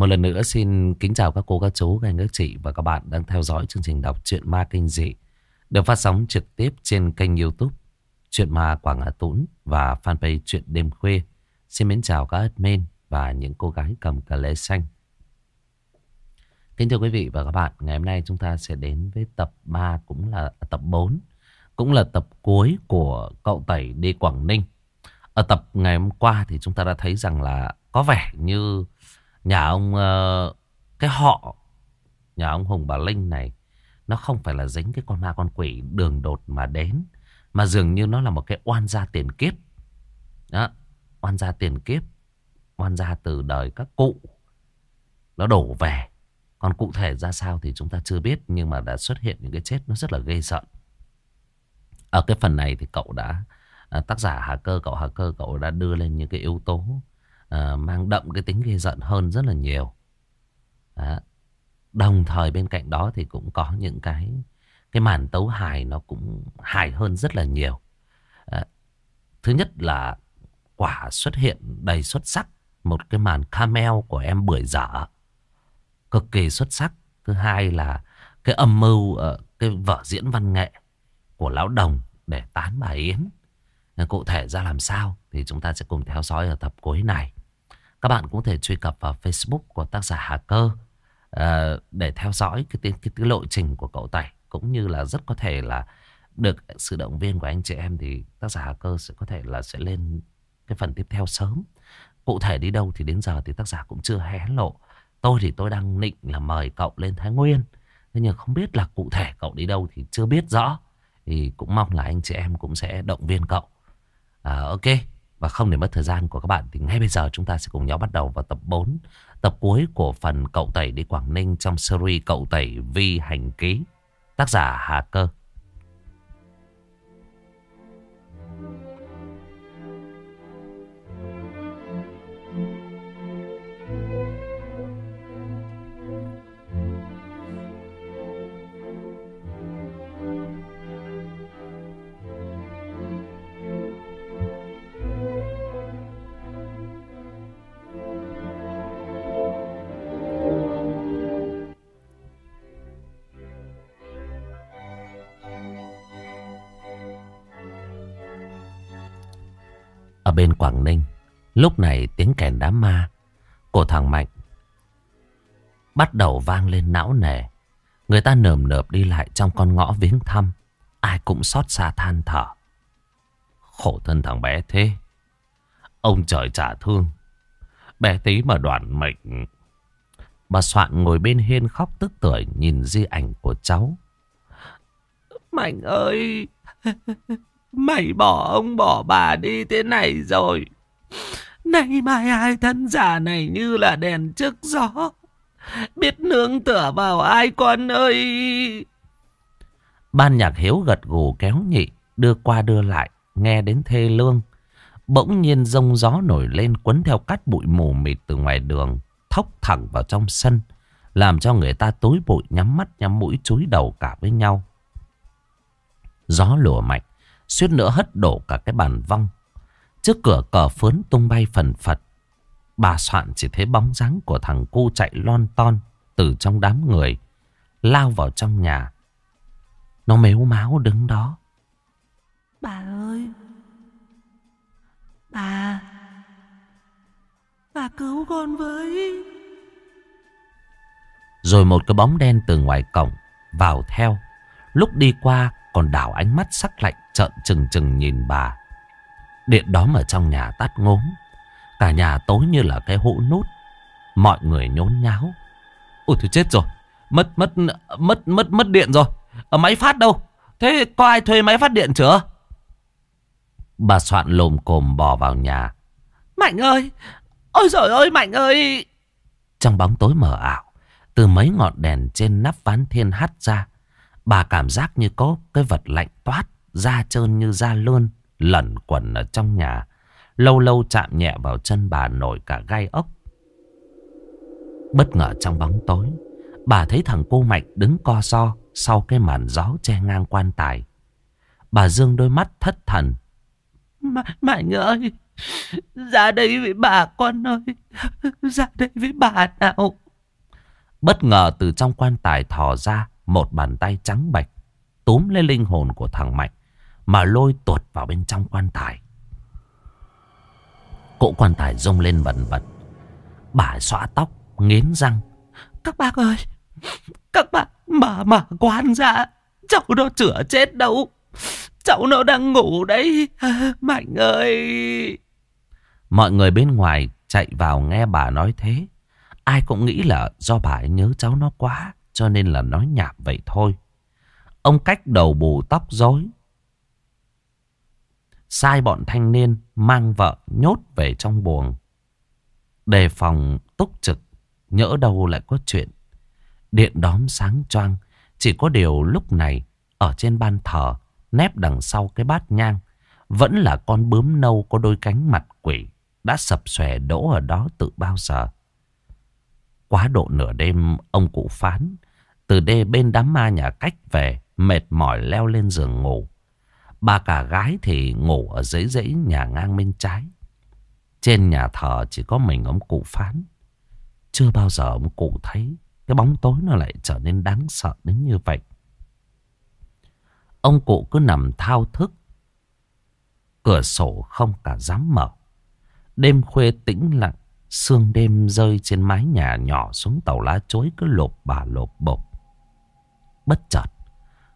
Một lần nữa xin kính chào các cô, các chú, các anh, các chị và các bạn đang theo dõi chương trình đọc truyện ma kinh dị được phát sóng trực tiếp trên kênh youtube Chuyện ma Quảng Hà Tũng và fanpage Chuyện Đêm Khuya. Xin mến chào các admin và những cô gái cầm cà lê xanh. Kính thưa quý vị và các bạn, ngày hôm nay chúng ta sẽ đến với tập 3 cũng là à, tập 4. Cũng là tập cuối của cậu Tẩy đi Quảng Ninh. Ở tập ngày hôm qua thì chúng ta đã thấy rằng là có vẻ như nhà ông, ờ, cái họ, nhà ông Hùng Bà Linh này, nó không phải là dính cái con ma con quỷ đường đột mà đến. Mà dường như nó là một cái oan gia tiền kiếp. Đó, oan gia tiền kiếp. Oan gia từ đời các cụ. Nó đổ về. Còn cụ thể ra sao thì chúng ta chưa biết. Nhưng mà đã xuất hiện những cái chết nó rất là ghê sợ. Ở cái phần này thì cậu đã... À, tác giả Hà Cơ, cậu Hà Cơ cậu đã đưa lên những cái yếu tố à, mang đậm cái tính ghê giận hơn rất là nhiều. Đó. Đồng thời bên cạnh đó thì cũng có những cái cái màn tấu hài nó cũng hài hơn rất là nhiều. À, thứ nhất là quả xuất hiện đầy xuất sắc một cái màn camel của em bưởi dở cực kỳ xuất sắc. Thứ hai là cái âm mưu ở cái vở diễn văn nghệ của lão đồng để tán bà Yến. Cụ thể ra làm sao thì chúng ta sẽ cùng theo dõi ở tập cuối này. Các bạn cũng có thể truy cập vào Facebook của tác giả Hà Cơ uh, để theo dõi cái, cái, cái, cái lộ trình của cậu Tẩy. Cũng như là rất có thể là được sự động viên của anh chị em thì tác giả Hà Cơ sẽ có thể là sẽ lên cái phần tiếp theo sớm. Cụ thể đi đâu thì đến giờ thì tác giả cũng chưa hé lộ. Tôi thì tôi đang định là mời cậu lên Thái Nguyên. Thế nhưng không biết là cụ thể cậu đi đâu thì chưa biết rõ. Thì cũng mong là anh chị em cũng sẽ động viên cậu. À, ok. Và không để mất thời gian của các bạn thì ngay bây giờ chúng ta sẽ cùng nhau bắt đầu vào tập 4. Tập cuối của phần Cậu Tẩy đi Quảng Ninh trong series Cậu Tẩy Vi Hành Ký. Tác giả Hà Cơ. Bên Quảng Ninh. Lúc này tiếng kèn đám ma. Của thằng Mạnh Bắt đầu vang lên não nề. Người ta nườm nượp đi lại trong con ngõ viếng thăm. Ai cũng xót xa than thở. Khổ thân thằng bé thế. Ông trời trả thương. Bé tí mà đoạn mệnh. Bà Soạn ngồi bên hiên khóc tức tưởi Nhìn di ảnh của cháu. Mạnh ơi! Mày bỏ ông bỏ bà đi thế này rồi. Nay mai hai thân già này như là đèn trước gió. Biết nương tựa vào ai con ơi. Ban nhạc hiếu gật gù kéo nhị. Đưa qua đưa lại. Nghe đến thê lương. Bỗng nhiên rông gió nổi lên quấn theo cát bụi mù mịt từ ngoài đường. Thốc thẳng vào trong sân. Làm cho người ta tối bụi nhắm mắt nhắm mũi chúi đầu cả với nhau. Gió lùa mạnh suýt nữa hất đổ cả cái bàn vong. Trước cửa cờ phướn tung bay phần phật. Bà soạn chỉ thấy bóng dáng của thằng cu chạy lon ton từ trong đám người. Lao vào trong nhà. Nó mếu máu đứng đó. Bà ơi! Bà! Bà cứu con với! Rồi một cái bóng đen từ ngoài cổng vào theo. Lúc đi qua còn đảo ánh mắt sắc lạnh trợn trừng trừng nhìn bà. Điện đóm ở trong nhà tắt ngốm. Cả nhà tối như là cái hũ nút. Mọi người nhốn nháo. Ôi thôi chết rồi. Mất mất mất mất mất điện rồi. Ở máy phát đâu? Thế có ai thuê máy phát điện chưa? Bà soạn lồm cồm bò vào nhà. Mạnh ơi! Ôi trời ơi Mạnh ơi! Trong bóng tối mờ ảo, từ mấy ngọn đèn trên nắp ván thiên hắt ra, bà cảm giác như có cái vật lạnh toát da trơn như da lươn, lẩn quẩn ở trong nhà. Lâu lâu chạm nhẹ vào chân bà nổi cả gai ốc. Bất ngờ trong bóng tối, bà thấy thằng cô Mạnh đứng co so sau cái màn gió che ngang quan tài. Bà dương đôi mắt thất thần. M Mạnh ơi, Ra đây với bà con ơi. Ra đây với bà nào. Bất ngờ từ trong quan tài thò ra một bàn tay trắng bạch. Túm lên linh hồn của thằng Mạnh. Mà lôi tuột vào bên trong quan tài. Cỗ quan tài rung lên bần bật. Bà xõa tóc, nghiến răng. Các bác ơi, các bác mở mở quan ra. Cháu nó chữa chết đâu. Cháu nó đang ngủ đấy. Mạnh ơi. Mọi người bên ngoài chạy vào nghe bà nói thế. Ai cũng nghĩ là do bà ấy nhớ cháu nó quá. Cho nên là nói nhảm vậy thôi. Ông cách đầu bù tóc rối. Sai bọn thanh niên mang vợ nhốt về trong buồng. Đề phòng túc trực. Nhỡ đâu lại có chuyện. Điện đóm sáng choang. Chỉ có điều lúc này, ở trên ban thờ, nép đằng sau cái bát nhang, vẫn là con bướm nâu có đôi cánh mặt quỷ đã sập xòe đỗ ở đó từ bao giờ. Quá độ nửa đêm, ông cụ phán, từ đê bên đám ma nhà cách về, mệt mỏi leo lên giường ngủ. Bà cả gái thì ngủ ở dưới dãy nhà ngang bên trái. Trên nhà thờ chỉ có mình ông cụ phán. Chưa bao giờ ông cụ thấy cái bóng tối nó lại trở nên đáng sợ đến như vậy. Ông cụ cứ nằm thao thức. Cửa sổ không cả dám mở. Đêm khuya tĩnh lặng. Sương đêm rơi trên mái nhà nhỏ xuống tàu lá chuối cứ lộp bà lộp bộp. Bất chợt,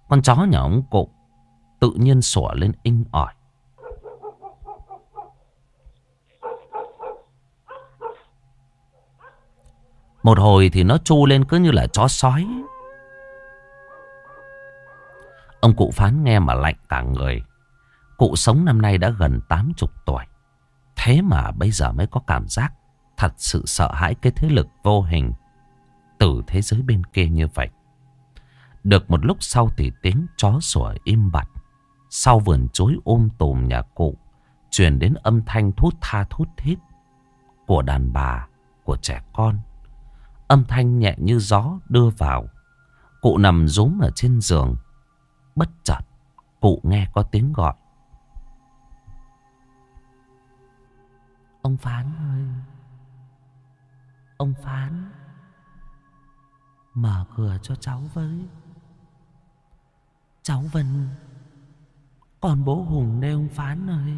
con chó nhà ông cụ tự nhiên sủa lên inh ỏi. Một hồi thì nó chu lên cứ như là chó sói. Ông cụ phán nghe mà lạnh cả người. Cụ sống năm nay đã gần 80 tuổi. Thế mà bây giờ mới có cảm giác thật sự sợ hãi cái thế lực vô hình từ thế giới bên kia như vậy. Được một lúc sau thì tiếng chó sủa im bặt. Sau vườn chối ôm tùm nhà cụ, truyền đến âm thanh thút tha thút thít của đàn bà, của trẻ con. Âm thanh nhẹ như gió đưa vào. Cụ nằm rúm ở trên giường. Bất chợt, cụ nghe có tiếng gọi. Ông Phán ơi! Ông Phán! Mở cửa cho cháu với. Cháu Vân còn bố Hùng đây ông Phán ơi.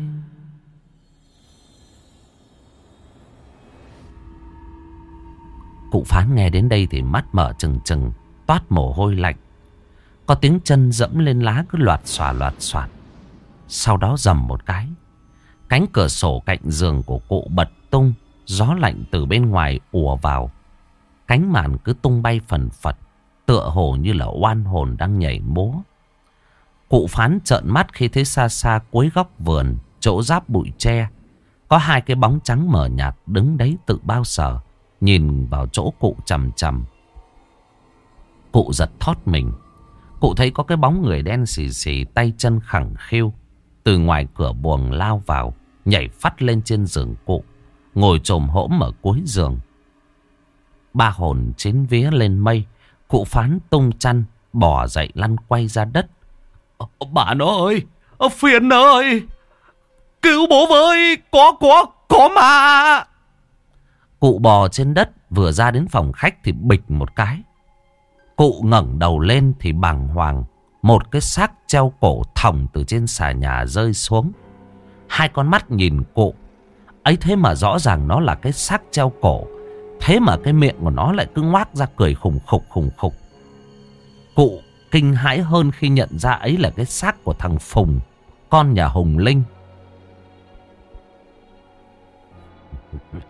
Cụ Phán nghe đến đây thì mắt mở trừng trừng, Toát mồ hôi lạnh. Có tiếng chân dẫm lên lá cứ loạt xòa loạt xoạt. Sau đó dầm một cái, Cánh cửa sổ cạnh giường của cụ bật tung, Gió lạnh từ bên ngoài ùa vào. Cánh màn cứ tung bay phần phật, Tựa hồ như là oan hồn đang nhảy múa. Cụ phán trợn mắt khi thấy xa xa cuối góc vườn, chỗ giáp bụi tre. Có hai cái bóng trắng mờ nhạt đứng đấy tự bao giờ, nhìn vào chỗ cụ chầm chầm. Cụ giật thót mình. Cụ thấy có cái bóng người đen xì xì tay chân khẳng khiu. Từ ngoài cửa buồng lao vào, nhảy phát lên trên giường cụ. Ngồi trồm hỗm ở cuối giường. Ba hồn chín vía lên mây. Cụ phán tung chăn, bỏ dậy lăn quay ra đất. Ờ, ờ, bà nó ơi! Ờ, phiền ơi! Cứu bố với! Có, có, có mà! Cụ bò trên đất vừa ra đến phòng khách thì bịch một cái. Cụ ngẩng đầu lên thì bàng hoàng. Một cái xác treo cổ thòng từ trên xà nhà rơi xuống. Hai con mắt nhìn cụ. ấy thế mà rõ ràng nó là cái xác treo cổ. Thế mà cái miệng của nó lại cứ ngoác ra cười khủng khục khủng khục. Cụ kinh hãi hơn khi nhận ra ấy là cái xác của thằng Phùng, con nhà Hùng Linh.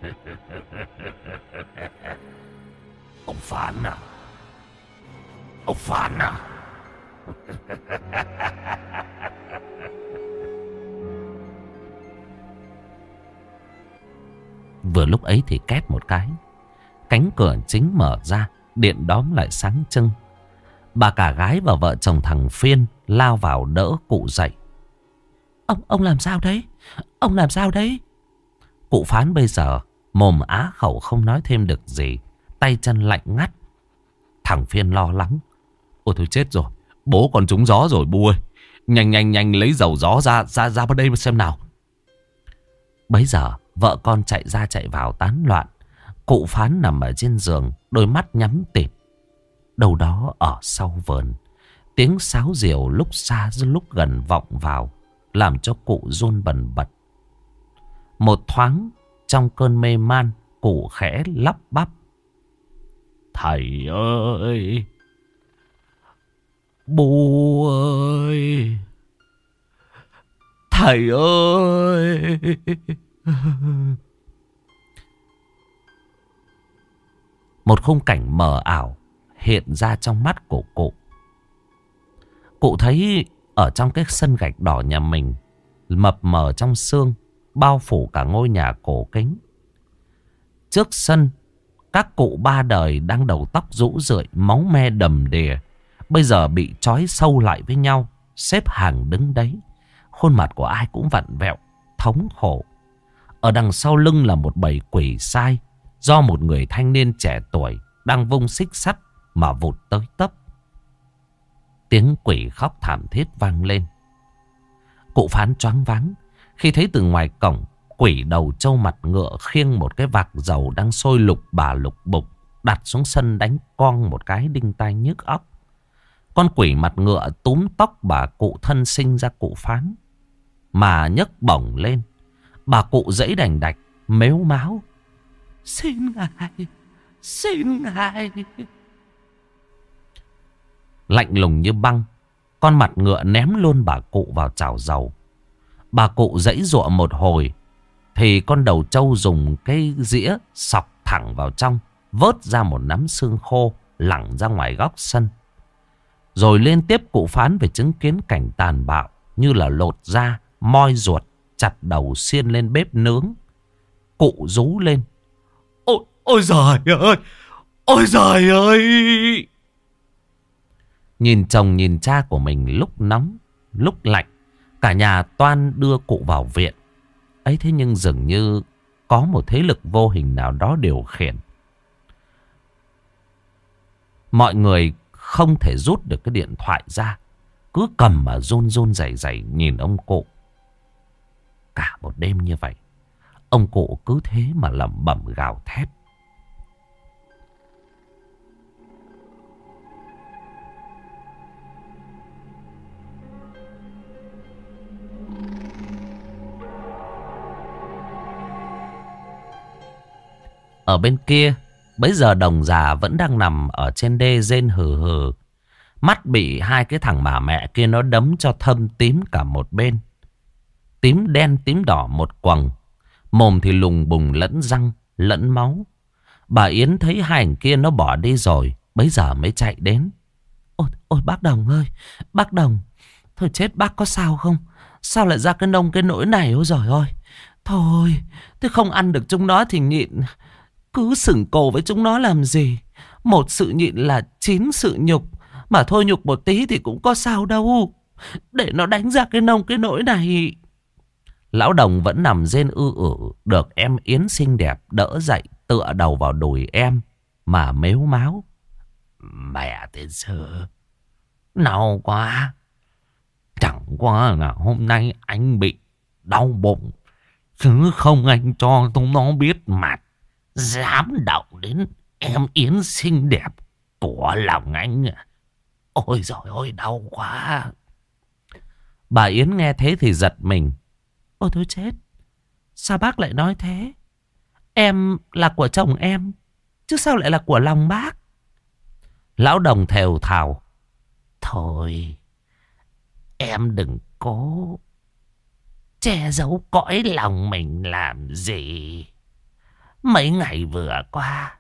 Ông Phán à? Ông Phán à? Vừa lúc ấy thì két một cái. Cánh cửa chính mở ra, điện đóm lại sáng trưng. Bà cả gái và vợ chồng thằng Phiên lao vào đỡ cụ dậy. Ông ông làm sao đấy? Ông làm sao đấy? Cụ phán bây giờ mồm á khẩu không nói thêm được gì. Tay chân lạnh ngắt. Thằng Phiên lo lắng. Ôi thôi chết rồi. Bố còn trúng gió rồi bu ơi. Nhanh nhanh nhanh lấy dầu gió ra ra ra bên đây mà xem nào. Bấy giờ vợ con chạy ra chạy vào tán loạn. Cụ phán nằm ở trên giường, đôi mắt nhắm tịt. Đâu đó ở sau vườn, tiếng sáo diều lúc xa lúc gần vọng vào, làm cho cụ run bần bật. Một thoáng trong cơn mê man, cụ khẽ lắp bắp. Thầy ơi! Bố ơi! Thầy ơi! Một khung cảnh mờ ảo hiện ra trong mắt của cụ. Cụ thấy ở trong cái sân gạch đỏ nhà mình, mập mờ trong xương, bao phủ cả ngôi nhà cổ kính. Trước sân, các cụ ba đời đang đầu tóc rũ rượi, máu me đầm đìa. Bây giờ bị trói sâu lại với nhau, xếp hàng đứng đấy. Khuôn mặt của ai cũng vặn vẹo, thống khổ. Ở đằng sau lưng là một bầy quỷ sai, do một người thanh niên trẻ tuổi đang vung xích sắt mà vụt tới tấp. Tiếng quỷ khóc thảm thiết vang lên. Cụ phán choáng váng khi thấy từ ngoài cổng quỷ đầu trâu mặt ngựa khiêng một cái vạc dầu đang sôi lục bà lục bục đặt xuống sân đánh con một cái đinh tai nhức óc. Con quỷ mặt ngựa túm tóc bà cụ thân sinh ra cụ phán mà nhấc bổng lên. Bà cụ dãy đành đạch mếu máu. Xin ngài, xin ngài. Lạnh lùng như băng. Con mặt ngựa ném luôn bà cụ vào chảo dầu. Bà cụ dãy dụa một hồi Thì con đầu trâu dùng cái dĩa Sọc thẳng vào trong Vớt ra một nắm xương khô Lẳng ra ngoài góc sân. Rồi liên tiếp cụ phán về chứng kiến cảnh tàn bạo Như là lột da Moi ruột Chặt đầu xiên lên bếp nướng. Cụ rú lên. Ôi, ôi giời ơi! Ôi giời ơi! Nhìn chồng nhìn cha của mình lúc nóng, lúc lạnh. Cả nhà toan đưa cụ vào viện. ấy thế nhưng dường như có một thế lực vô hình nào đó điều khiển. Mọi người không thể rút được cái điện thoại ra. Cứ cầm mà run run dày dày nhìn ông cụ. Cả một đêm như vậy. Ông cụ cứ thế mà lẩm bẩm gào thét. Ở bên kia, bấy giờ đồng già vẫn đang nằm ở trên đê rên hừ hừ. Mắt bị hai cái thằng bà mẹ kia nó đấm cho thâm tím cả một bên. Tím đen tím đỏ một quầng. Mồm thì lùng bùng lẫn răng, lẫn máu. Bà Yến thấy hai anh kia nó bỏ đi rồi, bấy giờ mới chạy đến. Ôi, ôi bác Đồng ơi, bác Đồng, thôi chết bác có sao không? Sao lại ra cái nông cái nỗi này ôi giời ơi. Thôi, tôi không ăn được chúng nó thì nhịn. Cứ sừng cổ với chúng nó làm gì? Một sự nhịn là chín sự nhục. Mà thôi nhục một tí thì cũng có sao đâu. Để nó đánh ra cái nông, cái nỗi này. Lão đồng vẫn nằm rên ư ử, Được em Yến xinh đẹp đỡ dậy, Tựa đầu vào đùi em, Mà mếu máu. Mẹ tên sư Nào quá. Chẳng qua là hôm nay anh bị đau bụng. Chứ không anh cho chúng nó biết mặt. Dám động đến em Yến xinh đẹp của lòng anh à. Ôi giời ơi, đau quá. Bà Yến nghe thế thì giật mình. Ôi thôi chết. Sao bác lại nói thế? Em là của chồng em. Chứ sao lại là của lòng bác? Lão đồng thều thào. Thôi. Em đừng cố. Che giấu cõi lòng mình làm gì. Mấy ngày vừa qua,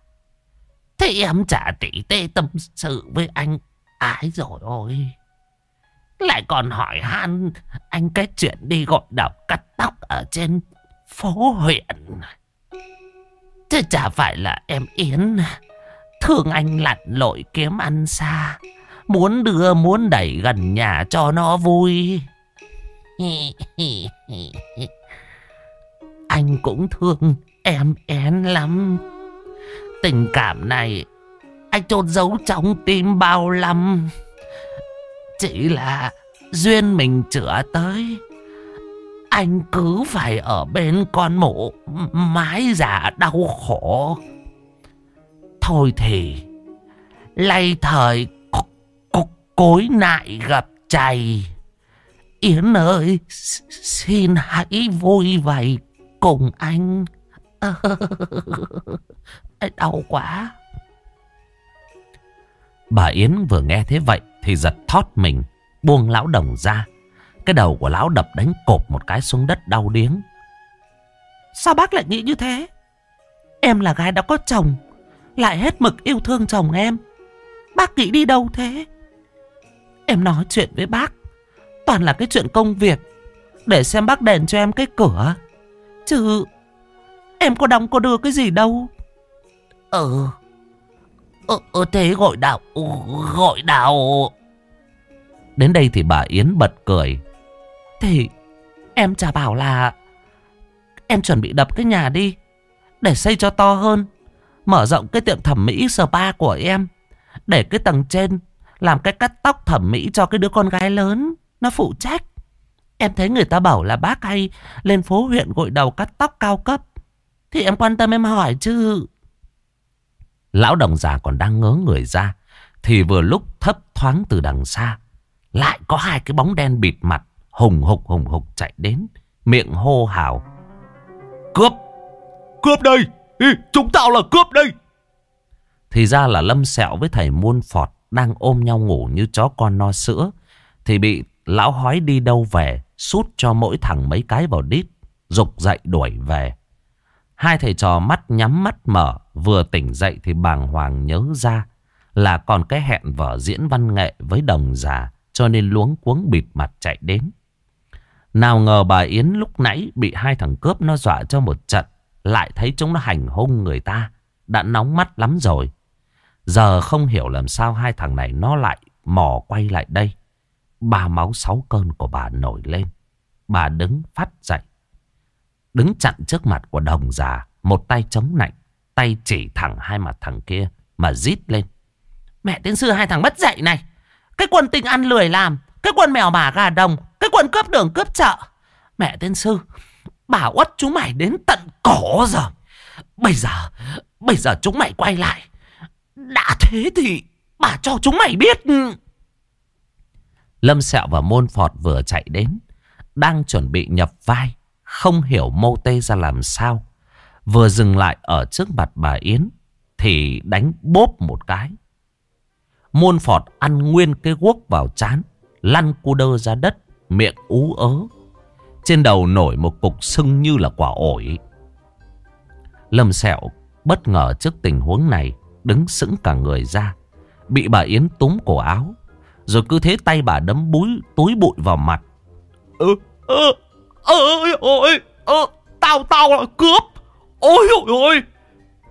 Thế em chả tỉ tê tâm sự với anh. Ái rồi ôi. Lại còn hỏi han, Anh cái chuyện đi gọi đầu cắt tóc Ở trên phố huyện. Chứ chả phải là em Yến. Thương anh lặn lội kiếm ăn xa. Muốn đưa, muốn đẩy gần nhà cho nó vui. Anh cũng thương em én lắm. Tình cảm này anh chôn giấu trong tim bao năm. Chỉ là duyên mình chữa tới. anh cứ phải ở bên con mụ mái giả đau khổ. Thôi thì, lay thời cối nại gặp chày. Yến ơi, xin hãy vui vậy cùng anh. Đau quá. Bà Yến vừa nghe thế vậy thì giật thót mình, buông lão đồng ra. Cái đầu của lão đập đánh cộp một cái xuống đất đau điếng. Sao bác lại nghĩ như thế? Em là gái đã có chồng, lại hết mực yêu thương chồng em. Bác nghĩ đi đâu thế? Em nói chuyện với bác, toàn là cái chuyện công việc, để xem bác đền cho em cái cửa. Chứ em có đóng có đưa cái gì đâu. Ừ, ừ, ừ thế gọi đạo, gọi đạo. Đến đây thì bà Yến bật cười. Thì em chả bảo là em chuẩn bị đập cái nhà đi để xây cho to hơn. Mở rộng cái tiệm thẩm mỹ spa của em. Để cái tầng trên làm cái cắt tóc thẩm mỹ cho cái đứa con gái lớn. Nó phụ trách. Em thấy người ta bảo là bác hay lên phố huyện gội đầu cắt tóc cao cấp. Thì em quan tâm em hỏi chứ. Lão đồng già còn đang ngớ người ra. Thì vừa lúc thấp thoáng từ đằng xa. Lại có hai cái bóng đen bịt mặt hùng hục hùng hục chạy đến, miệng hô hào. Cướp! Cướp đây! Ê, chúng tao là cướp đây! Thì ra là Lâm Sẹo với thầy Muôn Phọt đang ôm nhau ngủ như chó con no sữa. Thì bị lão hói đi đâu về, sút cho mỗi thằng mấy cái vào đít, dục dậy đuổi về. Hai thầy trò mắt nhắm mắt mở, vừa tỉnh dậy thì bàng hoàng nhớ ra là còn cái hẹn vở diễn văn nghệ với đồng già, cho nên luống cuống bịt mặt chạy đến. Nào ngờ bà Yến lúc nãy bị hai thằng cướp nó dọa cho một trận. Lại thấy chúng nó hành hung người ta. Đã nóng mắt lắm rồi. Giờ không hiểu làm sao hai thằng này nó lại mò quay lại đây. Ba máu sáu cơn của bà nổi lên. Bà đứng phát dậy. Đứng chặn trước mặt của đồng già. Một tay chống nạnh. Tay chỉ thẳng hai mặt thằng kia. Mà rít lên. Mẹ tiến sư, hai thằng mất dậy này. Cái quân tình ăn lười làm. Cái quân mèo mả gà đồng, cái quân cướp đường cướp chợ Mẹ tiên sư, Bà uất chúng mày đến tận cổ rồi Bây giờ Bây giờ chúng mày quay lại Đã thế thì Bà cho chúng mày biết Lâm Sẹo và Môn Phọt vừa chạy đến, Đang chuẩn bị nhập vai không hiểu mô tê ra làm sao Vừa dừng lại ở trước mặt bà Yến Thì đánh bốp một cái Môn Phọt ăn nguyên cái guốc vào chán Lăn cu đơ ra đất miệng ú ớ. Trên đầu nổi một cục sưng như là quả ổi. Lâm Sẹo bất ngờ trước tình huống này, đứng sững cả người ra. Bị bà Yến túm cổ áo, rồi cứ thế tay bà đấm búi túi bụi vào mặt. Ơ, ơ, ơi ôi, ơ, tao, tao là cướp. Ôi ôi ôi,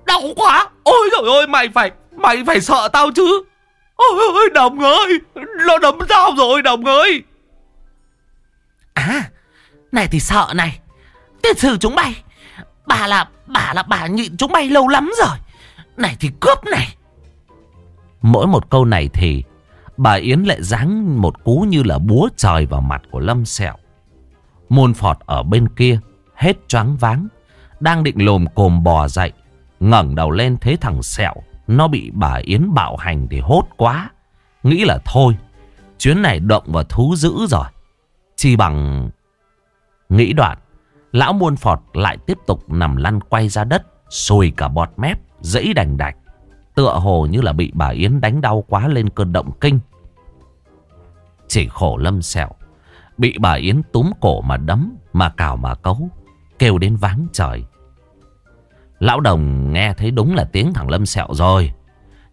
đau quá. Ôi trời ơi, mày phải, mày phải sợ tao chứ. Ôi ôi, đồng ơi, nó đấm tao rồi, đồng ơi. À Này thì sợ này Tiền sử chúng mày Bà là bà là bà nhịn chúng mày lâu lắm rồi Này thì cướp này Mỗi một câu này thì Bà Yến lại giáng một cú như là búa trời vào mặt của Lâm Sẹo Môn phọt ở bên kia Hết choáng váng Đang định lồm cồm bò dậy ngẩng đầu lên thế thằng Sẹo Nó bị bà Yến bạo hành thì hốt quá Nghĩ là thôi Chuyến này động vào thú dữ rồi Chi bằng... Nghĩ đoạn, lão muôn phọt lại tiếp tục nằm lăn quay ra đất, sùi cả bọt mép, dẫy đành đạch. Tựa hồ như là bị bà Yến đánh đau quá lên cơn động kinh. Chỉ khổ lâm sẹo, bị bà Yến túm cổ mà đấm, mà cào mà cấu, kêu đến váng trời. Lão đồng nghe thấy đúng là tiếng thằng Lâm Sẹo rồi.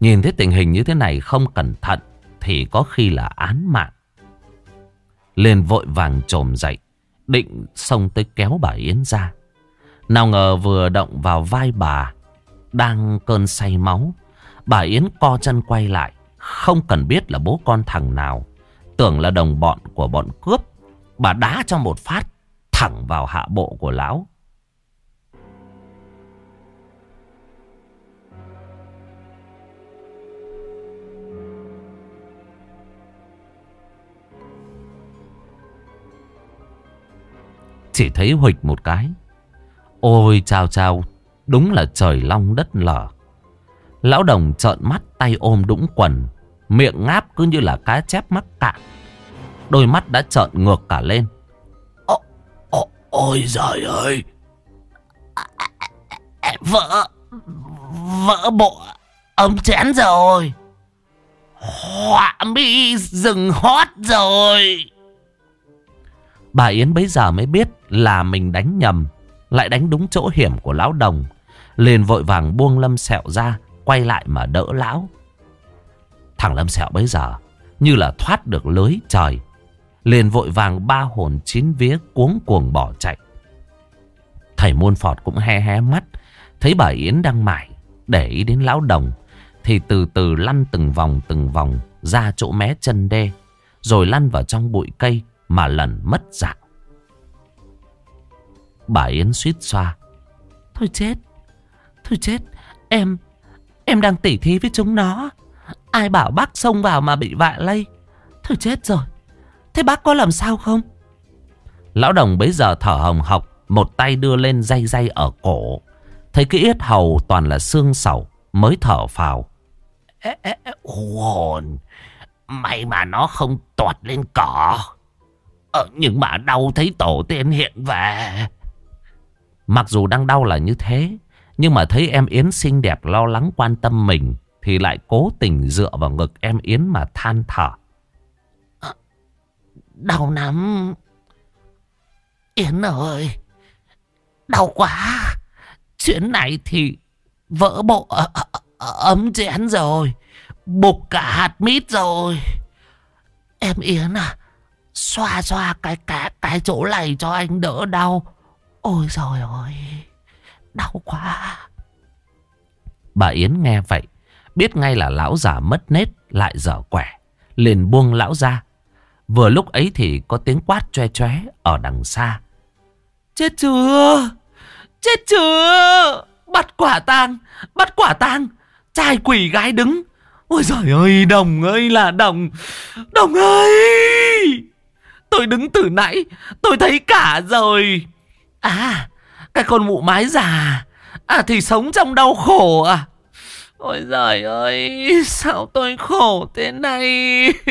Nhìn thấy tình hình như thế này không cẩn thận thì có khi là án mạng Lên vội vàng trồm dậy, định xông tới kéo bà Yến ra. Nào ngờ vừa động vào vai bà, đang cơn say máu. Bà Yến co chân quay lại, không cần biết là bố con thằng nào. Tưởng là đồng bọn của bọn cướp. Bà đá cho một phát, thẳng vào hạ bộ của lão. Chỉ thấy huịch một cái. Ôi chào chào, Đúng là trời long đất lở. Lão đồng trợn mắt tay ôm đũng quần Miệng ngáp cứ như là cá chép mắc cạn. Đôi mắt đã trợn ngược cả lên. Ô, ô, Ôi giời ơi. Vỡ Vỡ bộ Ống chén rồi. Họa mi dừng hót rồi. Bà Yến bấy giờ mới biết là mình đánh nhầm Lại đánh đúng chỗ hiểm của lão đồng liền vội vàng buông lâm sẹo ra Quay lại mà đỡ lão. Thằng lâm sẹo bấy giờ Như là thoát được lưới trời liền vội vàng ba hồn chín vía cuống cuồng bỏ chạy. Thầy môn phọt cũng he hé mắt, Thấy bà Yến đang mải, Để ý đến lão đồng, Thì từ từ lăn từng vòng từng vòng Ra chỗ mé chân đê, Rồi lăn vào trong bụi cây Mà lần mất dạng. Bà Yến suýt xoa. Thôi chết Thôi chết, Em Em đang tỉ thí với chúng nó. Ai bảo bác xông vào mà bị vạ lây? Thôi chết rồi. Thế bác có làm sao không? Lão đồng bấy giờ thở hồng hộc Một tay đưa lên dây dây ở cổ. Thấy cái yết hầu toàn là xương sầu Mới thở phào. Hồn May mà nó không toạt lên cỏ. Ờ, Nhưng mà đau thấy tổ tiên hiện về. Mặc dù đang đau là như thế Nhưng mà thấy em Yến xinh đẹp lo lắng quan tâm mình Thì lại cố tình dựa vào ngực em Yến mà than thở Đau lắm Yến ơi Đau quá Chuyến này thì vỡ bộ ấm chén rồi. Bục cả hạt mít rồi. Em Yến à, xoa xoa cái cái cái chỗ này cho anh đỡ đau. Ôi trời ơi, đau quá. Bà Yến nghe vậy, biết ngay là lão già mất nết lại dở quẻ. Liền buông lão ra. Vừa lúc ấy thì có tiếng quát choe choe ở đằng xa. Chết chưa? Chết chưa? Bắt quả tang, bắt quả tang. Trai quỷ gái đứng. Ôi giời ơi, đồng ơi là đồng. Đồng ơi! Tôi đứng từ nãy, tôi thấy cả rồi. À, cái con mụ mái già. À thì sống trong đau khổ à. Ôi giời ơi, sao tôi khổ thế này?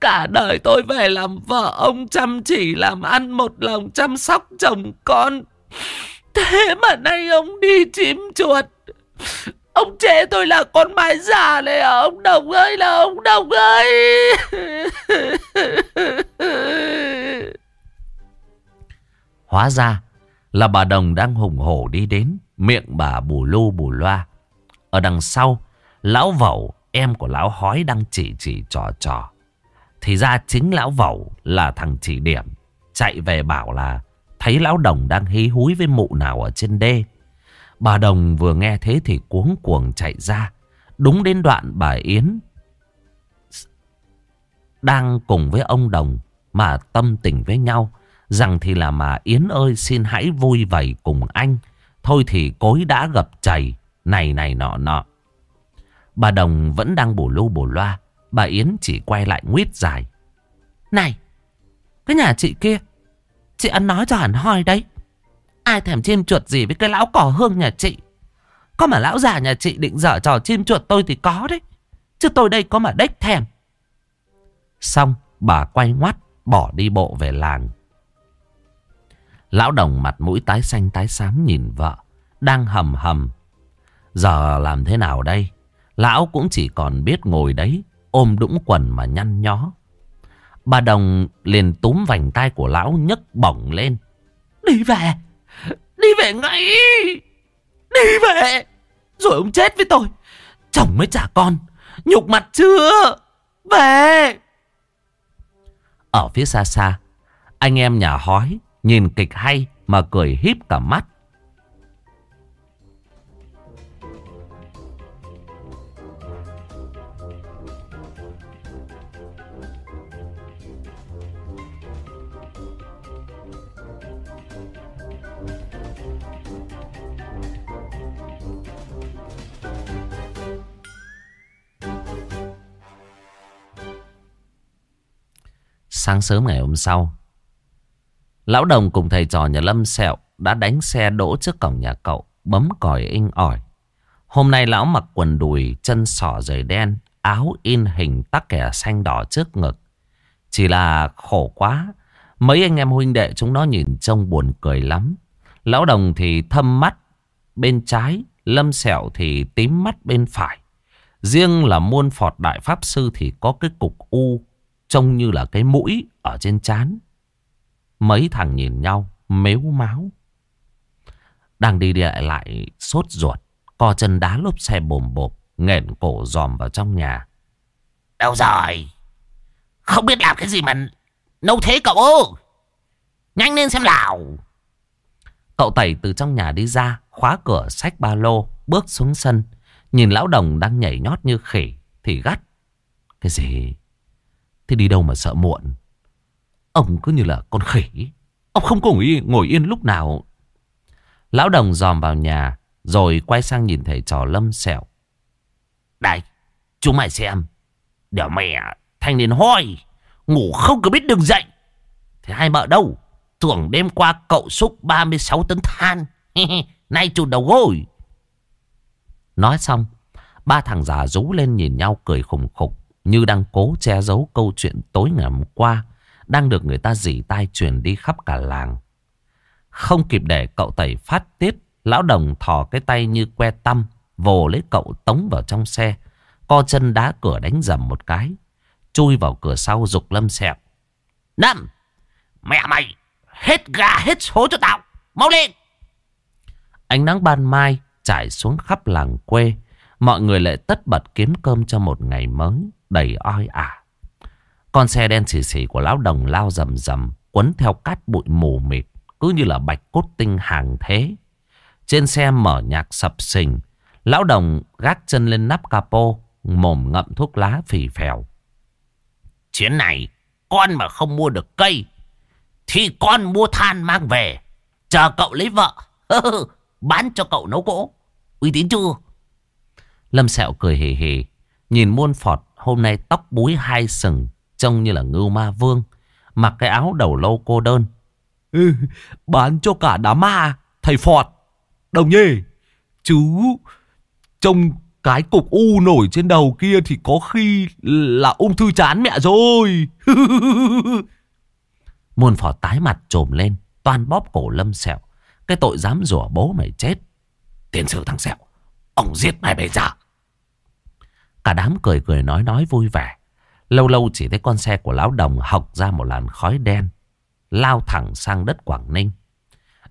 Cả đời tôi về làm vợ ông chăm chỉ làm ăn một lòng chăm sóc chồng con. Thế mà nay ông đi chim chuột. Ông chê tôi là con mái già này à? Ông Đồng ơi là ông Đồng ơi. Hóa ra là bà Đồng đang hùng hổ đi đến. Miệng bà bù lu bù loa. Ở đằng sau, lão vẩu, em của lão hói đang chỉ chỉ trò trò. Thì ra chính lão vẩu là thằng chỉ điểm. Chạy về bảo là thấy lão đồng đang hí húi với mụ nào ở trên đê. Bà đồng vừa nghe thế thì cuống cuồng chạy ra. Đúng đến đoạn bà Yến đang cùng với ông đồng mà tâm tình với nhau. Rằng thì là mà Yến ơi xin hãy vui vầy cùng anh. Thôi thì cối đã gập chảy này này nọ nọ. Bà Đồng vẫn đang bổ lưu bổ loa. Bà Yến chỉ quay lại nguyết dài. Này, cái nhà chị kia, chị ăn nói cho hẳn hoi đấy. Ai thèm chim chuột gì với cái lão cỏ hương nhà chị. Có mà lão già nhà chị định dở trò chim chuột tôi thì có đấy. Chứ tôi đây có mà đếch thèm. Xong, bà quay ngoắt, bỏ đi bộ về làng. Lão đồng mặt mũi tái xanh tái xám nhìn vợ, đang hầm hầm. Giờ làm thế nào đây? Lão cũng chỉ còn biết ngồi đấy, ôm đũng quần mà nhăn nhó. Bà Đồng liền túm vành tay của lão nhấc bổng lên. Đi về! Đi về ngay! Đi về! Rồi ông chết với tôi! Chồng mới trả con! Nhục mặt chưa? Về! Ở phía xa xa, anh em nhà hói nhìn kịch hay mà cười híp cả mắt. Sáng sớm ngày hôm sau Lão đồng cùng thầy trò nhà Lâm Sẹo đã đánh xe đỗ trước cổng nhà cậu, bấm còi inh ỏi. Hôm nay lão mặc quần đùi, chân sỏ giày đen, áo in hình tắc kẻ xanh đỏ trước ngực. Chỉ là khổ quá, mấy anh em huynh đệ chúng nó nhìn trông buồn cười lắm. Lão đồng thì thâm mắt bên trái, lâm sẹo thì tím mắt bên phải. Riêng là muôn phọt đại pháp sư thì có cái cục u trông như là cái mũi ở trên trán. Mấy thằng nhìn nhau, mếu máu. Đang đi đi lại lại sốt ruột, co chân đá lốp xe bồm bộp, nghẹn cổ dòm vào trong nhà. Đâu rồi? Không biết làm cái gì mà nâu thế cậu ơi. Nhanh lên xem nào. Cậu tẩy từ trong nhà đi ra, khóa cửa sách ba lô, bước xuống sân. Nhìn lão đồng đang nhảy nhót như khỉ, thì gắt. Cái gì? Thế đi đâu mà sợ muộn? Ông cứ như là con khỉ. Ông không có ngồi, ngồi yên lúc nào. Lão đồng dòm vào nhà, rồi quay sang nhìn thầy trò lâm sẹo. Đây, chúng mày xem. Đẻo mẹ, thanh niên hoi, ngủ không có biết đường dậy. Thế hai mợ đâu? Tưởng đêm qua cậu xúc 36 tấn than. Nay chụt đầu gối. Nói xong, ba thằng già rú lên nhìn nhau cười khùng khục. Như đang cố che giấu câu chuyện tối ngày hôm qua. Đang được người ta dỉ tai truyền đi khắp cả làng. Không kịp để cậu tẩy phát tiết. Lão đồng thò cái tay như que tăm. Vồ lấy cậu tống vào trong xe. Co chân đá cửa đánh dầm một cái. Chui vào cửa sau dục lâm xẹp. Năm! Mẹ mày! Hết gà hết số cho tao! Mau lên! Ánh nắng ban mai trải xuống khắp làng quê. Mọi người lại tất bật kiếm cơm cho một ngày mới đầy oi ả. Con xe đen xì xì của lão đồng lao rầm rầm, quấn theo cát bụi mù mịt, cứ như là bạch cốt tinh hàng thế. Trên xe mở nhạc sập sình, lão đồng gác chân lên nắp capo, mồm ngậm thuốc lá phì phèo. Chuyến này, con mà không mua được cây, thì con mua than mang về, chờ cậu lấy vợ, bán cho cậu nấu cỗ. Uy tín chưa? Lâm Sẹo cười hề hề, nhìn muôn phọt hôm nay tóc búi hai sừng, trông như là ngưu ma vương, mặc cái áo đầu lâu cô đơn. Ừ, bán cho cả đám ma, thầy phọt. Đồng nhê, chú trông cái cục u nổi trên đầu kia thì có khi là ung thư chán mẹ rồi. Muôn phọt tái mặt trồm lên, toàn bóp cổ lâm sẹo. Cái tội dám rủa bố mày chết. Tiền sử thằng sẹo, ông giết mày bây giờ. Cả đám cười cười nói nói vui vẻ. Lâu lâu chỉ thấy con xe của lão đồng học ra một làn khói đen. Lao thẳng sang đất Quảng Ninh.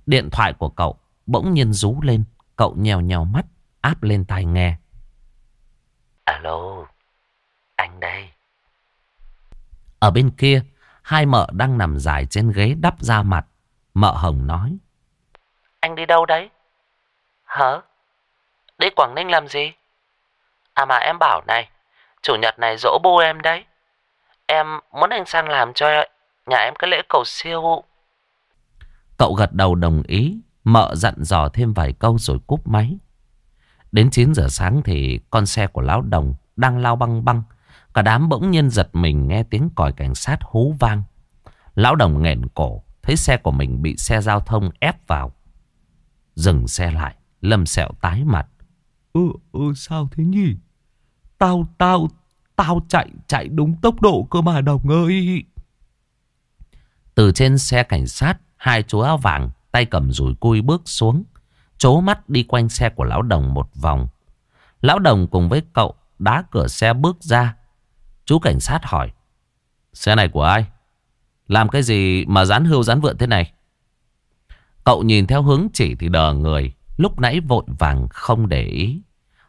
Điện thoại của cậu bỗng nhiên rú lên. Cậu nhèo nhèo mắt áp lên tai nghe. Alo, anh đây. Ở bên kia, hai mợ đang nằm dài trên ghế đắp ra mặt. Mợ Hồng nói. Anh đi đâu đấy? Hả? Đi Quảng Ninh làm gì? À mà em bảo này, chủ nhật này dỗ bố em đấy. Em muốn anh sang làm cho nhà em cái lễ cầu siêu. Cậu gật đầu đồng ý, mợ dặn dò thêm vài câu rồi cúp máy. Đến 9 giờ sáng thì con xe của lão đồng đang lao băng băng. Cả đám bỗng nhiên giật mình nghe tiếng còi cảnh sát hú vang. Lão đồng nghẹn cổ, thấy xe của mình bị xe giao thông ép vào. Dừng xe lại, lâm sẹo tái mặt. Ừ, ừ, sao thế nhỉ? Tao, tao, tao chạy, chạy đúng tốc độ cơ mà đồng ơi. Từ trên xe cảnh sát, hai chú áo vàng, tay cầm rùi cui bước xuống. Chố mắt đi quanh xe của lão đồng một vòng. Lão đồng cùng với cậu đá cửa xe bước ra. Chú cảnh sát hỏi. Xe này của ai? Làm cái gì mà dán hưu dán vượn thế này? Cậu nhìn theo hướng chỉ thì đờ người. Lúc nãy vội vàng không để ý.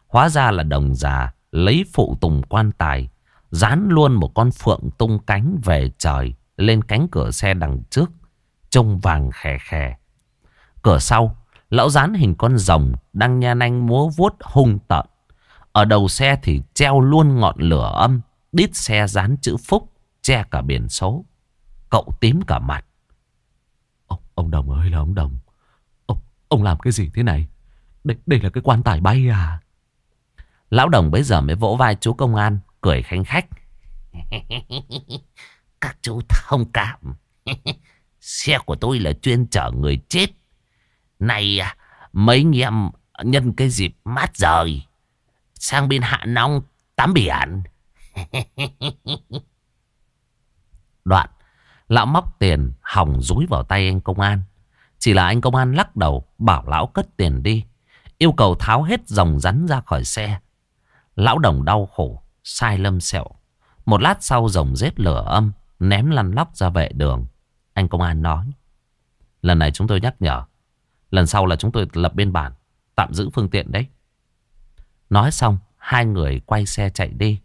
Hóa ra là đồng già lấy phụ tùng quan tài. Dán luôn một con phượng tung cánh về trời lên cánh cửa xe đằng trước. Trông vàng khè khè. Cửa sau, lão dán hình con rồng đang nha nanh múa vuốt hung tợn. Ở đầu xe thì treo luôn ngọn lửa âm. Đít xe dán chữ Phúc, che cả biển số. Cậu tím cả mặt. Ông, ông Đồng ơi là ông Đồng. Ông, ông làm cái gì thế này? Đây, đây là cái quan tài bay à? Lão Đồng bấy giờ mới vỗ vai chú công an, cười khanh khách. Các chú thông cảm. Xe của tôi là chuyên chở người chết. Này mấy anh em nhân cái dịp mát rời. Sang bên Hạ Nông tắm biển. Đoạn, lão móc tiền hỏng rúi vào tay anh công an. Chỉ là anh công an lắc đầu bảo lão cất tiền đi. Yêu cầu tháo hết dòng rắn ra khỏi xe. Lão đồng đau khổ, sai lâm sẹo. Một lát sau rồng rết lửa âm, ném lăn lóc ra vệ đường. Anh công an nói. Lần này chúng tôi nhắc nhở. Lần sau là chúng tôi lập biên bản, tạm giữ phương tiện đấy. Nói xong, hai người quay xe chạy đi.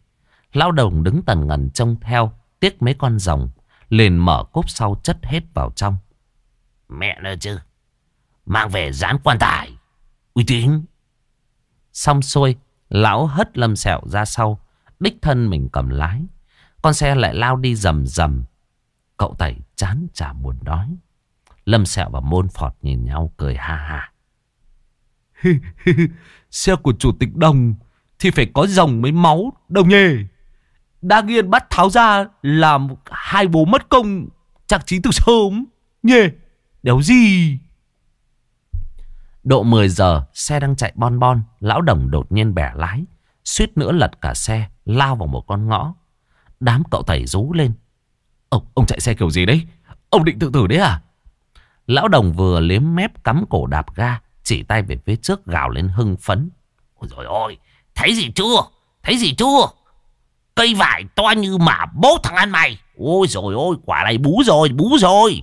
Lão đồng đứng tần ngần trông theo, tiếc mấy con rồng, liền mở cốp sau chất hết vào trong. Mẹ nữa chứ. Mang về dán quan tài. Uy tín. Xong xuôi, lão hất lâm sẹo ra sau, đích thân mình cầm lái. Con xe lại lao đi rầm rầm. Cậu tẩy chán chả buồn đói. Lâm sẹo và môn phọt nhìn nhau cười ha ha. Xe của chủ tịch đồng thì phải có dòng mấy máu đồng nhề. Đa nghiên bắt tháo ra làm hai bố mất công chắc chí từ sớm. Nhề, đéo gì. Độ 10 giờ, xe đang chạy bon bon, lão đồng đột nhiên bẻ lái, suýt nữa lật cả xe, lao vào một con ngõ. Đám cậu tẩy rú lên. Ông, ông chạy xe kiểu gì đấy? Ông định tự tử đấy à? Lão đồng vừa liếm mép cắm cổ đạp ga, chỉ tay về phía trước gào lên hưng phấn. Ôi dồi ôi, thấy gì chưa? Thấy gì chưa? Cây vải to như mà bố thằng ăn mày. Ôi rồi ôi, quả này bú rồi, bú rồi.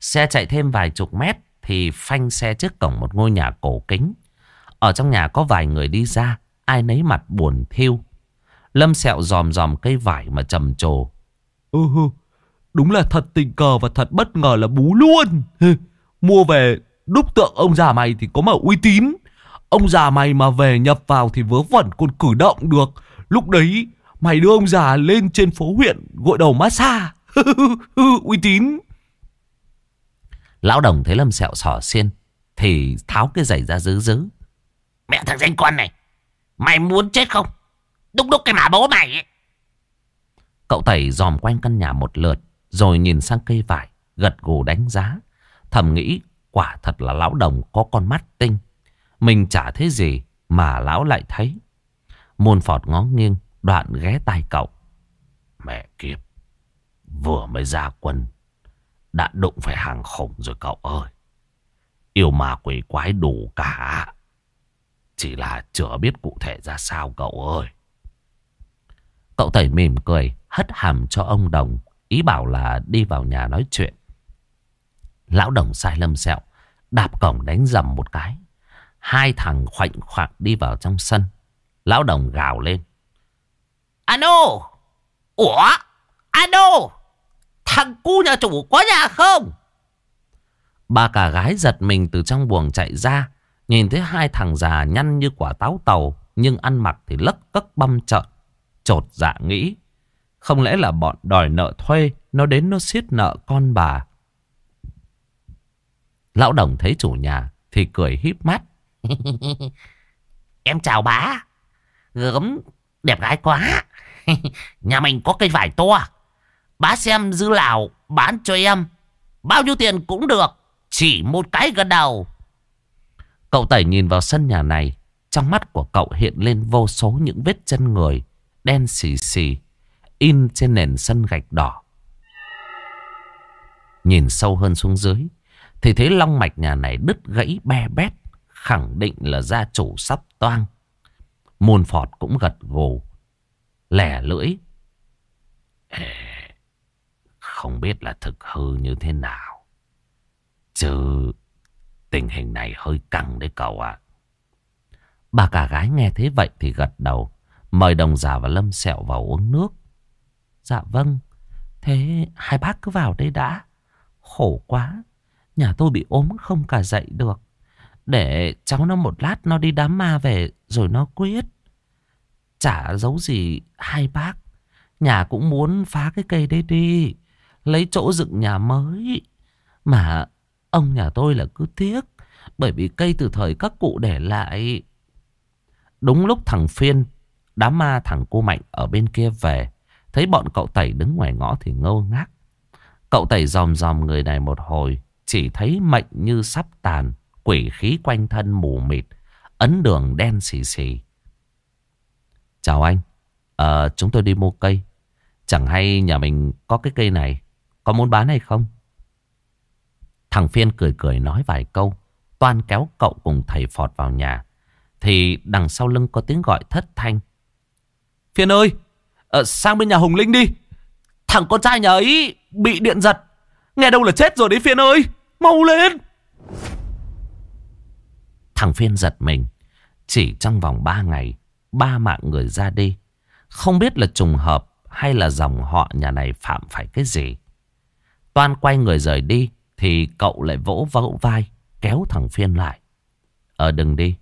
Xe chạy thêm vài chục mét thì phanh xe trước cổng một ngôi nhà cổ kính. Ở trong nhà có vài người đi ra, ai nấy mặt buồn thiêu. Lâm sẹo dòm dòm cây vải mà trầm trồ. Ừ, đúng là thật tình cờ và thật bất ngờ là bú luôn. Mua về đúc tượng ông già mày thì có mà uy tín. Ông già mày mà về nhập vào thì vớ vẩn còn cử động được. Lúc đấy mày đưa ông già lên trên phố huyện gội đầu massage. uy tín. Lão đồng thấy Lâm sẹo sỏ xiên thì tháo cái giày ra dứ dứ. Mẹ thằng danh con này, mày muốn chết không? Đúc đúc cái mà bố mày ấy. Cậu tẩy dòm quanh căn nhà một lượt rồi nhìn sang cây vải, gật gù đánh giá. Thầm nghĩ quả thật là lão đồng có con mắt tinh. Mình chả thấy gì mà lão lại thấy. Môn phọt ngó nghiêng, đoạn ghé tai cậu. Mẹ kiếp, vừa mới ra quân, đã đụng phải hàng khủng rồi cậu ơi. Yêu ma quỷ quái đủ cả. Chỉ là chưa biết cụ thể ra sao cậu ơi. Cậu tẩy mỉm cười, hất hàm cho ông Đồng, ý bảo là đi vào nhà nói chuyện. Lão Đồng sai lâm sẹo, đạp cổng đánh dầm một cái. Hai thằng khoảnh khoạc đi vào trong sân. Lão Đồng gào lên. Ano! Ủa? Ano! Thằng cu nhà chủ có nhà không? Ba cả gái giật mình từ trong buồng chạy ra. Nhìn thấy hai thằng già nhăn như quả táo tàu. Nhưng ăn mặc thì lấc cất băm trợn. Chột dạ nghĩ. Không lẽ là bọn đòi nợ thuê. Nó đến nó siết nợ con bà. Lão đồng thấy chủ nhà. Thì cười híp mắt. em chào bá. Gớm, đẹp gái quá. Nhà mình có cây vải to. Bá xem dư lào bán cho em. Bao nhiêu tiền cũng được. Chỉ một cái gật đầu. Cậu tẩy nhìn vào sân nhà này. Trong mắt của cậu hiện lên vô số những vết chân người. Đen xì xì. In trên nền sân gạch đỏ. Nhìn sâu hơn xuống dưới. Thì thấy long mạch nhà này đứt gãy be bét. Khẳng định là gia chủ sắp toang. Môn phọt cũng gật gù. Lẻ lưỡi. Không biết là thực hư như thế nào. Chứ tình hình này hơi căng đấy cậu ạ. Bà cả gái nghe thế vậy thì gật đầu. Mời đồng già và lâm sẹo vào uống nước. Dạ vâng. Thế hai bác cứ vào đây đã. Khổ quá. Nhà tôi bị ốm không cả dậy được. Để cháu nó một lát nó đi đám ma về rồi nó quyết. Chả giấu gì hai bác. Nhà cũng muốn phá cái cây đấy đi. Lấy chỗ dựng nhà mới. Mà ông nhà tôi là cứ tiếc. Bởi vì cây từ thời các cụ để lại. Đúng lúc thằng Phiên, đám ma thằng cô Mạnh ở bên kia về. Thấy bọn cậu tẩy đứng ngoài ngõ thì ngơ ngác. Cậu tẩy dòm dòm người này một hồi. Chỉ thấy mệnh như sắp tàn. Quỷ khí quanh thân mù mịt. Ấn đường đen xì xì. Chào anh. à, chúng tôi đi mua cây. Chẳng hay nhà mình có cái cây này. Có muốn bán hay không? Thằng Phiên cười cười nói vài câu. Toan kéo cậu cùng thầy Phọt vào nhà. Thì đằng sau lưng có tiếng gọi thất thanh. Phiên ơi! Ờ, sang bên nhà Hùng Linh đi! Thằng con trai nhà ấy bị điện giật. Nghe đâu là chết rồi đấy Phiên ơi! Mau lên! Thằng Phiên giật mình. Chỉ trong vòng 3 ngày, ba mạng người ra đi. Không biết là trùng hợp hay là dòng họ nhà này phạm phải cái gì. Toan quay người rời đi thì cậu lại vỗ vỗ vai kéo thằng Phiên lại. Ờ đừng đi.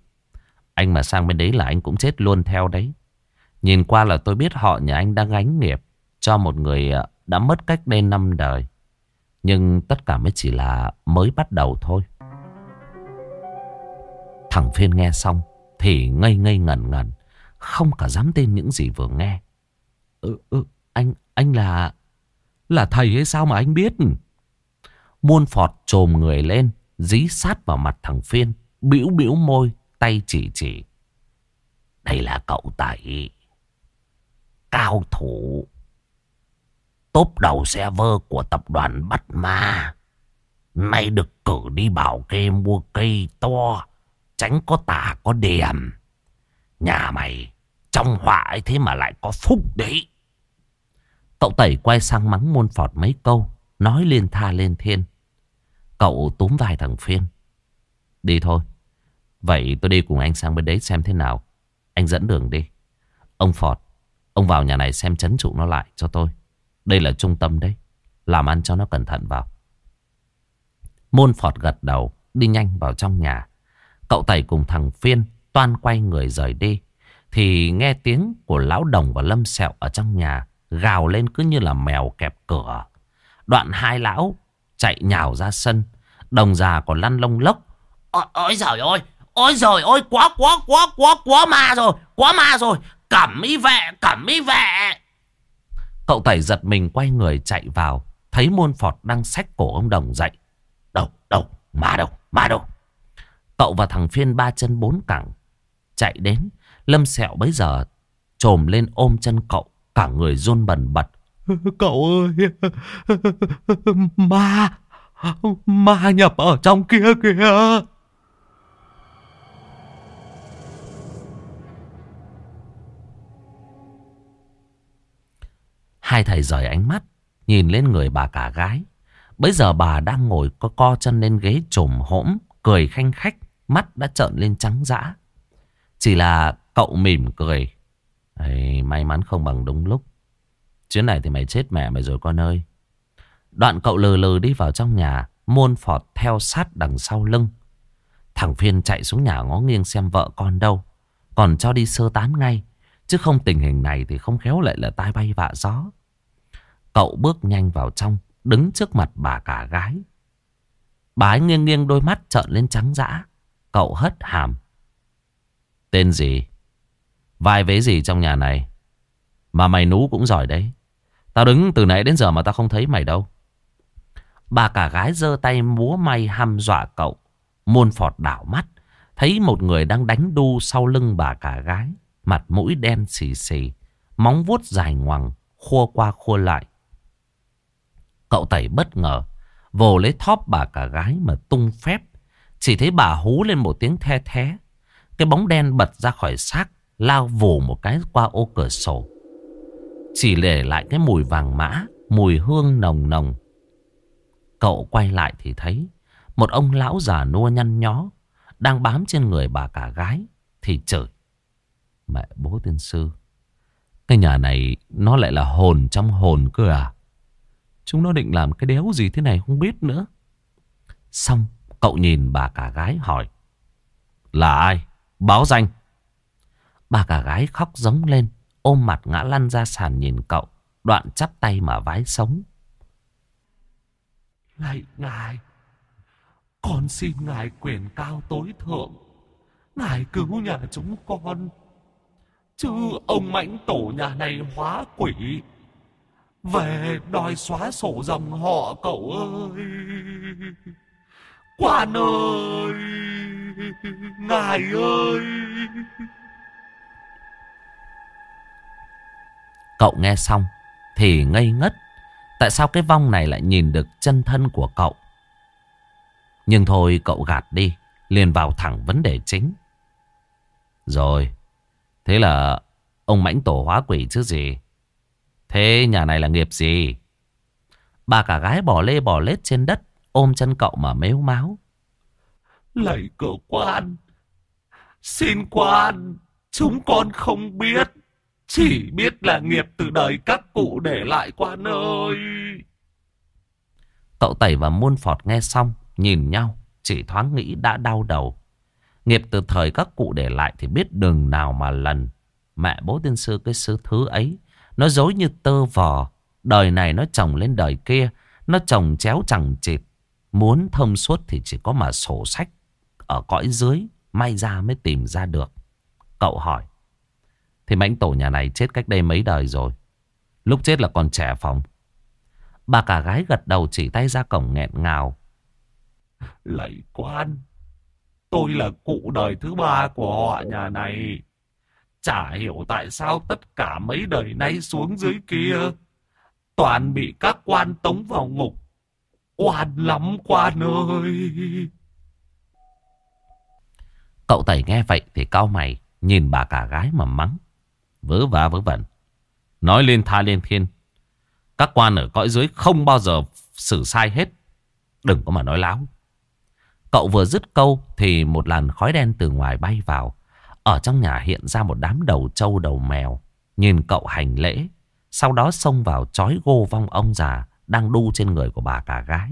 Anh mà sang bên đấy là anh cũng chết luôn theo đấy. Nhìn qua là tôi biết họ nhà anh đang gánh nghiệp cho một người ờ, đã mất cách đây năm đời. Nhưng tất cả mới chỉ là mới bắt đầu thôi. Thằng Phiên nghe xong thì ngây ngây ngẩn ngẩn. Không cả dám tin những gì vừa nghe. Ừ, ừ, anh, anh là... Là thầy hay sao mà anh biết? Muôn phọt trồm người lên, dí sát vào mặt thằng Phiên, bĩu bĩu môi, tay chỉ chỉ. Đây là cậu tẩy. Cao thủ. Tốp đầu xe vơ của tập đoàn Bắt Ma. Nay được cử đi bảo kê mua cây to. Tránh có tà có điểm. Nhà mày trong họa ấy thế mà lại có phúc đấy. Cậu tẩy quay sang mắng môn phọt mấy câu. Nói liên tha lên thiên. Cậu túm vài thằng Phiên. Đi thôi. Vậy tôi đi cùng anh sang bên đấy xem thế nào. Anh dẫn đường đi. Ông Phọt, ông vào nhà này xem chấn trụ nó lại cho tôi. Đây là trung tâm đấy. Làm ăn cho nó cẩn thận vào. Môn Phọt gật đầu, đi nhanh vào trong nhà. Cậu Tẩy cùng thằng Phiên toan quay người rời đi. Thì nghe tiếng của Lão Đồng và Lâm Sẹo ở trong nhà gào lên cứ như là mèo kẹp cửa. Đoạn hai lão chạy nhào ra sân. Đồng già còn lăn lông lốc. Ôi, ôi giời ơi, ôi giời ơi, quá quá quá quá quá ma rồi, quá ma rồi. Cẩm y vệ, cẩm y vệ. Cậu Tẩy giật mình quay người chạy vào. Thấy môn phọt đang xách cổ ông Đồng dậy. Đâu, đâu, ma đâu, ma đâu. Cậu và thằng Phiên ba chân bốn cẳng. Chạy đến. Lâm sẹo bấy giờ trồm lên ôm chân cậu. Cả người run bần bật. Cậu ơi, ma, ma nhập ở trong kia kìa. Hai thầy rời ánh mắt, nhìn lên người bà cả gái. Bây giờ bà đang ngồi co co chân lên ghế trồm hỗm, cười khanh khách, mắt đã trợn lên trắng dã. Chỉ là cậu mỉm cười. Ây, may mắn không bằng đúng lúc. Chuyến này thì mày chết mẹ mày rồi con ơi. Đoạn cậu lừ lừ đi vào trong nhà, môn phọt theo sát đằng sau lưng. Thằng Phiên chạy xuống nhà ngó nghiêng xem vợ con đâu. Còn cho đi sơ tán ngay. Chứ không tình hình này thì không khéo lại là tai bay vạ gió. Cậu bước nhanh vào trong, đứng trước mặt bà cả gái. Bà ấy nghiêng nghiêng đôi mắt trợn lên trắng dã. Cậu hất hàm. Tên gì? Vai vế gì trong nhà này? Mà mày nú cũng giỏi đấy. Tao đứng từ nãy đến giờ mà tao không thấy mày đâu. Bà cả gái giơ tay múa may hăm dọa cậu. Môn phọt đảo mắt. Thấy một người đang đánh đu sau lưng bà cả gái. Mặt mũi đen xì xì. Móng vuốt dài ngoằng. Khua qua khua lại. Cậu tẩy bất ngờ. Vồ lấy thóp bà cả gái mà tung phép. Chỉ thấy bà hú lên một tiếng the thé. Cái bóng đen bật ra khỏi xác. Lao vù một cái qua ô cửa sổ. Chỉ để lại cái mùi vàng mã. Mùi hương nồng nồng. Cậu quay lại thì thấy. Một ông lão già nua nhăn nhó. Đang bám trên người bà cả gái. Thì chửi. Mẹ bố tiên sư. Cái nhà này nó lại là hồn trong hồn cơ à? Chúng nó định làm cái đéo gì thế này không biết nữa. Xong, cậu nhìn bà cả gái hỏi. Là ai? Báo danh. Bà cả gái khóc giống lên, ôm mặt ngã lăn ra sàn nhìn cậu, đoạn chắp tay mà vái sống. Lạy ngài, con xin ngài quyền cao tối thượng. Ngài cứu nhà chúng con. Chứ ông mãnh tổ nhà này hóa quỷ. Về đòi xóa sổ dòng họ cậu ơi Quan ơi Ngài ơi Cậu nghe xong thì ngây ngất. Tại sao cái vong này lại nhìn được chân thân của cậu? Nhưng thôi cậu gạt đi, liền vào thẳng vấn đề chính. Rồi, thế là ông mãnh tổ hóa quỷ chứ gì? Thế nhà này là nghiệp gì? Bà cả gái bỏ lê bỏ lết trên đất, ôm chân cậu mà mếu máu. Lạy cửa quan, xin quan, chúng con không biết. Chỉ biết là nghiệp từ đời các cụ để lại qua nơi. Cậu Tẩy và Muôn Phọt nghe xong, nhìn nhau, chỉ thoáng nghĩ đã đau đầu. Nghiệp từ thời các cụ để lại thì biết đường nào mà lần. Mẹ bố tiên sư cái sư thứ ấy, nó dối như tơ vò. Đời này nó chồng lên đời kia, nó chồng chéo chẳng chịt. Muốn thông suốt thì chỉ có mà sổ sách ở cõi dưới, may ra mới tìm ra được. Cậu hỏi, thì mãnh tổ nhà này chết cách đây mấy đời rồi. Lúc chết là còn trẻ phòng. Bà cả gái gật đầu chỉ tay ra cổng nghẹn ngào. Lạy quan, tôi là cụ đời thứ ba của họ nhà này. Chả hiểu tại sao tất cả mấy đời nay xuống dưới kia. Toàn bị các quan tống vào ngục. Quan lắm quan ơi. Cậu tẩy nghe vậy thì cao mày, nhìn bà cả gái mà mắng. Vớ vả vớ vẩn. Nói lên tha lên thiên. Các quan ở cõi dưới không bao giờ xử sai hết. Đừng có mà nói láo. Cậu vừa dứt câu thì một làn khói đen từ ngoài bay vào. Ở trong nhà hiện ra một đám đầu trâu đầu mèo. Nhìn cậu hành lễ. Sau đó xông vào chói gô vong ông già đang đu trên người của bà cả gái.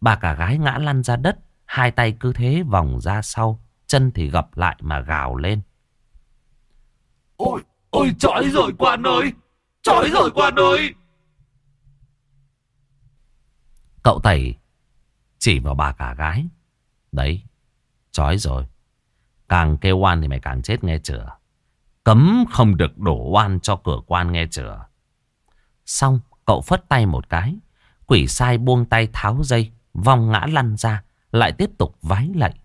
Bà cả gái ngã lăn ra đất. Hai tay cứ thế vòng ra sau. Chân thì gập lại mà gào lên. Ôi, ôi chói rồi quan ơi. Chói rồi quan ơi. Cậu tẩy chỉ vào bà cả gái. Đấy, chói rồi. Càng kêu oan thì mày càng chết nghe chưa? Cấm không được đổ oan cho cửa quan nghe chưa? Xong, cậu phất tay một cái. Quỷ sai buông tay tháo dây, vòng ngã lăn ra, lại tiếp tục vái lạy.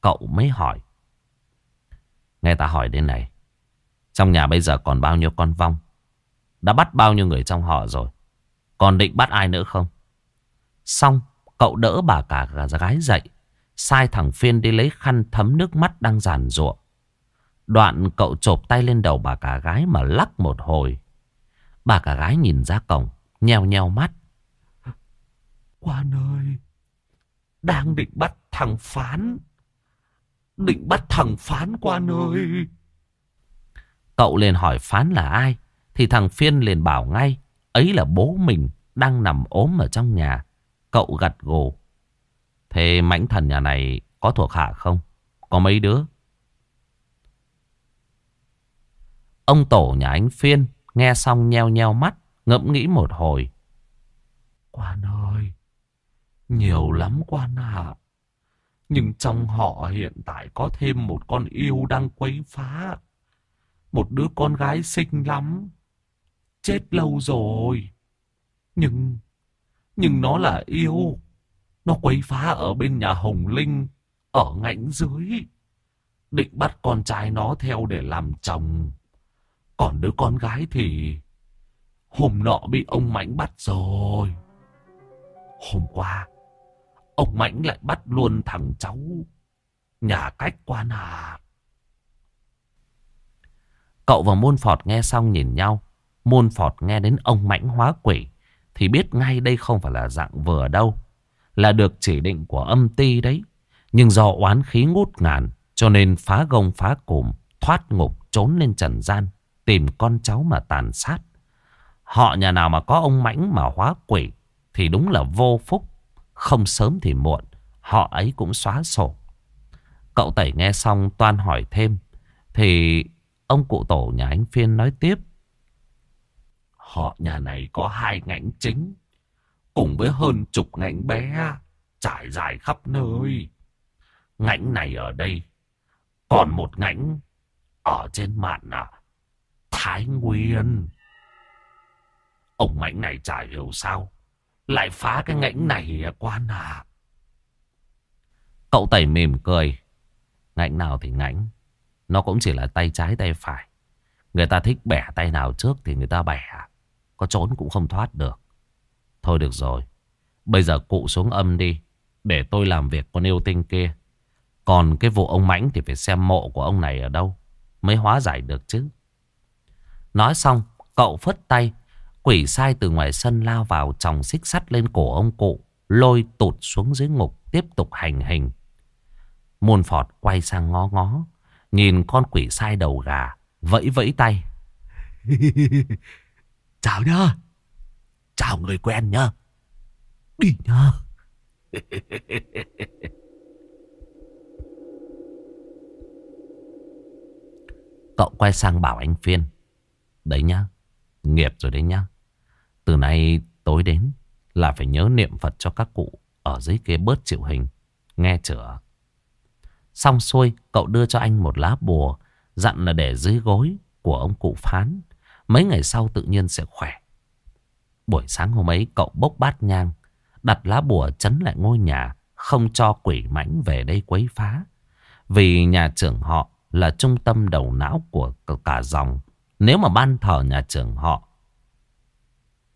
Cậu mới hỏi. Nghe ta hỏi đến này. Trong nhà bây giờ còn bao nhiêu con vong? Đã bắt bao nhiêu người trong họ rồi? Còn định bắt ai nữa không? Xong, cậu đỡ bà cả gái dậy. Sai thằng Phiên đi lấy khăn thấm nước mắt đang giàn ruộng. Đoạn cậu chộp tay lên đầu bà cả gái mà lắc một hồi. Bà cả gái nhìn ra cổng, nheo nheo mắt. Quan ơi, đang định bắt thằng Phán. Định bắt thằng Phán quan ơi. Cậu liền hỏi Phán là ai. Thì thằng Phiên liền bảo ngay. Ấy là bố mình đang nằm ốm ở trong nhà. Cậu gật gù. Thế mãnh thần nhà này có thuộc hạ không? Có mấy đứa? Ông tổ nhà anh Phiên nghe xong nheo nheo mắt, ngẫm nghĩ một hồi. Quan ơi, nhiều lắm quan hạ. Nhưng trong họ hiện tại có thêm một con yêu đang quấy phá. Một đứa con gái xinh lắm. Chết lâu rồi. Nhưng, nhưng nó là yêu. Nó quấy phá ở bên nhà Hồng Linh, ở ngãnh dưới. Định bắt con trai nó theo để làm chồng. Còn đứa con gái thì hôm nọ bị ông Mãnh bắt rồi. Hôm qua, ông Mãnh lại bắt luôn thằng cháu nhà cách quan hạt. Cậu và Môn Phọt nghe xong nhìn nhau. Môn Phọt nghe đến ông Mãnh hóa quỷ thì biết ngay đây không phải là dạng vừa đâu. Là được chỉ định của âm ti đấy. Nhưng do oán khí ngút ngàn cho nên phá gông phá cùm, thoát ngục trốn lên trần gian, tìm con cháu mà tàn sát. Họ nhà nào mà có ông mãnh mà hóa quỷ thì đúng là vô phúc. Không sớm thì muộn, họ ấy cũng xóa sổ. Cậu tẩy nghe xong toan hỏi thêm, thì ông cụ tổ nhà anh Phiên nói tiếp. Họ nhà này có hai ngãnh chính, cùng với hơn chục ngãnh bé, trải dài khắp nơi. Ngãnh này ở đây, còn một ngãnh ở trên mạn à, Thái Nguyên. Ông mãnh này chả hiểu sao. Lại phá cái ngãnh này à, quan à. Cậu tẩy mỉm cười. Ngãnh nào thì ngãnh. Nó cũng chỉ là tay trái tay phải. Người ta thích bẻ tay nào trước thì người ta bẻ. Có trốn cũng không thoát được. Thôi được rồi. Bây giờ cụ xuống âm đi. Để tôi làm việc con yêu tinh kia. Còn cái vụ ông Mãnh thì phải xem mộ của ông này ở đâu. Mới hóa giải được chứ. Nói xong, cậu phất tay. Quỷ sai từ ngoài sân lao vào chồng xích sắt lên cổ ông cụ. Lôi tụt xuống dưới ngục tiếp tục hành hình. Môn Phọt quay sang ngó ngó. Nhìn con quỷ sai đầu gà. Vẫy vẫy tay. Chào nhá. Chào người quen nhá. Đi nhá. Cậu quay sang bảo anh Phiên. Đấy nhá. Nghiệp rồi đấy nhá. Từ nay tối đến là phải nhớ niệm Phật cho các cụ ở dưới kia bớt chịu hình. Nghe chưa? Xong xuôi, cậu đưa cho anh một lá bùa, dặn là để dưới gối của ông cụ phán. Mấy ngày sau tự nhiên sẽ khỏe. Buổi sáng hôm ấy cậu bốc bát nhang, đặt lá bùa chấn lại ngôi nhà, không cho quỷ mãnh về đây quấy phá. Vì nhà trưởng họ là trung tâm đầu não của cả dòng. Nếu mà ban thờ nhà trưởng họ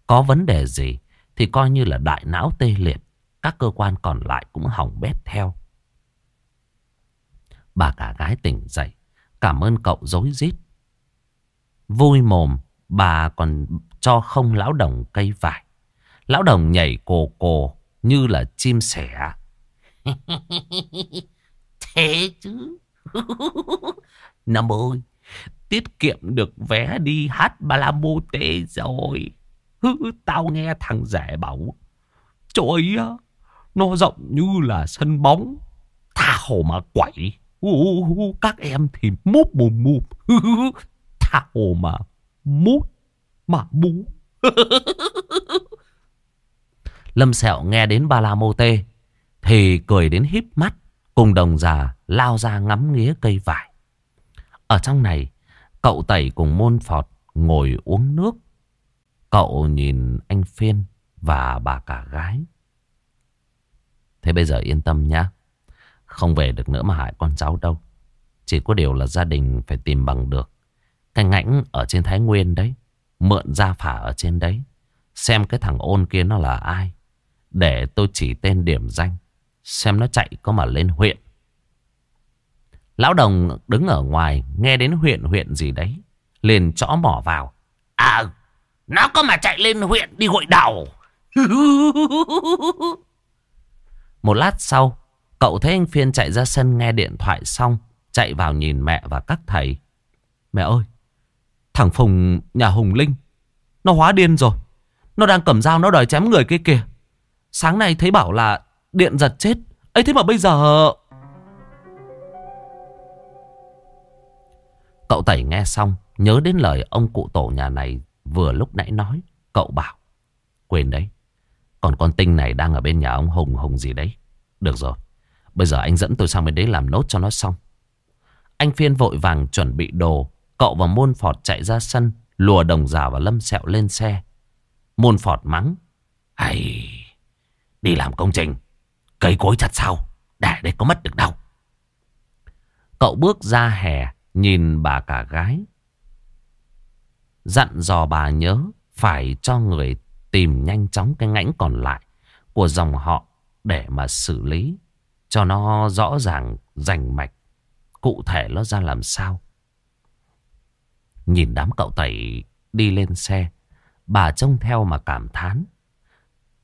có vấn đề gì thì coi như là đại não tê liệt. Các cơ quan còn lại cũng hỏng bét theo. Bà cả gái tỉnh dậy. Cảm ơn cậu dối rít Vui mồm, bà còn cho không lão đồng cây vải. Lão đồng nhảy cổ cổ như là chim sẻ. Thế chứ. Năm ơi, tiết kiệm được vé đi hát ba la mô tê rồi. Tao nghe thằng rẻ bảo, chỗ ấy á, nó rộng như là sân bóng. Tha hồ mà quẩy. Các em thì múp mùm mùm. thảo mà mút mà bú. Lâm Sẹo nghe đến ba la mô tê thì cười đến híp mắt cùng đồng già lao ra ngắm nghía cây vải. Ở trong này, cậu tẩy cùng môn phọt ngồi uống nước. Cậu nhìn anh Phiên và bà cả gái. Thế bây giờ yên tâm nhá. Không về được nữa mà hại con cháu đâu. Chỉ có điều là gia đình phải tìm bằng được. Cái ngãnh ở trên Thái Nguyên đấy. Mượn gia phả ở trên đấy. Xem cái thằng ôn kia nó là ai. Để tôi chỉ tên điểm danh. Xem nó chạy có mà lên huyện. Lão đồng đứng ở ngoài nghe đến huyện huyện gì đấy. Liền chõ mỏ vào. À, nó có mà chạy lên huyện đi hội đầu. Một lát sau, cậu thấy anh Phiên chạy ra sân nghe điện thoại xong. Chạy vào nhìn mẹ và các thầy. Mẹ ơi, thằng Phùng nhà Hùng Linh, nó hóa điên rồi. Nó đang cầm dao nó đòi chém người kia kìa. Sáng nay thấy bảo là điện giật chết. ấy thế mà bây giờ... Cậu Tẩy nghe xong, nhớ đến lời ông cụ tổ nhà này vừa lúc nãy nói. Cậu bảo, quên đấy, còn con tinh này đang ở bên nhà ông Hùng Hùng gì đấy. Được rồi, bây giờ anh dẫn tôi sang bên đấy làm nốt cho nó xong. Anh Phiên vội vàng chuẩn bị đồ, cậu và Môn Phọt chạy ra sân, lùa đồng già và lâm sẹo lên xe. Môn Phọt mắng, hay đi làm công trình, cây cối chặt sau, để đây có mất được đâu. Cậu bước ra hè, nhìn bà cả gái. Dặn dò bà nhớ phải cho người tìm nhanh chóng cái ngãnh còn lại của dòng họ để mà xử lý cho nó rõ ràng rành mạch cụ thể nó ra làm sao. Nhìn đám cậu tẩy đi lên xe, bà trông theo mà cảm thán.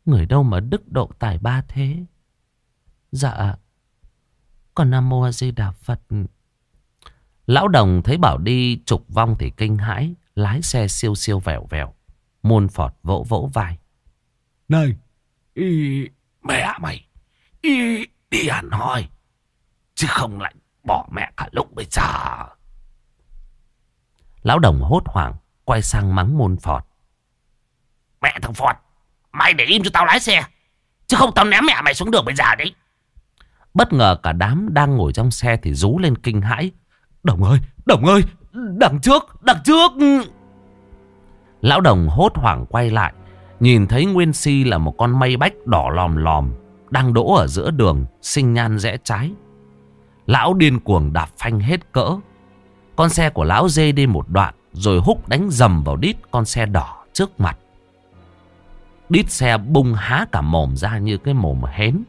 Người đâu mà đức độ tài ba thế? Dạ, còn Nam Mô A Di Đà Phật Lão đồng thấy bảo đi trục vong thì kinh hãi, lái xe siêu siêu vèo vèo. Môn phọt vỗ vỗ vai. Này, ý, mẹ mày, ý, đi hẳn hoi, chứ không lại bỏ mẹ cả lúc bây giờ. Lão đồng hốt hoảng, quay sang mắng môn phọt. Mẹ thằng Phọt, mày để im cho tao lái xe, chứ không tao ném mẹ mày xuống đường bây giờ đấy. Bất ngờ cả đám đang ngồi trong xe thì rú lên kinh hãi. Đồng ơi, Đồng ơi, đằng trước, đằng trước. Lão đồng hốt hoảng quay lại. Nhìn thấy Nguyên Si là một con mây bách đỏ lòm lòm. Đang đỗ ở giữa đường, sinh nhan rẽ trái. Lão điên cuồng đạp phanh hết cỡ. Con xe của lão dê đi một đoạn, rồi húc đánh dầm vào đít con xe đỏ trước mặt. Đít xe bung há cả mồm ra như cái mồm hến.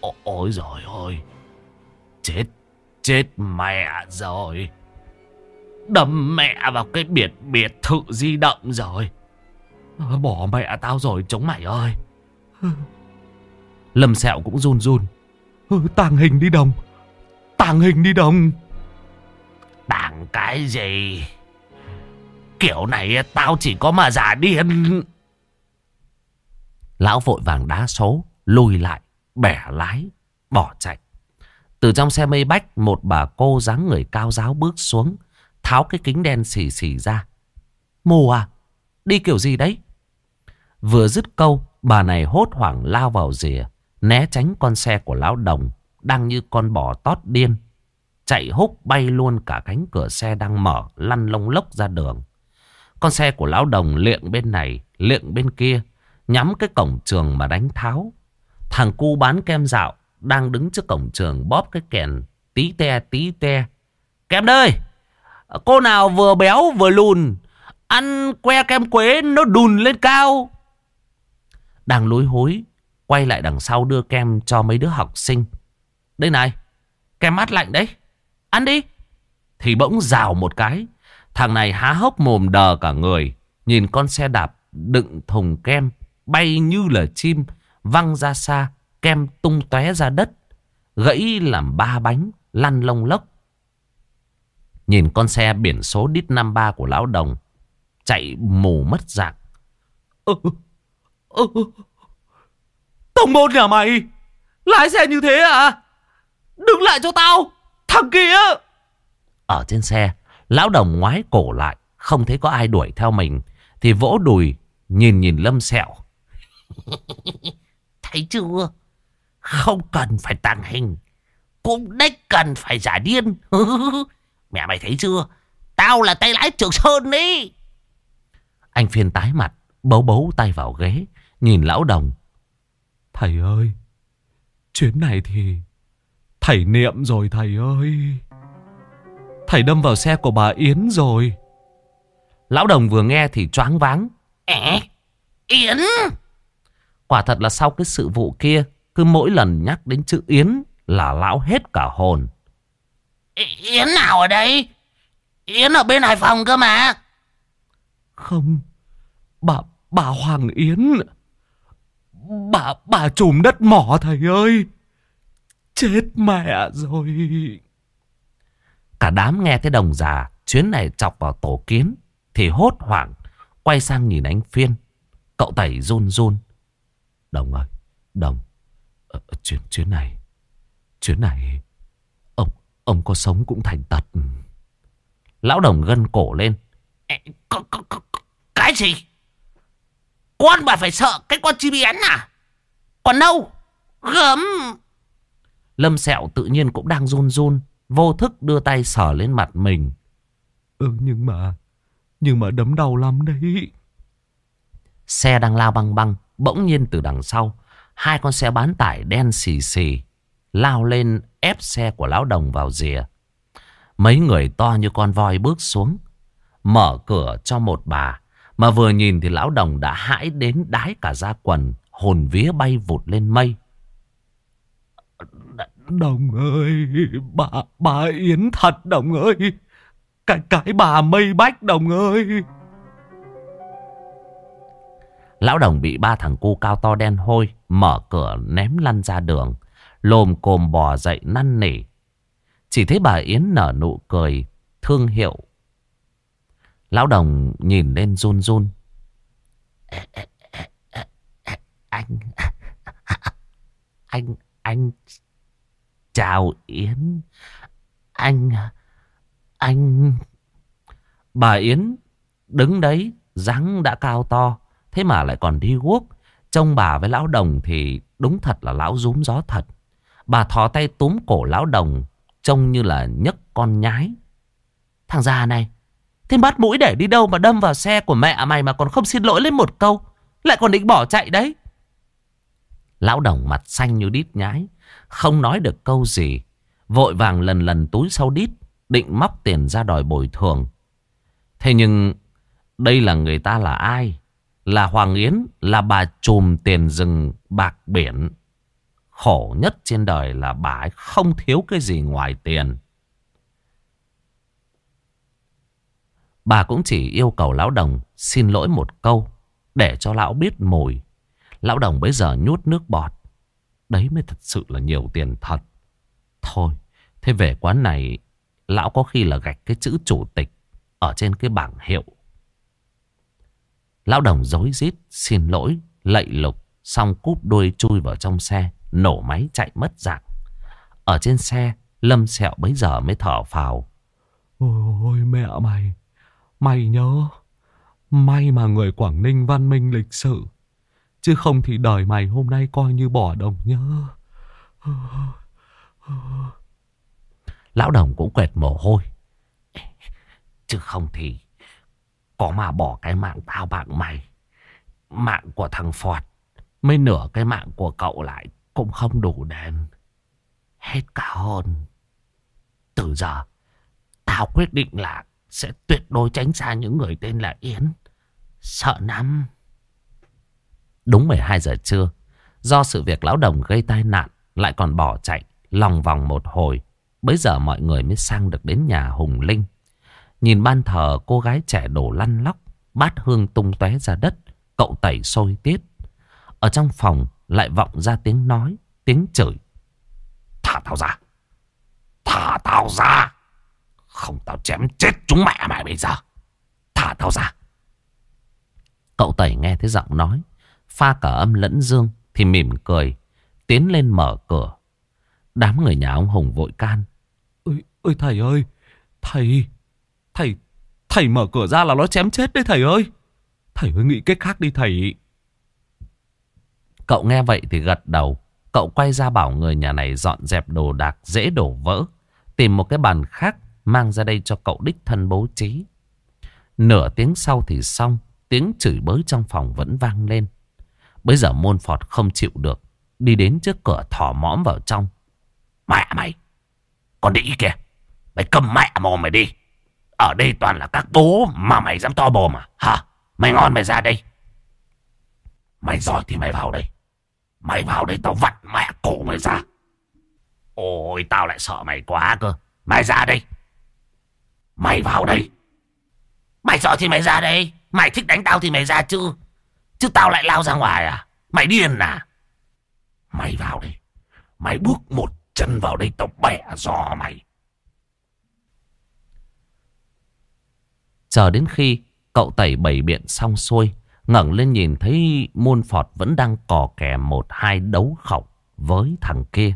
Ôi, ôi rồi ôi. Chết, chết mẹ rồi. Đâm mẹ vào cái biệt biệt thự di động rồi. Bỏ mẹ tao rồi chống mày ơi. Lâm sẹo cũng run run. Tàng hình đi đồng. Tàng hình đi đồng. Tàng cái gì? Kiểu này tao chỉ có mà giả điên. Lão vội vàng đá số, lùi lại, bẻ lái, bỏ chạy. Từ trong xe mây bách, một bà cô dáng người cao giáo bước xuống, tháo cái kính đen xì xì ra. Mù à? Đi kiểu gì đấy? Vừa dứt câu, bà này hốt hoảng lao vào rìa, né tránh con xe của lão đồng, đang như con bò tót điên. Chạy húc bay luôn cả cánh cửa xe đang mở, lăn lông lốc ra đường. Con xe của lão đồng liệng bên này, liệng bên kia, nhắm cái cổng trường mà đánh tháo. Thằng cu bán kem dạo đang đứng trước cổng trường bóp cái kèn tí te tí te. Kem ơi! Cô nào vừa béo vừa lùn, ăn que kem quế nó đùn lên cao. Đang lối hối, quay lại đằng sau đưa kem cho mấy đứa học sinh. Đây này, kem mát lạnh đấy, ăn đi. Thì bỗng rào một cái, thằng này há hốc mồm đờ cả người, nhìn con xe đạp đựng thùng kem bay như là chim, văng ra xa, kem tung tóe ra đất, gãy làm ba bánh, lăn lông lốc. Nhìn con xe biển số đít 53 của lão đồng, chạy mù mất dạng. Ừ, ừ, Tổng môn nhà mày, lái xe như thế à? Đứng lại cho tao, thằng kia. Ở trên xe, lão đồng ngoái cổ lại, không thấy có ai đuổi theo mình, thì vỗ đùi, nhìn nhìn lâm sẹo. Thấy chưa? Không cần phải tàng hình. Cũng đếch cần phải giả điên. Mẹ mày thấy chưa? Tao là tay lái Trường Sơn đi. Anh phiên tái mặt, bấu bấu tay vào ghế, nhìn lão đồng. Thầy ơi, chuyến này thì thầy niệm rồi thầy ơi. Thầy đâm vào xe của bà Yến rồi. Lão đồng vừa nghe thì choáng váng. Ế, Yến! Quả thật là sau cái sự vụ kia, cứ mỗi lần nhắc đến chữ Yến là lão hết cả hồn. Yến nào ở đây? Yến ở bên Hải Phòng cơ mà. Không, bà, bà Hoàng Yến. Bà, bà trùm đất mỏ thầy ơi. Chết mẹ rồi. Cả đám nghe thấy đồng già chuyến này chọc vào tổ kiến thì hốt hoảng quay sang nhìn anh Phiên. Cậu tẩy run run. Đồng ơi, Đồng, ờ, ờ chuyến, chuyến này, chuyến này, ông, ông có sống cũng thành tật. Lão Đồng gân cổ lên. Cái gì? Con bà phải sợ cái con chim én à? Còn đâu? Gớm! Lâm Sẹo tự nhiên cũng đang run run, vô thức đưa tay sờ lên mặt mình. Ừ nhưng mà, nhưng mà đấm đau lắm đấy. Xe đang lao băng băng, bỗng nhiên từ đằng sau, hai con xe bán tải đen xì xì lao lên ép xe của lão đồng vào rìa. Mấy người to như con voi bước xuống, mở cửa cho một bà. Mà vừa nhìn thì lão đồng đã hãi đến đái cả da quần, hồn vía bay vụt lên mây. Đồng ơi, bà, bà Yến thật đồng ơi. Cái, cái bà mây bách đồng ơi. Lão đồng bị ba thằng cu cao to đen hôi mở cửa ném lăn ra đường. Lồm cồm bò dậy năn nỉ. Chỉ thấy bà Yến nở nụ cười thương hiệu. Lão đồng nhìn lên run run. Anh... Anh... Anh... Chào Yến. Anh... Anh... Bà Yến đứng đấy, dáng đã cao to. Thế mà lại còn đi guốc. Trông bà với lão đồng thì đúng thật là lão rúm gió thật. Bà thò tay túm cổ lão đồng, trông như là nhấc con nhái. Thằng già này, Thế bắt mũi để đi đâu mà đâm vào xe của mẹ mày mà còn không xin lỗi lên một câu. Lại còn định bỏ chạy đấy. Lão đồng mặt xanh như đít nhái. Không nói được câu gì. Vội vàng lần lần túi sau đít. Định móc tiền ra đòi bồi thường. Thế nhưng đây là người ta là ai? Là Hoàng Yến, là bà trùm tiền rừng bạc biển. Khổ nhất trên đời là bà ấy không thiếu cái gì ngoài tiền. Bà cũng chỉ yêu cầu lão đồng xin lỗi một câu để cho lão biết mùi. Lão đồng bây giờ nhút nước bọt. Đấy mới thật sự là nhiều tiền thật. Thôi, thế về quán này lão có khi là gạch cái chữ chủ tịch ở trên cái bảng hiệu. Lão đồng dối rít xin lỗi, lạy lục, xong cúp đuôi chui vào trong xe, nổ máy chạy mất dạng. Ở trên xe, Lâm Sẹo bấy giờ mới thở phào. Ôi mẹ mày, mày nhớ, may mà người Quảng Ninh văn minh lịch sự. Chứ không thì đời mày hôm nay coi như bỏ đồng nhớ. Lão đồng cũng quẹt mồ hôi. Chứ không thì có mà bỏ cái mạng tao bạn mày. Mạng của thằng Phọt. mới nửa cái mạng của cậu lại cũng không đủ đền. Hết cả hồn. Từ giờ, tao quyết định là sẽ tuyệt đối tránh xa những người tên là Yến. Sợ lắm. Đúng 12 giờ trưa, do sự việc lão đồng gây tai nạn, lại còn bỏ chạy, lòng vòng một hồi. Bây giờ mọi người mới sang được đến nhà Hùng Linh. Nhìn ban thờ cô gái trẻ đổ lăn lóc, bát hương tung tóe ra đất, cậu tẩy sôi tiết. Ở trong phòng lại vọng ra tiếng nói, tiếng chửi. Thả tao ra! Thả tao ra! Không tao chém chết chúng mẹ mày bây giờ! Thả tao ra! Cậu tẩy nghe thấy giọng nói, pha cả âm lẫn dương thì mỉm cười, tiến lên mở cửa. Đám người nhà ông Hùng vội can. Ôi, ôi thầy ơi, thầy, thầy, thầy mở cửa ra là nó chém chết đấy thầy ơi. Thầy ơi nghĩ cách khác đi thầy. Cậu nghe vậy thì gật đầu. Cậu quay ra bảo người nhà này dọn dẹp đồ đạc dễ đổ vỡ. Tìm một cái bàn khác mang ra đây cho cậu đích thân bố trí. Nửa tiếng sau thì xong. Tiếng chửi bới trong phòng vẫn vang lên. Bây giờ môn phọt không chịu được. Đi đến trước cửa thỏ mõm vào trong. Mẹ mày! Con đĩ kìa! Mày cầm mẹ mồm mày đi! Ở đây toàn là các bố mà mày dám to bồ mà. Hả? Mày ngon mày ra đây. Mày giỏi thì mày vào đây. Mày vào đây tao vặn mẹ cổ mày ra. Ôi, tao lại sợ mày quá cơ. Mày ra đây. Mày vào đây. Mày sợ thì mày ra đây. Mày thích đánh tao thì mày ra chứ. Chứ tao lại lao ra ngoài à. Mày điên à. Mày vào đây. Mày bước một chân vào đây tao bẻ giò mày. Chờ đến khi cậu tẩy bảy biện xong xuôi, ngẩng lên nhìn thấy môn phọt vẫn đang cò kè một hai đấu khẩu với thằng kia.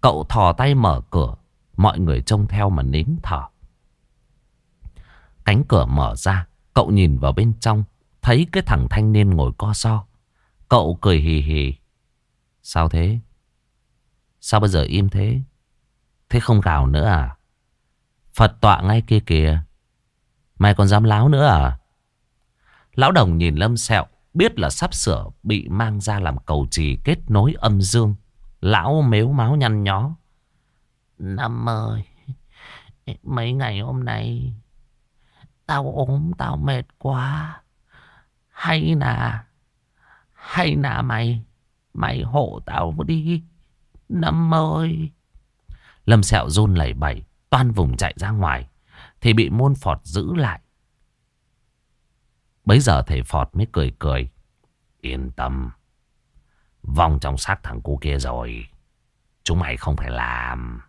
Cậu thò tay mở cửa, mọi người trông theo mà nín thở. Cánh cửa mở ra, cậu nhìn vào bên trong, thấy cái thằng thanh niên ngồi co so. Cậu cười hì hì. Sao thế? Sao bây giờ im thế? Thế không gào nữa à? Phật tọa ngay kia kìa. Mày còn dám láo nữa à? Lão đồng nhìn Lâm Sẹo, biết là sắp sửa bị mang ra làm cầu trì kết nối âm dương. Lão mếu máu nhăn nhó. Năm ơi, mấy ngày hôm nay, tao ốm, tao mệt quá. Hay là, hay là mày, mày hộ tao đi. Năm ơi. Lâm Sẹo run lẩy bẩy, toan vùng chạy ra ngoài thì bị môn phọt giữ lại. Bấy giờ thầy phọt mới cười cười. Yên tâm. vòng trong xác thằng cu kia rồi. Chúng mày không phải làm.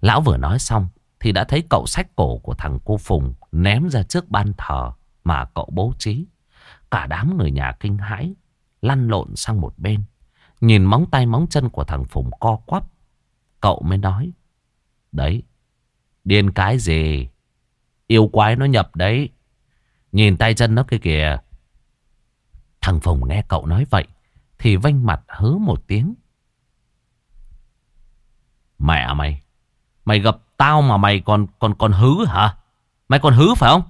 Lão vừa nói xong thì đã thấy cậu sách cổ của thằng cô Phùng ném ra trước ban thờ mà cậu bố trí. Cả đám người nhà kinh hãi, lăn lộn sang một bên. Nhìn móng tay móng chân của thằng Phùng co quắp. Cậu mới nói. Đấy, Điên cái gì? Yêu quái nó nhập đấy. Nhìn tay chân nó kia kìa. Thằng Phùng nghe cậu nói vậy. Thì vanh mặt hứ một tiếng. Mẹ mày. Mày gặp tao mà mày còn còn còn hứ hả? Mày còn hứ phải không?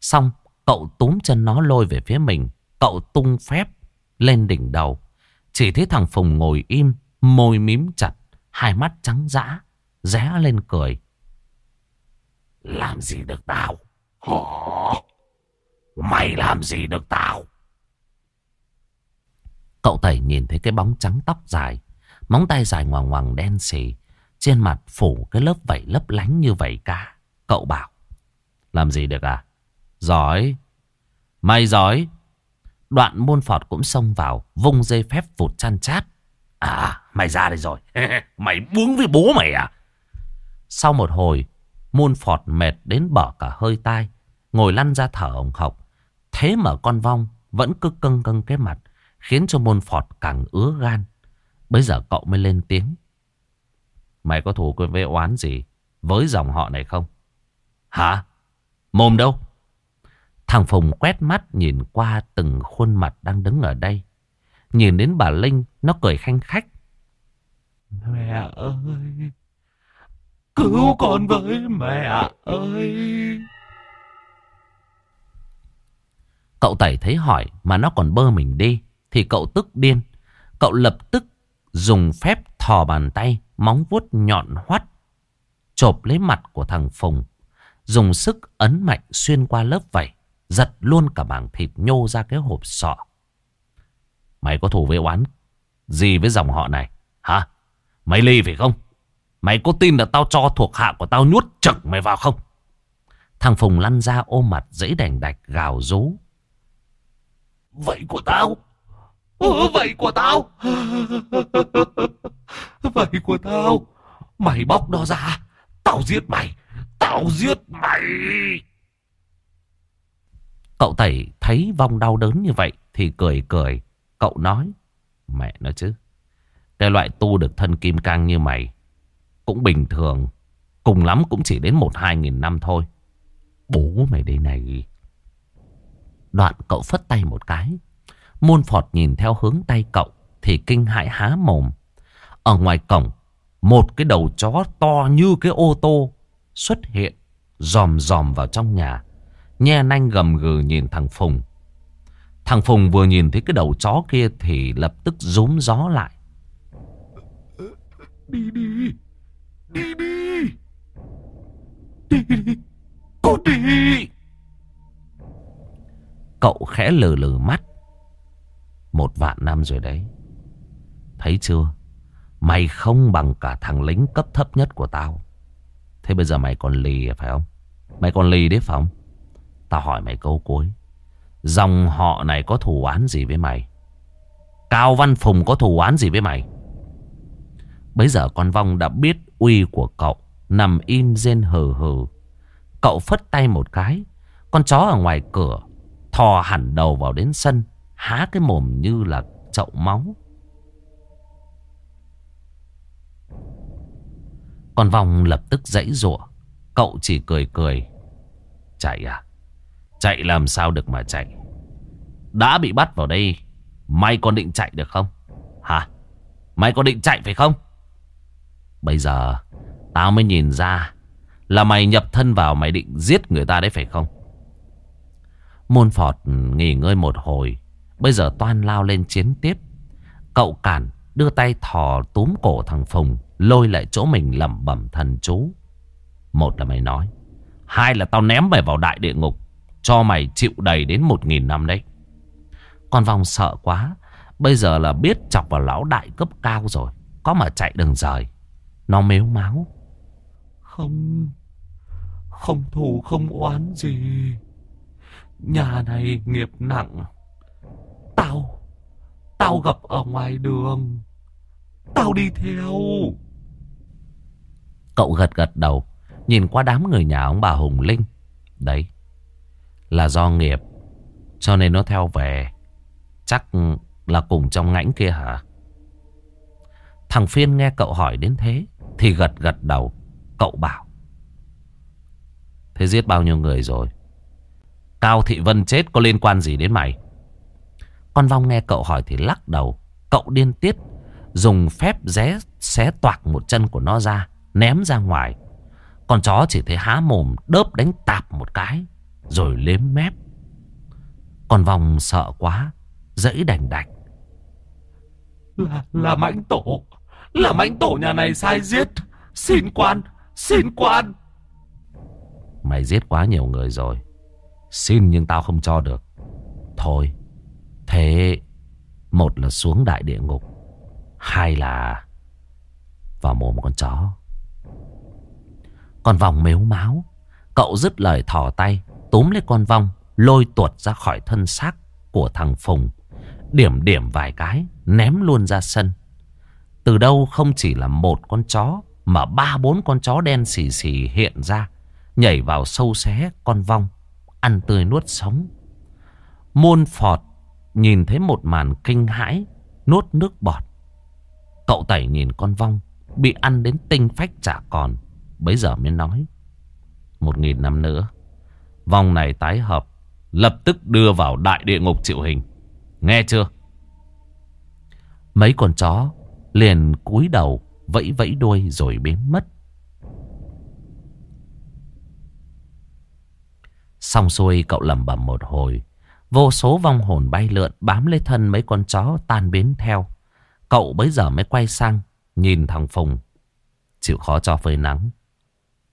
Xong cậu túm chân nó lôi về phía mình. Cậu tung phép lên đỉnh đầu. Chỉ thấy thằng Phùng ngồi im, môi mím chặt, hai mắt trắng dã, ré lên cười. Làm gì được tao? Hả? Mày làm gì được tao? Cậu tẩy nhìn thấy cái bóng trắng tóc dài, móng tay dài ngoằng ngoằng đen xì, trên mặt phủ cái lớp vảy lấp lánh như vảy cá. Cậu bảo, làm gì được à? Giỏi, mày giỏi. Đoạn môn phọt cũng xông vào, vung dây phép vụt chăn chát. À, mày ra đây rồi. mày buông với bố mày à? Sau một hồi, môn phọt mệt đến bỏ cả hơi tai, ngồi lăn ra thở ổng hộc. Thế mà con vong vẫn cứ cưng cưng cái mặt, khiến cho môn phọt càng ứa gan. Bây giờ cậu mới lên tiếng. Mày có thù với oán gì với dòng họ này không? Hả? Mồm đâu? Thằng Phùng quét mắt nhìn qua từng khuôn mặt đang đứng ở đây. Nhìn đến bà Linh, nó cười khanh khách. Mẹ ơi! Cứu con với mẹ ơi! Cậu Tẩy thấy hỏi mà nó còn bơ mình đi. Thì cậu tức điên. Cậu lập tức dùng phép thò bàn tay, móng vuốt nhọn hoắt. Chộp lấy mặt của thằng Phùng. Dùng sức ấn mạnh xuyên qua lớp vảy. Giật luôn cả mảng thịt nhô ra cái hộp sọ. Mày có thù với oán gì với dòng họ này? Hả? Mày ly phải không? Mày có tin là tao cho thuộc hạ của tao nuốt chực mày vào không? Thằng Phùng lăn ra ôm mặt dãy đành đạch gào rú. Vậy của tao? Vậy của tao? Vậy của tao? Mày bóc nó ra. Tao giết mày. Tao giết mày. Cậu Tẩy thấy vong đau đớn như vậy thì cười cười. Cậu nói. Mẹ nói chứ. Cái loại tu được thân kim cang như mày. Cũng bình thường. Cùng lắm cũng chỉ đến một, hai nghìn năm thôi. Bố mày đây này. Đoạn cậu phất tay một cái. Môn phọt nhìn theo hướng tay cậu thì kinh hãi há mồm. Ở ngoài cổng, một cái đầu chó to như cái ô tô xuất hiện, dòm dòm vào trong nhà. Nhe nanh gầm gừ nhìn thằng Phùng. Thằng Phùng vừa nhìn thấy cái đầu chó kia thì lập tức rúm gió lại. Đi đi, đi đi, đi đi, cô đi. Cậu khẽ lừ lừ mắt. Một vạn năm rồi đấy. Thấy chưa? Mày không bằng cả thằng lính cấp thấp nhất của tao. Thế bây giờ mày còn lì à, phải không? Mày còn lì đấy, phải không? Tao hỏi mày câu cuối. Dòng họ này có thù oán gì với mày? Cao Văn Phùng có thù oán gì với mày? Bây giờ con Vong đã biết uy của cậu. Nằm im rên hừ hừ. Cậu phất tay một cái. Con chó ở ngoài cửa. Thò hẳn đầu vào đến sân. Há cái mồm như là chậu máu. Con vòng lập tức dãy rủa Cậu chỉ cười cười. Chạy à? Chạy làm sao được mà chạy? Đã bị bắt vào đây. Mày còn định chạy được không? Hả? Mày còn định chạy phải không? Bây giờ, tao mới nhìn ra là mày nhập thân vào mày định giết người ta đấy phải không? Môn Phọt nghỉ ngơi một hồi. Bây giờ toan lao lên chiến tiếp. Cậu cản đưa tay thò túm cổ thằng Phùng, lôi lại chỗ mình lẩm bẩm thần chú. Một là mày nói. Hai là tao ném mày vào đại địa ngục. Cho mày chịu đầy đến một nghìn năm đấy. Con vòng sợ quá. Bây giờ là biết chọc vào lão đại cấp cao rồi. Có mà chạy đừng rời. Nó mếu máu. Không. Không thù, không oán gì. Nhà này nghiệp nặng. Tao. Tao gặp ở ngoài đường. Tao đi theo. Cậu gật gật đầu. Nhìn qua đám người nhà ông bà Hùng Linh. Đấy. Là do nghiệp. Cho nên nó theo về. Chắc là cùng trong ngãnh kia hả? Thằng Phiên nghe cậu hỏi đến thế. Thì gật gật đầu. Cậu bảo. Thế giết bao nhiêu người rồi? Cao Thị Vân chết có liên quan gì đến mày? Con Vong nghe cậu hỏi thì lắc đầu. Cậu điên tiết. Dùng phép ré xé toạc một chân của nó ra. Ném ra ngoài. Con chó chỉ thấy há mồm đớp đánh tạp một cái. Rồi lếm mép. Con vòng sợ quá. Dẫy đành đạch. Là, là mãnh tổ. Là mãnh tổ nhà này sai giết. Xin quan. Xin quan. Mày giết quá nhiều người rồi. Xin nhưng tao không cho được. Thôi. Thế một là xuống đại địa ngục. Hai là vào mồm con chó. Con vòng mếu máu. Cậu dứt lời thò tay. Túm lấy con vong. Lôi tuột ra khỏi thân xác của thằng Phùng. Điểm điểm vài cái. Ném luôn ra sân. Từ đâu không chỉ là một con chó. Mà ba bốn con chó đen xì xì hiện ra. Nhảy vào sâu xé con vong. Ăn tươi nuốt sống. Môn phọt nhìn thấy một màn kinh hãi. Nuốt nước bọt. Cậu tẩy nhìn con vong. Bị ăn đến tinh phách chả còn. Bấy giờ mới nói. Một nghìn năm nữa. Vong này tái hợp. Lập tức đưa vào đại địa ngục chịu hình. Nghe chưa? Mấy con chó liền cúi đầu, vẫy vẫy đuôi rồi biến mất. Xong xuôi cậu lẩm bẩm một hồi. Vô số vong hồn bay lượn bám lấy thân mấy con chó tan biến theo. Cậu bấy giờ mới quay sang nhìn thằng Phùng. Chịu khó cho phơi nắng.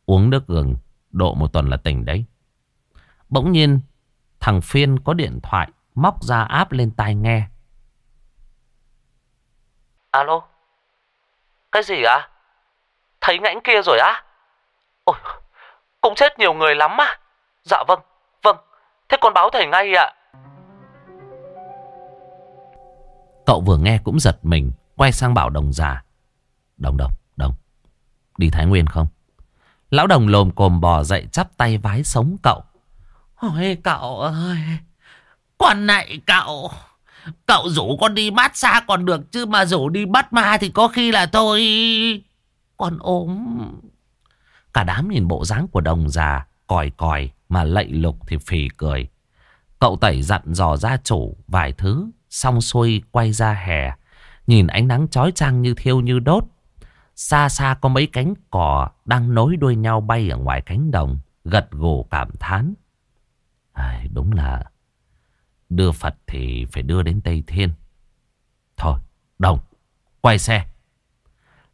Uống nước gừng độ một tuần là tỉnh đấy. Bỗng nhiên thằng Phiên có điện thoại móc ra áp lên tai nghe. Alo? Cái gì á? Thấy ngãnh kia rồi á? Ôi, cũng chết nhiều người lắm mà Dạ vâng, vâng. Thế con báo thầy ngay ạ. Cậu vừa nghe cũng giật mình, quay sang bảo đồng già. Đồng đồng, đồng, đi Thái Nguyên không? Lão đồng lồm cồm bò dậy chắp tay vái sống cậu. Ôi cậu ơi, con này cậu, cậu rủ con đi bắt xa còn được chứ mà rủ đi bắt ma thì có khi là tôi... Con ốm. Cả đám nhìn bộ dáng của đồng già, còi còi mà lạy lục thì phì cười. Cậu tẩy dặn dò gia chủ vài thứ, xong xuôi quay ra hè. Nhìn ánh nắng chói chang như thiêu như đốt. Xa xa có mấy cánh cò đang nối đuôi nhau bay ở ngoài cánh đồng, gật gù cảm thán. À, đúng là đưa Phật thì phải đưa đến Tây Thiên. Thôi, Đồng, quay xe.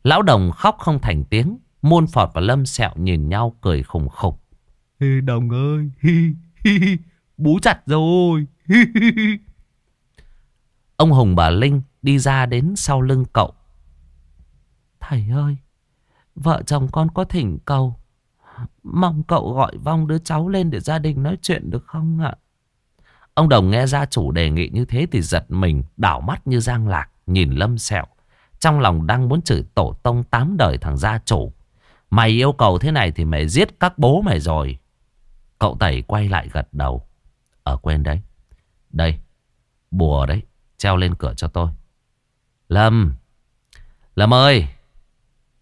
Lão Đồng khóc không thành tiếng, Môn Phọt và Lâm Sẹo nhìn nhau cười khùng khục. Đồng ơi, hi, hi, hi, bú chặt rồi. Hi, hi, hi. Ông Hùng bà Linh đi ra đến sau lưng cậu. Thầy ơi, vợ chồng con có thỉnh cầu. Mong cậu gọi vong đứa cháu lên để gia đình nói chuyện được không ạ? Ông Đồng nghe gia chủ đề nghị như thế thì giật mình, đảo mắt như giang lạc, nhìn Lâm Sẹo. Trong lòng đang muốn chửi tổ tông tám đời thằng gia chủ. Mày yêu cầu thế này thì mày giết các bố mày rồi. Cậu Tẩy quay lại gật đầu. Ở quên đấy. Đây, bùa đấy, treo lên cửa cho tôi. Lâm, Lâm ơi,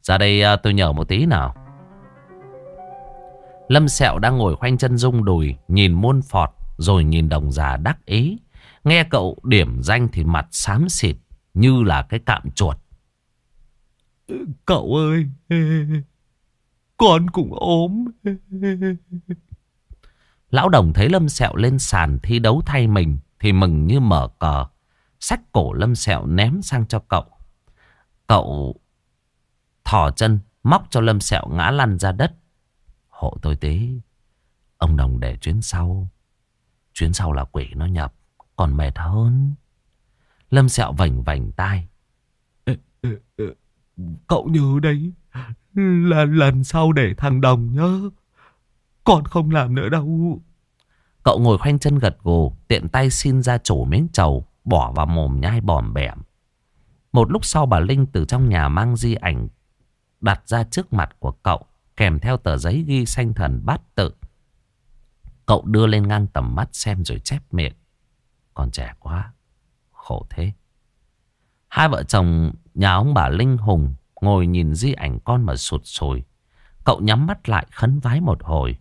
ra đây à, tôi nhờ một tí nào. Lâm Sẹo đang ngồi khoanh chân rung đùi, nhìn muôn phọt, rồi nhìn đồng già đắc ý. Nghe cậu điểm danh thì mặt xám xịt, như là cái cạm chuột. Cậu ơi, con cũng ốm. Lão đồng thấy Lâm Sẹo lên sàn thi đấu thay mình, thì mừng như mở cờ. Xách cổ Lâm Sẹo ném sang cho cậu. Cậu thỏ chân móc cho Lâm Sẹo ngã lăn ra đất. Hộ tôi tí. Ông Đồng để chuyến sau. Chuyến sau là quỷ nó nhập. Còn mệt hơn. Lâm Sẹo vảnh vảnh tai. Cậu nhớ đấy. Là lần sau để thằng Đồng nhớ. Con không làm nữa đâu. Cậu ngồi khoanh chân gật gù. Tiện tay xin ra chủ miếng trầu. Bỏ vào mồm nhai bòm bẻm. Một lúc sau bà Linh từ trong nhà mang di ảnh đặt ra trước mặt của cậu kèm theo tờ giấy ghi sanh thần bát tự. Cậu đưa lên ngang tầm mắt xem rồi chép miệng. Còn trẻ quá, khổ thế. Hai vợ chồng nhà ông bà Linh Hùng ngồi nhìn di ảnh con mà sụt sùi. Cậu nhắm mắt lại khấn vái một hồi.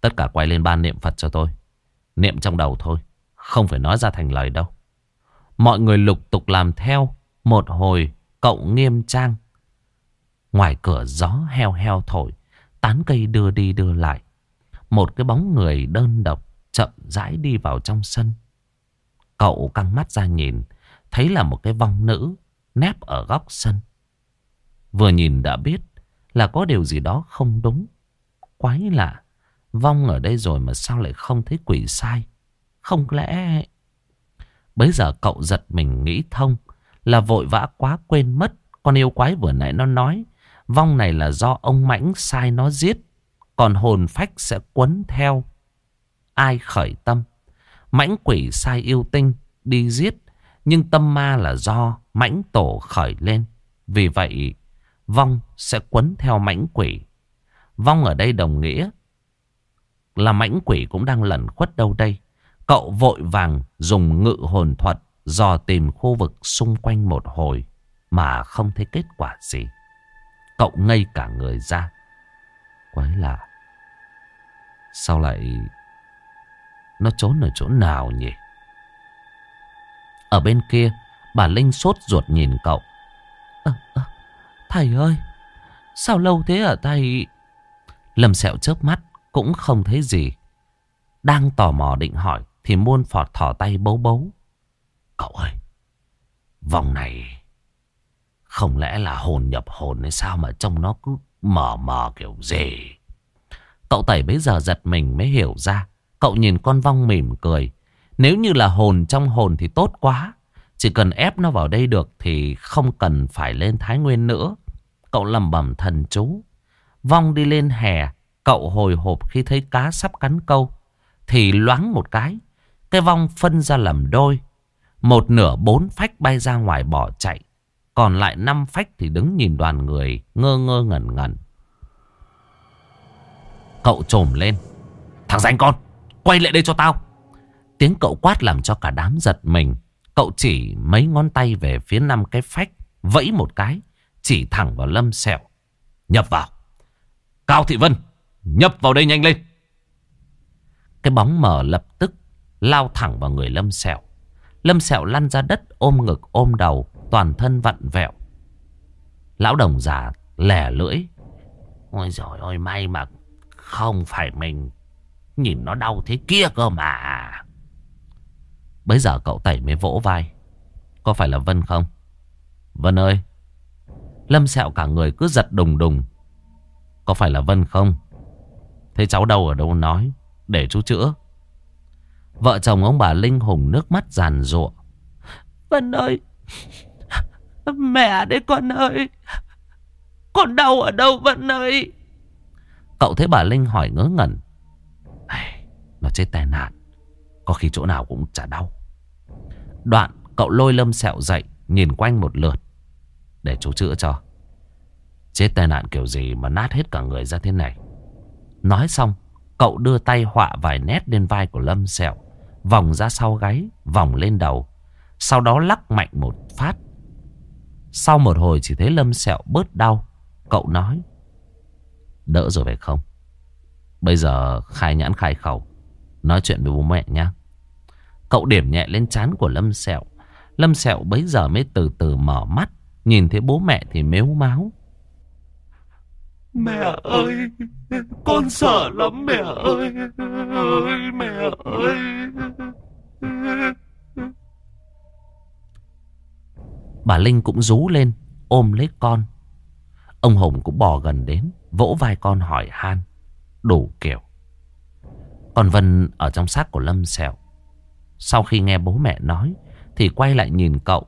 Tất cả quay lên ban niệm Phật cho tôi. Niệm trong đầu thôi, không phải nói ra thành lời đâu. Mọi người lục tục làm theo. Một hồi cậu nghiêm trang Ngoài cửa gió heo heo thổi. Tán cây đưa đi đưa lại. Một cái bóng người đơn độc chậm rãi đi vào trong sân. Cậu căng mắt ra nhìn, thấy là một cái vong nữ nép ở góc sân. Vừa nhìn đã biết là có điều gì đó không đúng. Quái lạ, vong ở đây rồi mà sao lại không thấy quỷ sai? Không lẽ bấy giờ cậu giật mình nghĩ thông, là vội vã quá quên mất con yêu quái vừa nãy nó nói. Vong này là do ông mãnh sai nó giết, còn hồn phách sẽ quấn theo. Ai khởi tâm? Mãnh quỷ sai yêu tinh đi giết, nhưng tâm ma là do mãnh tổ khởi lên. Vì vậy, vong sẽ quấn theo mãnh quỷ. Vong ở đây đồng nghĩa là mãnh quỷ cũng đang lẩn khuất đâu đây cậu vội vàng dùng ngự hồn thuật dò tìm khu vực xung quanh một hồi mà không thấy kết quả gì. Cậu ngây cả người ra. Quái lạ. Sao lại... Nó trốn ở chỗ nào nhỉ? Ở bên kia, bà Linh sốt ruột nhìn cậu. À, à, thầy ơi, sao lâu thế hả thầy? Lâm sẹo chớp mắt, cũng không thấy gì. Đang tò mò định hỏi, thì muôn phọt thỏ tay bấu bấu. Cậu ơi, vòng này không lẽ là hồn nhập hồn hay sao mà trông nó cứ mờ mờ kiểu gì. Cậu tẩy bây giờ giật mình mới hiểu ra. Cậu nhìn con vong mỉm cười. Nếu như là hồn trong hồn thì tốt quá. Chỉ cần ép nó vào đây được thì không cần phải lên Thái Nguyên nữa. Cậu lầm bẩm thần chú. Vong đi lên hè. Cậu hồi hộp khi thấy cá sắp cắn câu. Thì loáng một cái. Cái vong phân ra làm đôi. Một nửa bốn phách bay ra ngoài bỏ chạy. Còn lại năm phách thì đứng nhìn đoàn người ngơ ngơ ngẩn ngẩn. Cậu trồm lên. Thằng danh con, quay lại đây cho tao. Tiếng cậu quát làm cho cả đám giật mình. Cậu chỉ mấy ngón tay về phía năm cái phách, vẫy một cái, chỉ thẳng vào lâm sẹo. Nhập vào. Cao Thị Vân, nhập vào đây nhanh lên. Cái bóng mở lập tức lao thẳng vào người lâm sẹo. Lâm sẹo lăn ra đất, ôm ngực, ôm đầu, toàn thân vặn vẹo. Lão đồng già lẻ lưỡi. Ôi giời ơi, may mà không phải mình. Nhìn nó đau thế kia cơ mà. Bây giờ cậu tẩy mới vỗ vai. Có phải là Vân không? Vân ơi. Lâm sẹo cả người cứ giật đùng đùng. Có phải là Vân không? Thế cháu đâu ở đâu nói. Để chú chữa. Vợ chồng ông bà Linh hùng nước mắt giàn rụa. Vân ơi. Mẹ đấy con ơi, Con đau ở đâu Vân ơi? Cậu thấy bà Linh hỏi ngớ ngẩn. Nó chết tai nạn, Có khi chỗ nào cũng chả đau. Đoạn, cậu lôi lâm sẹo dậy, Nhìn quanh một lượt, Để chú chữa cho. Chết tai nạn kiểu gì mà nát hết cả người ra thế này? Nói xong, Cậu đưa tay họa vài nét lên vai của lâm sẹo. Vòng ra sau gáy, Vòng lên đầu Sau đó lắc mạnh một phát sau một hồi chỉ thấy Lâm Sẹo bớt đau. Cậu nói. Đỡ rồi phải không? Bây giờ khai nhãn khai khẩu. Nói chuyện với bố mẹ nhé. Cậu điểm nhẹ lên trán của Lâm Sẹo. Lâm Sẹo bấy giờ mới từ từ mở mắt. Nhìn thấy bố mẹ thì mếu máu. Mẹ ơi, con sợ lắm mẹ ơi, ơi mẹ ơi. Bà Linh cũng rú lên ôm lấy con. Ông Hùng cũng bò gần đến vỗ vai con hỏi han. Đủ kiểu. Còn Vân ở trong xác của Lâm Sẹo. Sau khi nghe bố mẹ nói thì quay lại nhìn cậu.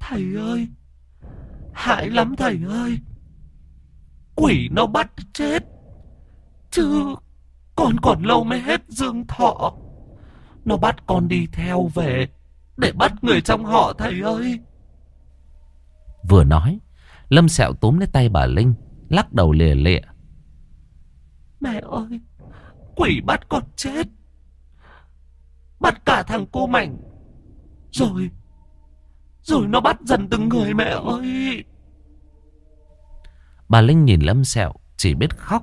Thầy ơi! Hại lắm thầy ơi! Quỷ nó bắt chết! Chứ con còn lâu mới hết dương thọ. Nó bắt con đi theo về để bắt người trong họ thầy ơi. Vừa nói, Lâm Sẹo túm lấy tay bà Linh, lắc đầu lìa lịa. Mẹ ơi, quỷ bắt con chết. Bắt cả thằng cô mảnh. Rồi, rồi nó bắt dần từng người mẹ ơi. Bà Linh nhìn Lâm Sẹo, chỉ biết khóc.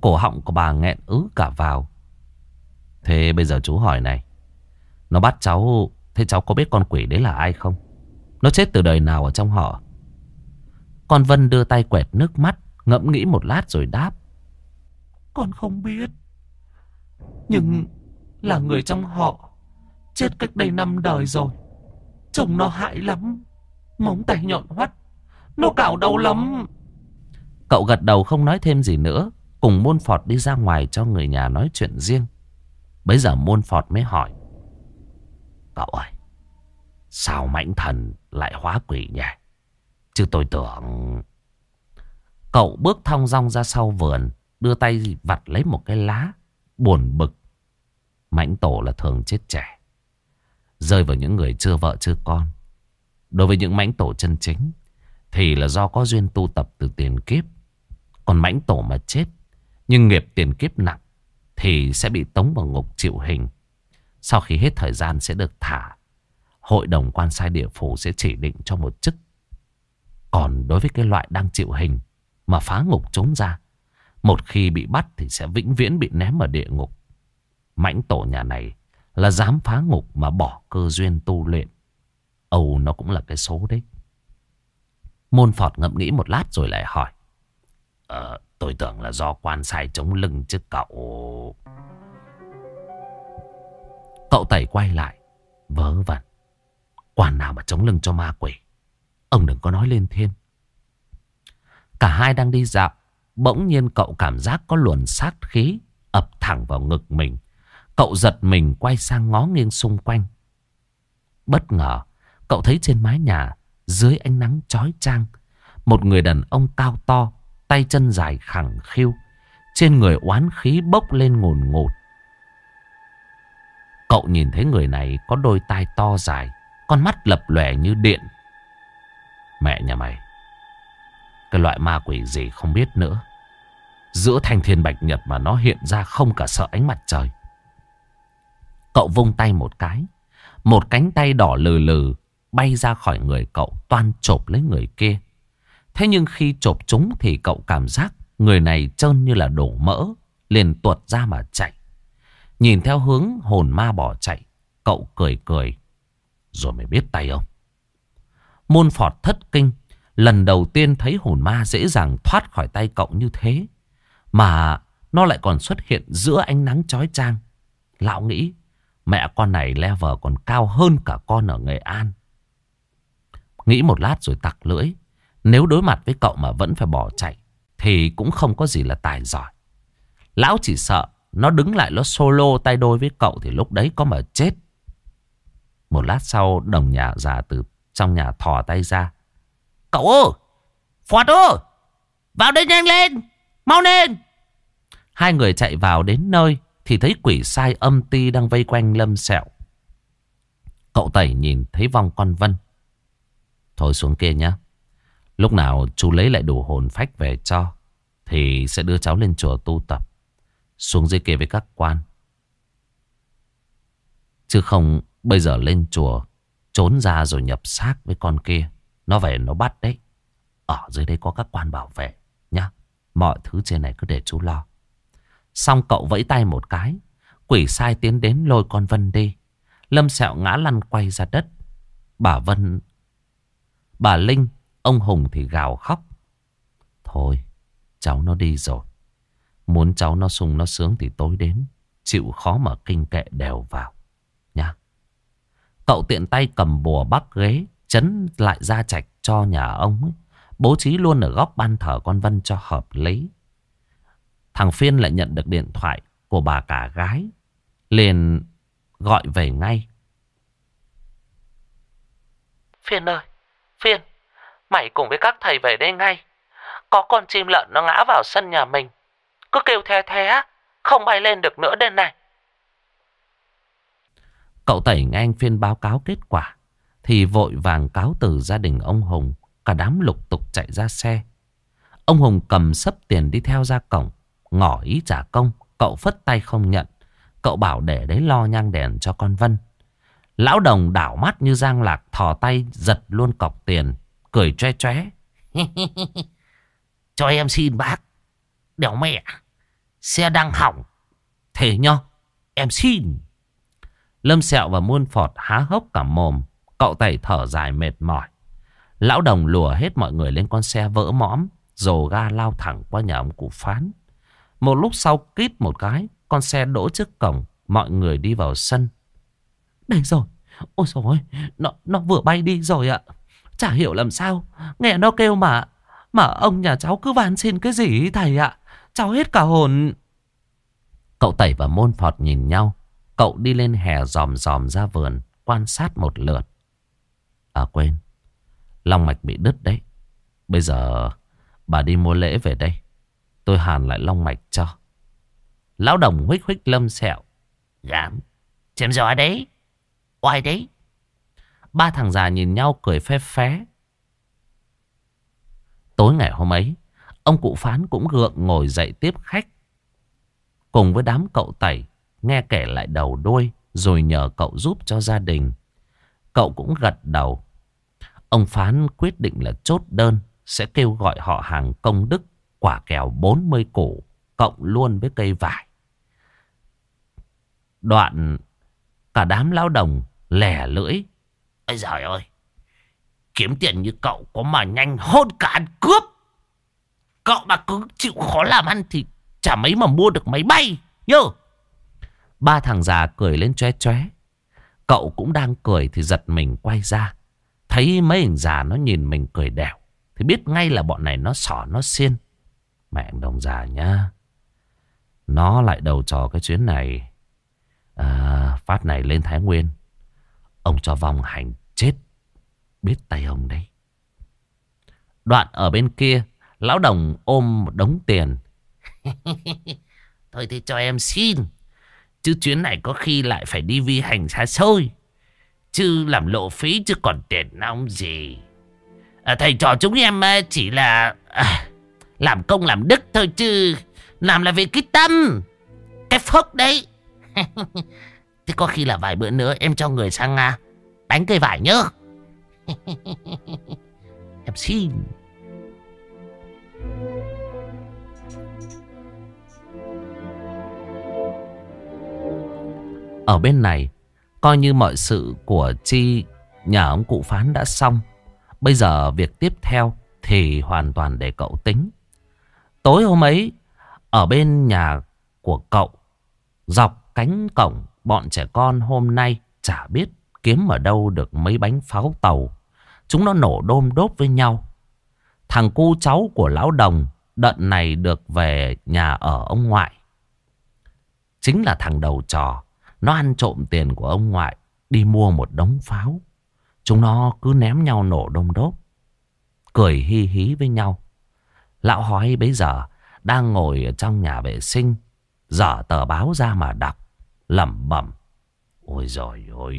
Cổ họng của bà nghẹn ứ cả vào. Thế bây giờ chú hỏi này. Nó bắt cháu Thế cháu có biết con quỷ đấy là ai không? Nó chết từ đời nào ở trong họ? Con Vân đưa tay quẹt nước mắt. Ngẫm nghĩ một lát rồi đáp. Con không biết. Nhưng là người trong họ. Chết cách đây năm đời rồi. Chồng nó hại lắm. Móng tay nhọn hoắt. Nó cào đau lắm. Cậu gật đầu không nói thêm gì nữa. Cùng Môn Phọt đi ra ngoài cho người nhà nói chuyện riêng. Bây giờ Môn Phọt mới hỏi. Cậu ơi, sao mãnh thần lại hóa quỷ nhỉ? Chứ tôi tưởng... Cậu bước thong dong ra sau vườn, đưa tay vặt lấy một cái lá, buồn bực. Mãnh tổ là thường chết trẻ, rơi vào những người chưa vợ chưa con. Đối với những mãnh tổ chân chính, thì là do có duyên tu tập từ tiền kiếp. Còn mãnh tổ mà chết, nhưng nghiệp tiền kiếp nặng, thì sẽ bị tống vào ngục chịu hình. Sau khi hết thời gian sẽ được thả. Hội đồng quan sai địa phủ sẽ chỉ định cho một chức. Còn đối với cái loại đang chịu hình mà phá ngục trốn ra. Một khi bị bắt thì sẽ vĩnh viễn bị ném ở địa ngục. Mãnh tổ nhà này là dám phá ngục mà bỏ cơ duyên tu luyện. Âu nó cũng là cái số đấy. Môn Phọt ngẫm nghĩ một lát rồi lại hỏi. Ờ, tôi tưởng là do quan sai chống lưng chứ cậu... Cậu tẩy quay lại. Vớ vẩn. Quan nào mà chống lưng cho ma quỷ. Ông đừng có nói lên thêm Cả hai đang đi dạo. Bỗng nhiên cậu cảm giác có luồn sát khí ập thẳng vào ngực mình. Cậu giật mình quay sang ngó nghiêng xung quanh. Bất ngờ, cậu thấy trên mái nhà, dưới ánh nắng chói chang, một người đàn ông cao to, tay chân dài khẳng khiu, trên người oán khí bốc lên ngồn ngột. Cậu nhìn thấy người này có đôi tai to dài, con mắt lập lòe như điện. Mẹ nhà mày, cái loại ma quỷ gì không biết nữa. Giữa thanh thiên bạch nhật mà nó hiện ra không cả sợ ánh mặt trời. Cậu vung tay một cái. Một cánh tay đỏ lừ lừ bay ra khỏi người cậu toan chộp lấy người kia. Thế nhưng khi chộp chúng thì cậu cảm giác người này trơn như là đổ mỡ. Liền tuột ra mà chạy. Nhìn theo hướng hồn ma bỏ chạy. Cậu cười cười. Rồi mày biết tay không? Môn phọt thất kinh. Lần đầu tiên thấy hồn ma dễ dàng thoát khỏi tay cậu như thế. Mà nó lại còn xuất hiện giữa ánh nắng chói chang. Lão nghĩ, mẹ con này level còn cao hơn cả con ở Nghệ An. Nghĩ một lát rồi tặc lưỡi. Nếu đối mặt với cậu mà vẫn phải bỏ chạy, thì cũng không có gì là tài giỏi. Lão chỉ sợ nó đứng lại nó solo tay đôi với cậu thì lúc đấy có mà chết. Một lát sau, đồng nhà già từ trong nhà thò tay ra. Cậu ơi! Phọt ơi! Vào đây nhanh lên! Mau lên! Hai người chạy vào đến nơi thì thấy quỷ sai âm ti đang vây quanh lâm sẹo. Cậu tẩy nhìn thấy vong con Vân. Thôi xuống kia nhé Lúc nào chú lấy lại đủ hồn phách về cho thì sẽ đưa cháu lên chùa tu tập. Xuống dưới kia với các quan. Chứ không bây giờ lên chùa trốn ra rồi nhập xác với con kia. Nó về nó bắt đấy. Ở dưới đây có các quan bảo vệ nhá. Mọi thứ trên này cứ để chú lo. Xong cậu vẫy tay một cái. Quỷ sai tiến đến lôi con Vân đi. Lâm sẹo ngã lăn quay ra đất. Bà Vân... Bà Linh, ông Hùng thì gào khóc. Thôi, cháu nó đi rồi. Muốn cháu nó sung nó sướng thì tối đến. Chịu khó mà kinh kệ đều vào. Nha. Cậu tiện tay cầm bùa bắc ghế. Chấn lại ra chạch cho nhà ông ấy. Bố trí luôn ở góc ban thờ con Vân cho hợp lý. Thằng Phiên lại nhận được điện thoại của bà cả gái. Liền gọi về ngay. Phiên ơi, Phiên, mày cùng với các thầy về đây ngay. Có con chim lợn nó ngã vào sân nhà mình. Cứ kêu the thế, không bay lên được nữa đây này. Cậu tẩy nghe anh Phiên báo cáo kết quả. Thì vội vàng cáo từ gia đình ông Hùng. Cả đám lục tục chạy ra xe. Ông Hùng cầm sấp tiền đi theo ra cổng. Ngỏ ý trả công. Cậu phất tay không nhận. Cậu bảo để đấy lo nhang đèn cho con Vân. Lão đồng đảo mắt như giang lạc thò tay giật luôn cọc tiền. Cười tre tre. cho em xin bác. Đéo mẹ. Xe đang hỏng. Thế nhá. Em xin. Lâm sẹo và muôn phọt há hốc cả mồm. Cậu tẩy thở dài mệt mỏi. Lão đồng lùa hết mọi người lên con xe vỡ mõm. Dồ ga lao thẳng qua nhà ông cụ phán. Một lúc sau kít một cái. Con xe đỗ trước cổng. Mọi người đi vào sân. Đây rồi. Ôi trời ơi. Nó, nó vừa bay đi rồi ạ. Chả hiểu làm sao. Nghe nó kêu mà. Mà ông nhà cháu cứ van xin cái gì thầy ạ. Cháu hết cả hồn. Cậu Tẩy và Môn Phọt nhìn nhau. Cậu đi lên hè dòm dòm ra vườn. Quan sát một lượt. À quên. Long mạch bị đứt đấy. Bây giờ bà đi mua lễ về đây. Tôi hàn lại long mạch cho. Lão đồng huých huých lâm sẹo. Gám. Chém gió đấy. Oai đấy. Ba thằng già nhìn nhau cười phép phé. Tối ngày hôm ấy, ông cụ phán cũng gượng ngồi dậy tiếp khách. Cùng với đám cậu tẩy, nghe kể lại đầu đuôi, rồi nhờ cậu giúp cho gia đình. Cậu cũng gật đầu. Ông phán quyết định là chốt đơn, sẽ kêu gọi họ hàng công đức quả kèo 40 củ, cộng luôn với cây vải. Đoạn cả đám lao đồng lẻ lưỡi. Ây giời ơi, kiếm tiền như cậu có mà nhanh hơn cả ăn cướp. Cậu mà cứ chịu khó làm ăn thì chả mấy mà mua được máy bay, nhớ. Ba thằng già cười lên choe choé. Cậu cũng đang cười thì giật mình quay ra. Thấy mấy hình già nó nhìn mình cười đẻo. Thì biết ngay là bọn này nó sỏ nó xiên. Mẹ đồng già nhá. Nó lại đầu trò cái chuyến này. À, phát này lên Thái Nguyên. Ông cho vong hành chết. Biết tay ông đấy. Đoạn ở bên kia. Lão đồng ôm một đống tiền. Thôi thì cho em xin. Chứ chuyến này có khi lại phải đi vi hành xa xôi. Chứ làm lộ phí chứ còn tiền nóng gì. À, thầy trò chúng em à, chỉ là à, làm công làm đức thôi chứ. Làm là vì cái tâm. Cái phốc đấy. Thế có khi là vài bữa nữa em cho người sang nga đánh cây vải nhớ. em xin. Ở bên này, coi như mọi sự của Chi nhà ông cụ phán đã xong. Bây giờ việc tiếp theo thì hoàn toàn để cậu tính. Tối hôm ấy, ở bên nhà của cậu, dọc cánh cổng, bọn trẻ con hôm nay chả biết kiếm ở đâu được mấy bánh pháo tàu. Chúng nó nổ đôm đốt với nhau. Thằng cu cháu của lão đồng đợt này được về nhà ở ông ngoại. Chính là thằng đầu trò. Nó ăn trộm tiền của ông ngoại, đi mua một đống pháo. Chúng nó cứ ném nhau nổ đôm đốt. Cười hi hí với nhau. Lão hói bấy giờ đang ngồi ở trong nhà vệ sinh. Dở tờ báo ra mà đọc lẩm bẩm. Ôi rồi ôi.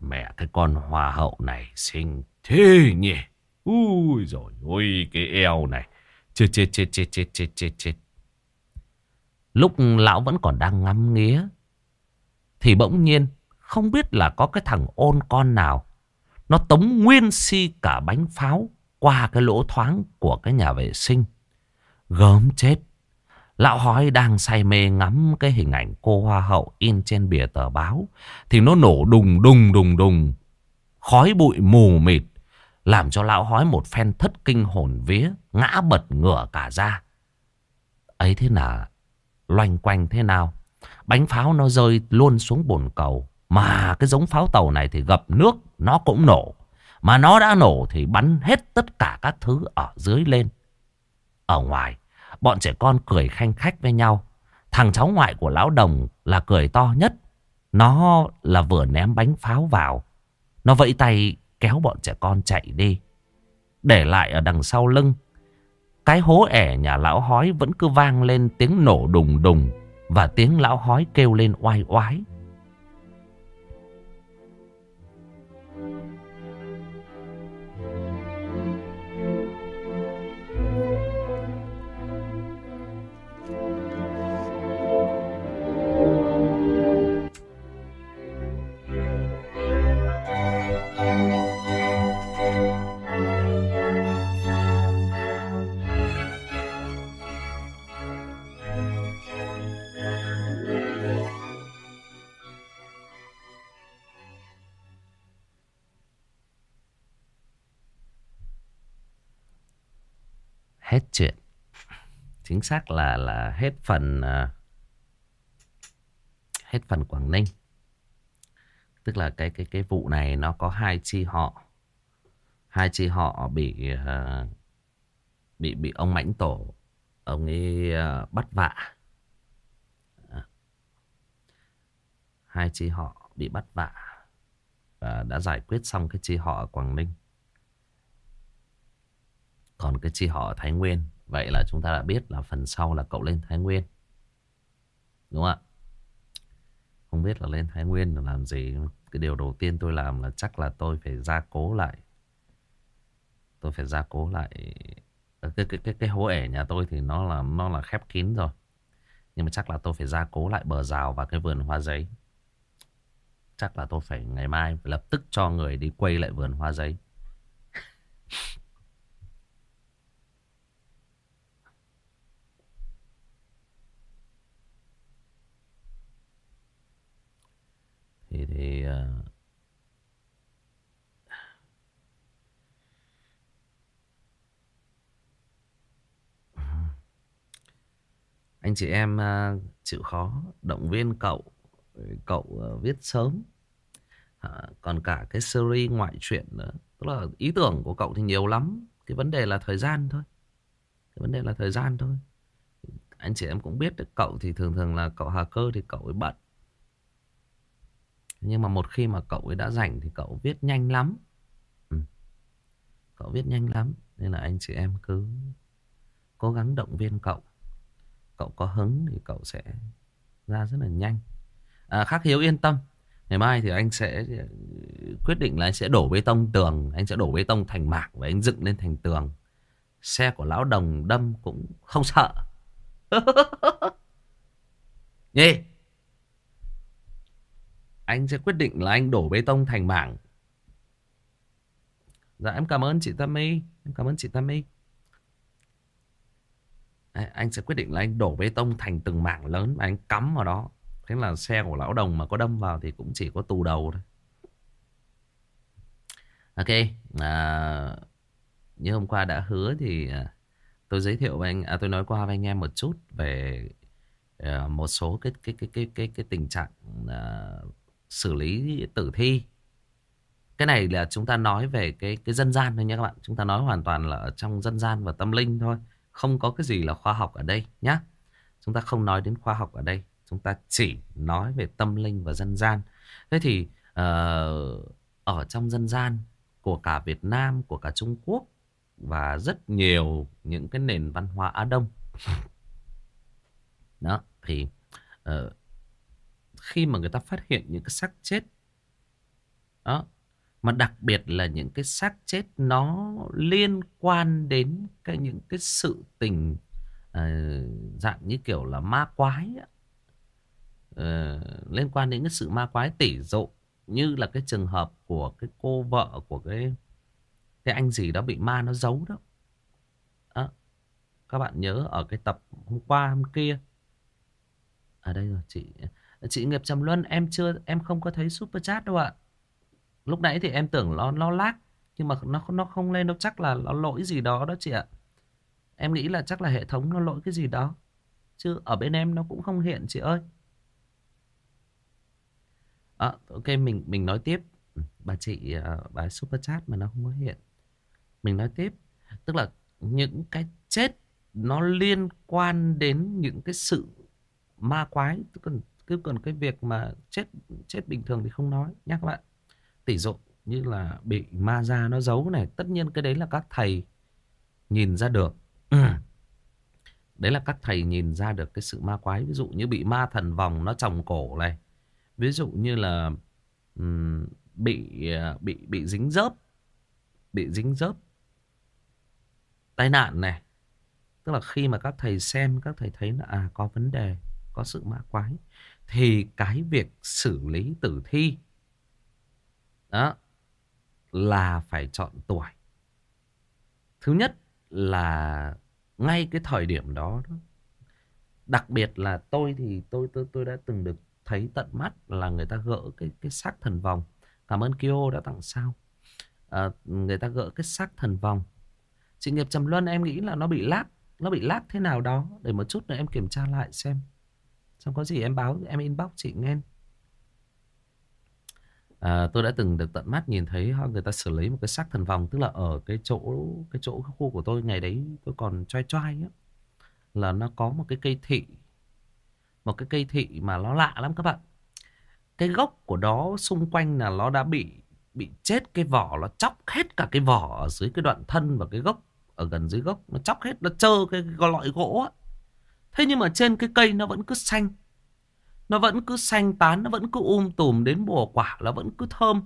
Mẹ cái con hoa hậu này xinh thế nhỉ. Ui rồi ôi cái eo này. Chết chết chết chết chết chết chết chết. Lúc lão vẫn còn đang ngắm nghía. Thì bỗng nhiên không biết là có cái thằng ôn con nào. Nó tống nguyên si cả bánh pháo qua cái lỗ thoáng của cái nhà vệ sinh. Gớm chết. Lão hói đang say mê ngắm cái hình ảnh cô hoa hậu in trên bìa tờ báo. Thì nó nổ đùng đùng đùng đùng. Khói bụi mù mịt. Làm cho lão hói một phen thất kinh hồn vía. Ngã bật ngửa cả ra. Ấy thế nào? Loanh quanh thế nào? Bánh pháo nó rơi luôn xuống bồn cầu. Mà cái giống pháo tàu này thì gặp nước nó cũng nổ. Mà nó đã nổ thì bắn hết tất cả các thứ ở dưới lên. Ở ngoài, bọn trẻ con cười khanh khách với nhau. Thằng cháu ngoại của lão đồng là cười to nhất. Nó là vừa ném bánh pháo vào. Nó vẫy tay kéo bọn trẻ con chạy đi. Để lại ở đằng sau lưng. Cái hố ẻ nhà lão hói vẫn cứ vang lên tiếng nổ đùng đùng. Và tiếng lão hói kêu lên oai oái. Chính xác là là hết phần uh, hết phần Quảng Ninh. Tức là cái cái cái vụ này nó có hai chi họ. Hai chi họ bị uh, bị bị ông Mãnh Tổ ông ấy uh, bắt vạ. Hai chi họ bị bắt vạ và đã giải quyết xong cái chi họ ở Quảng Ninh. Còn cái chi họ ở Thái Nguyên Vậy là chúng ta đã biết là phần sau là cậu lên Thái Nguyên. Đúng không ạ? Không biết là lên Thái Nguyên là làm gì. Cái điều đầu tiên tôi làm là chắc là tôi phải gia cố lại. Tôi phải gia cố lại ờ, Cái, cái, cái, cái hố ẻ nhà tôi thì nó là nó là khép kín rồi. Nhưng mà chắc là tôi phải gia cố lại bờ rào và cái vườn hoa giấy. Chắc là tôi phải ngày mai phải lập tức cho người đi quay lại vườn hoa giấy. thì thì uh, anh chị em uh, chịu khó động viên cậu cậu uh, viết sớm. À, còn cả cái series ngoại truyện nữa. Tức là ý tưởng của cậu thì nhiều lắm. Cái vấn đề là thời gian thôi. Cái vấn đề là thời gian thôi. Anh chị em cũng biết được cậu thì thường thường là cậu hà cơ thì cậu ấy bận nhưng mà một khi mà cậu ấy đã rảnh thì cậu viết nhanh lắm. Ừ. Cậu viết nhanh lắm. Nên là anh chị em cứ cố gắng động viên cậu. Cậu có hứng thì cậu sẽ ra rất là nhanh. À, Khắc Hiếu yên tâm. Ngày mai thì anh sẽ ừ, quyết định là anh sẽ đổ bê tông tường. Anh sẽ đổ bê tông thành mảng và anh dựng lên thành tường. Xe của lão đồng đâm cũng không sợ. Nhê anh sẽ quyết định là anh đổ bê tông thành mảng. Dạ em cảm ơn chị Tammy, Em cảm ơn chị Tammy. Đấy, anh sẽ quyết định là anh đổ bê tông thành từng mảng lớn và anh cắm vào đó. Thế là xe của lão đồng mà có đâm vào thì cũng chỉ có tù đầu thôi. Ok. À, như hôm qua đã hứa thì à, tôi giới thiệu với anh, à, tôi nói qua với anh em một chút về uh, một số cái cái cái cái cái cái tình trạng uh, xử lý tử thi. Cái này là chúng ta nói về cái cái dân gian thôi nhé các bạn. Chúng ta nói hoàn toàn là ở trong dân gian và tâm linh thôi. Không có cái gì là khoa học ở đây nhé. Chúng ta không nói đến khoa học ở đây. Chúng ta chỉ nói về tâm linh và dân gian. Thế thì uh, ở trong dân gian của cả Việt Nam, của cả Trung Quốc và rất nhiều những cái nền văn hóa Á Đông. Đó, thì uh, khi mà người ta phát hiện những cái xác chết. Đó. Mà đặc biệt là những cái xác chết nó liên quan đến cái những cái sự tình uh, dạng như kiểu là ma quái uh, liên quan đến cái sự ma quái tỉ dụ như là cái trường hợp của cái cô vợ của cái cái anh gì đó bị ma nó giấu đó. đó. Các bạn nhớ ở cái tập hôm qua hôm kia. Ở đây rồi chị. Chị Nghiệp Trầm Luân em chưa em không có thấy super chat đâu ạ. Lúc nãy thì em tưởng nó nó lag nhưng mà nó nó không lên đâu chắc là nó lỗi gì đó đó chị ạ. Em nghĩ là chắc là hệ thống nó lỗi cái gì đó. Chứ ở bên em nó cũng không hiện chị ơi. À, ok mình mình nói tiếp. Bà chị ờ, bà super chat mà nó không có hiện. Mình nói tiếp. Tức là những cái chết nó liên quan đến những cái sự ma quái. Tức là cứ còn cái việc mà chết chết bình thường thì không nói. Nhắc các bạn tỷ dụ như là bị ma ra nó giấu này tất nhiên cái đấy là các thầy nhìn ra được. Đấy là các thầy nhìn ra được cái sự ma quái. Ví dụ như bị ma thần vòng nó tròng cổ này. Ví dụ như là um, bị à, bị bị dính dớp bị dính dớp tai nạn này. Tức là khi mà các thầy xem các thầy thấy là à có vấn đề có sự ma quái thì cái việc xử lý tử thi đó là phải chọn tuổi. Thứ nhất là ngay cái thời điểm đó, đó đặc biệt là tôi thì tôi tôi tôi đã từng được thấy tận mắt là người ta gỡ cái cái xác thần vòng. Cảm ơn Kyo đã tặng sao. À, người ta gỡ cái xác thần vòng. Chị nghiệp trầm luân em nghĩ là nó bị lát Nó bị lát thế nào đó Để một chút nữa em kiểm tra lại xem Xong có gì em báo em inbox chị nghe à, Tôi đã từng được tận mắt nhìn thấy Người ta xử lý một cái xác thần vòng Tức là ở cái chỗ Cái chỗ khu của tôi ngày đấy tôi còn choi choi á Là nó có một cái cây thị Một cái cây thị mà nó lạ lắm các bạn Cái gốc của nó xung quanh là nó đã bị bị chết cái vỏ nó chóc hết cả cái vỏ ở dưới cái đoạn thân và cái gốc ở gần dưới gốc nó chóc hết nó trơ cái, cái loại gỗ á thế nhưng mà trên cái cây nó vẫn cứ xanh. Nó vẫn cứ xanh tán, nó vẫn cứ um tùm đến mùa quả, nó vẫn cứ thơm.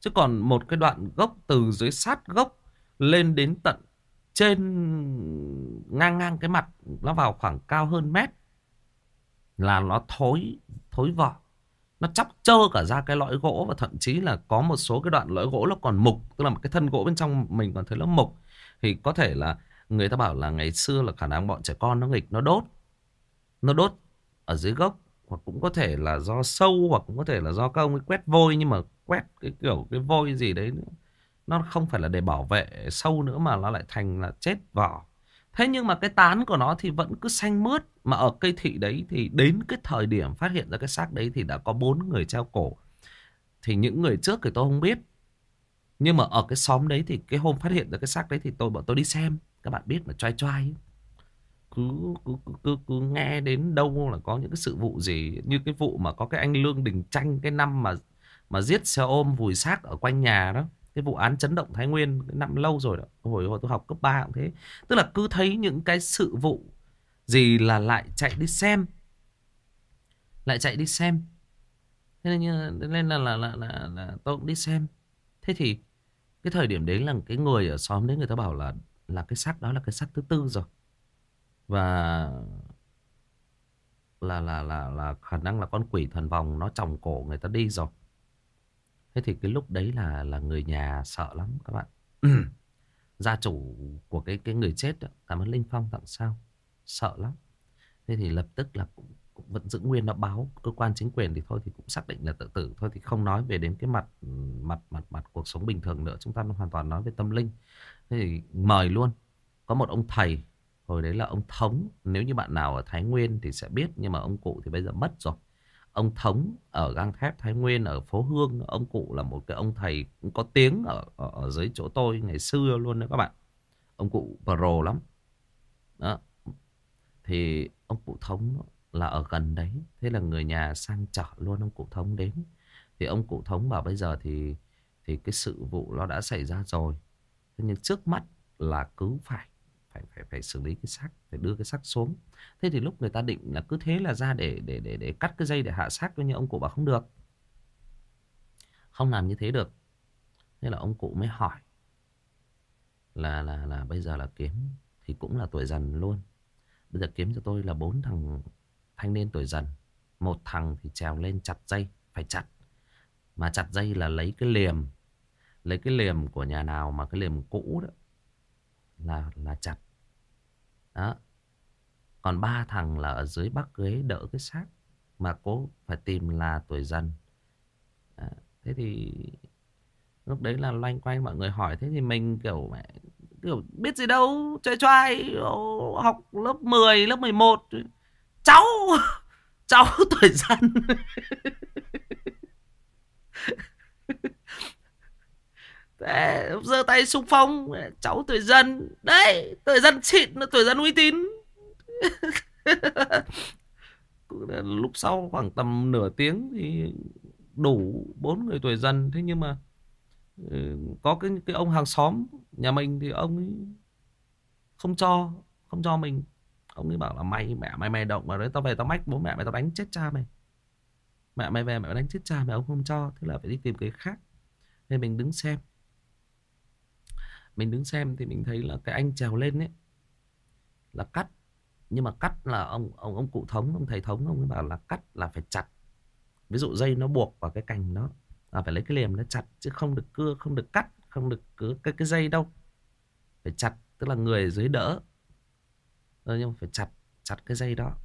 Chứ còn một cái đoạn gốc từ dưới sát gốc lên đến tận trên ngang ngang cái mặt, nó vào khoảng cao hơn mét, là nó thối thối vỏ. Nó chóc trơ cả ra cái lõi gỗ và thậm chí là có một số cái đoạn lõi gỗ nó còn mục, tức là một cái thân gỗ bên trong mình còn thấy nó mục. Thì có thể là người ta bảo là ngày xưa là khả năng bọn trẻ con nó nghịch, nó đốt nó đốt ở dưới gốc, hoặc cũng có thể là do sâu, hoặc cũng có thể là do các ông ấy quét vôi, nhưng mà quét cái kiểu cái vôi gì đấy nữa. nó không phải là để bảo vệ sâu nữa mà nó lại thành là chết vỏ Thế nhưng mà cái tán của nó thì vẫn cứ xanh mướt. Mà ở cây thị đấy thì đến cái thời điểm phát hiện ra cái xác đấy thì đã có bốn người treo cổ. Thì những người trước thì tôi không biết. Nhưng mà ở cái xóm đấy thì cái hôm phát hiện ra cái xác đấy thì tôi, bọn tôi đi xem. Các bạn biết mà choai choai. Cứ, cứ, cứ, cứ, cứ nghe đến đâu là có những cái sự vụ gì. Như cái vụ mà có cái anh Lương Đình Tranh cái năm mà mà giết xe ôm vùi xác ở quanh nhà đó cái vụ án chấn động Thái Nguyên cái năm lâu rồi đó hồi hồi tôi học cấp 3 cũng thế tức là cứ thấy những cái sự vụ gì là lại chạy đi xem lại chạy đi xem thế nên, nên là, là, là, là, là tôi cũng đi xem thế thì cái thời điểm đấy là cái người ở xóm đấy người ta bảo là là cái xác đó là cái xác thứ tư rồi và là là là là khả năng là con quỷ thần vòng nó chồng cổ người ta đi rồi Thế thì cái lúc đấy là là người nhà sợ lắm các bạn. Gia chủ của cái cái người chết đó, cảm ơn Linh Phong tặng sao. Sợ lắm. Thế thì lập tức là cũng, cũng vẫn giữ nguyên nó báo cơ quan chính quyền thì thôi thì cũng xác định là tự tử thôi thì không nói về đến cái mặt mặt mặt mặt cuộc sống bình thường nữa chúng ta hoàn toàn nói về tâm linh thế thì mời luôn. Có một ông thầy hồi đấy là ông thống. Nếu như bạn nào ở Thái Nguyên thì sẽ biết nhưng mà ông cụ thì bây giờ mất rồi. Ông thống ở gang thép Thái Nguyên ở phố Hương ông cụ là một cái ông thầy cũng có tiếng ở, ở ở dưới chỗ tôi ngày xưa luôn đấy các bạn. Ông cụ pro lắm. Đó. Thì ông cụ thống là ở gần đấy thế là người nhà sang chở luôn ông cụ thống đến. Thì ông cụ thống bảo bây giờ thì thì cái sự vụ nó đã xảy ra rồi thế nhưng trước mắt là cứ phải phải phải phải xử lý cái xác, phải đưa cái xác xuống. Thế thì lúc người ta định là cứ thế là ra để để để để cắt cái dây để hạ xác nhưng ông cụ bảo không được. Không làm như thế được. Thế là ông cụ mới hỏi là là là bây giờ là kiếm thì cũng là tuổi dần luôn. Bây giờ kiếm cho tôi là bốn thằng thanh niên tuổi dần. Một thằng thì trèo lên chặt dây, phải chặt. Mà chặt dây là lấy cái liềm lấy cái liềm của nhà nào mà cái liềm cũ đó là là chặt. Đó. Còn ba thằng là ở dưới bắc ghế đỡ cái xác mà cố phải tìm là tuổi dần. À, thế thì lúc đấy là loanh quanh mọi người hỏi. Thế thì mình kiểu mẹ kiểu biết gì đâu chơi choai học lớp 10, lớp 11 cháu cháu tuổi dần Thế, giơ tay xung phong cháu tuổi dân đấy, tuổi dân xịn, tuổi dân uy tín. Lúc sau khoảng tầm nửa tiếng thì đủ bốn người tuổi dân thế nhưng mà ừ, có cái cái ông hàng xóm nhà mình thì ông ấy không cho không cho mình. Ông ấy bảo là, mày, mẹ, mày mày động mà đấy, tao về tao mách bố mẹ, mày tao đánh chết cha mày. Mẹ, mày về mẹ đánh chết cha mày, ông không cho. Thế là phải đi tìm cái khác. Nên mình đứng xem mình đứng xem thì mình thấy là cái anh trèo lên ấy là cắt. Nhưng mà cắt là ông ông ông cụ thống ông thầy thống ông ấy bảo là cắt là phải chặt. Ví dụ dây nó buộc vào cái cành đó à, phải lấy cái liềm nó chặt chứ không được cưa không được cắt không được cứ cái cái dây đâu. Phải chặt tức là người dưới đỡ. Rồi nhưng mà phải chặt chặt cái dây đó.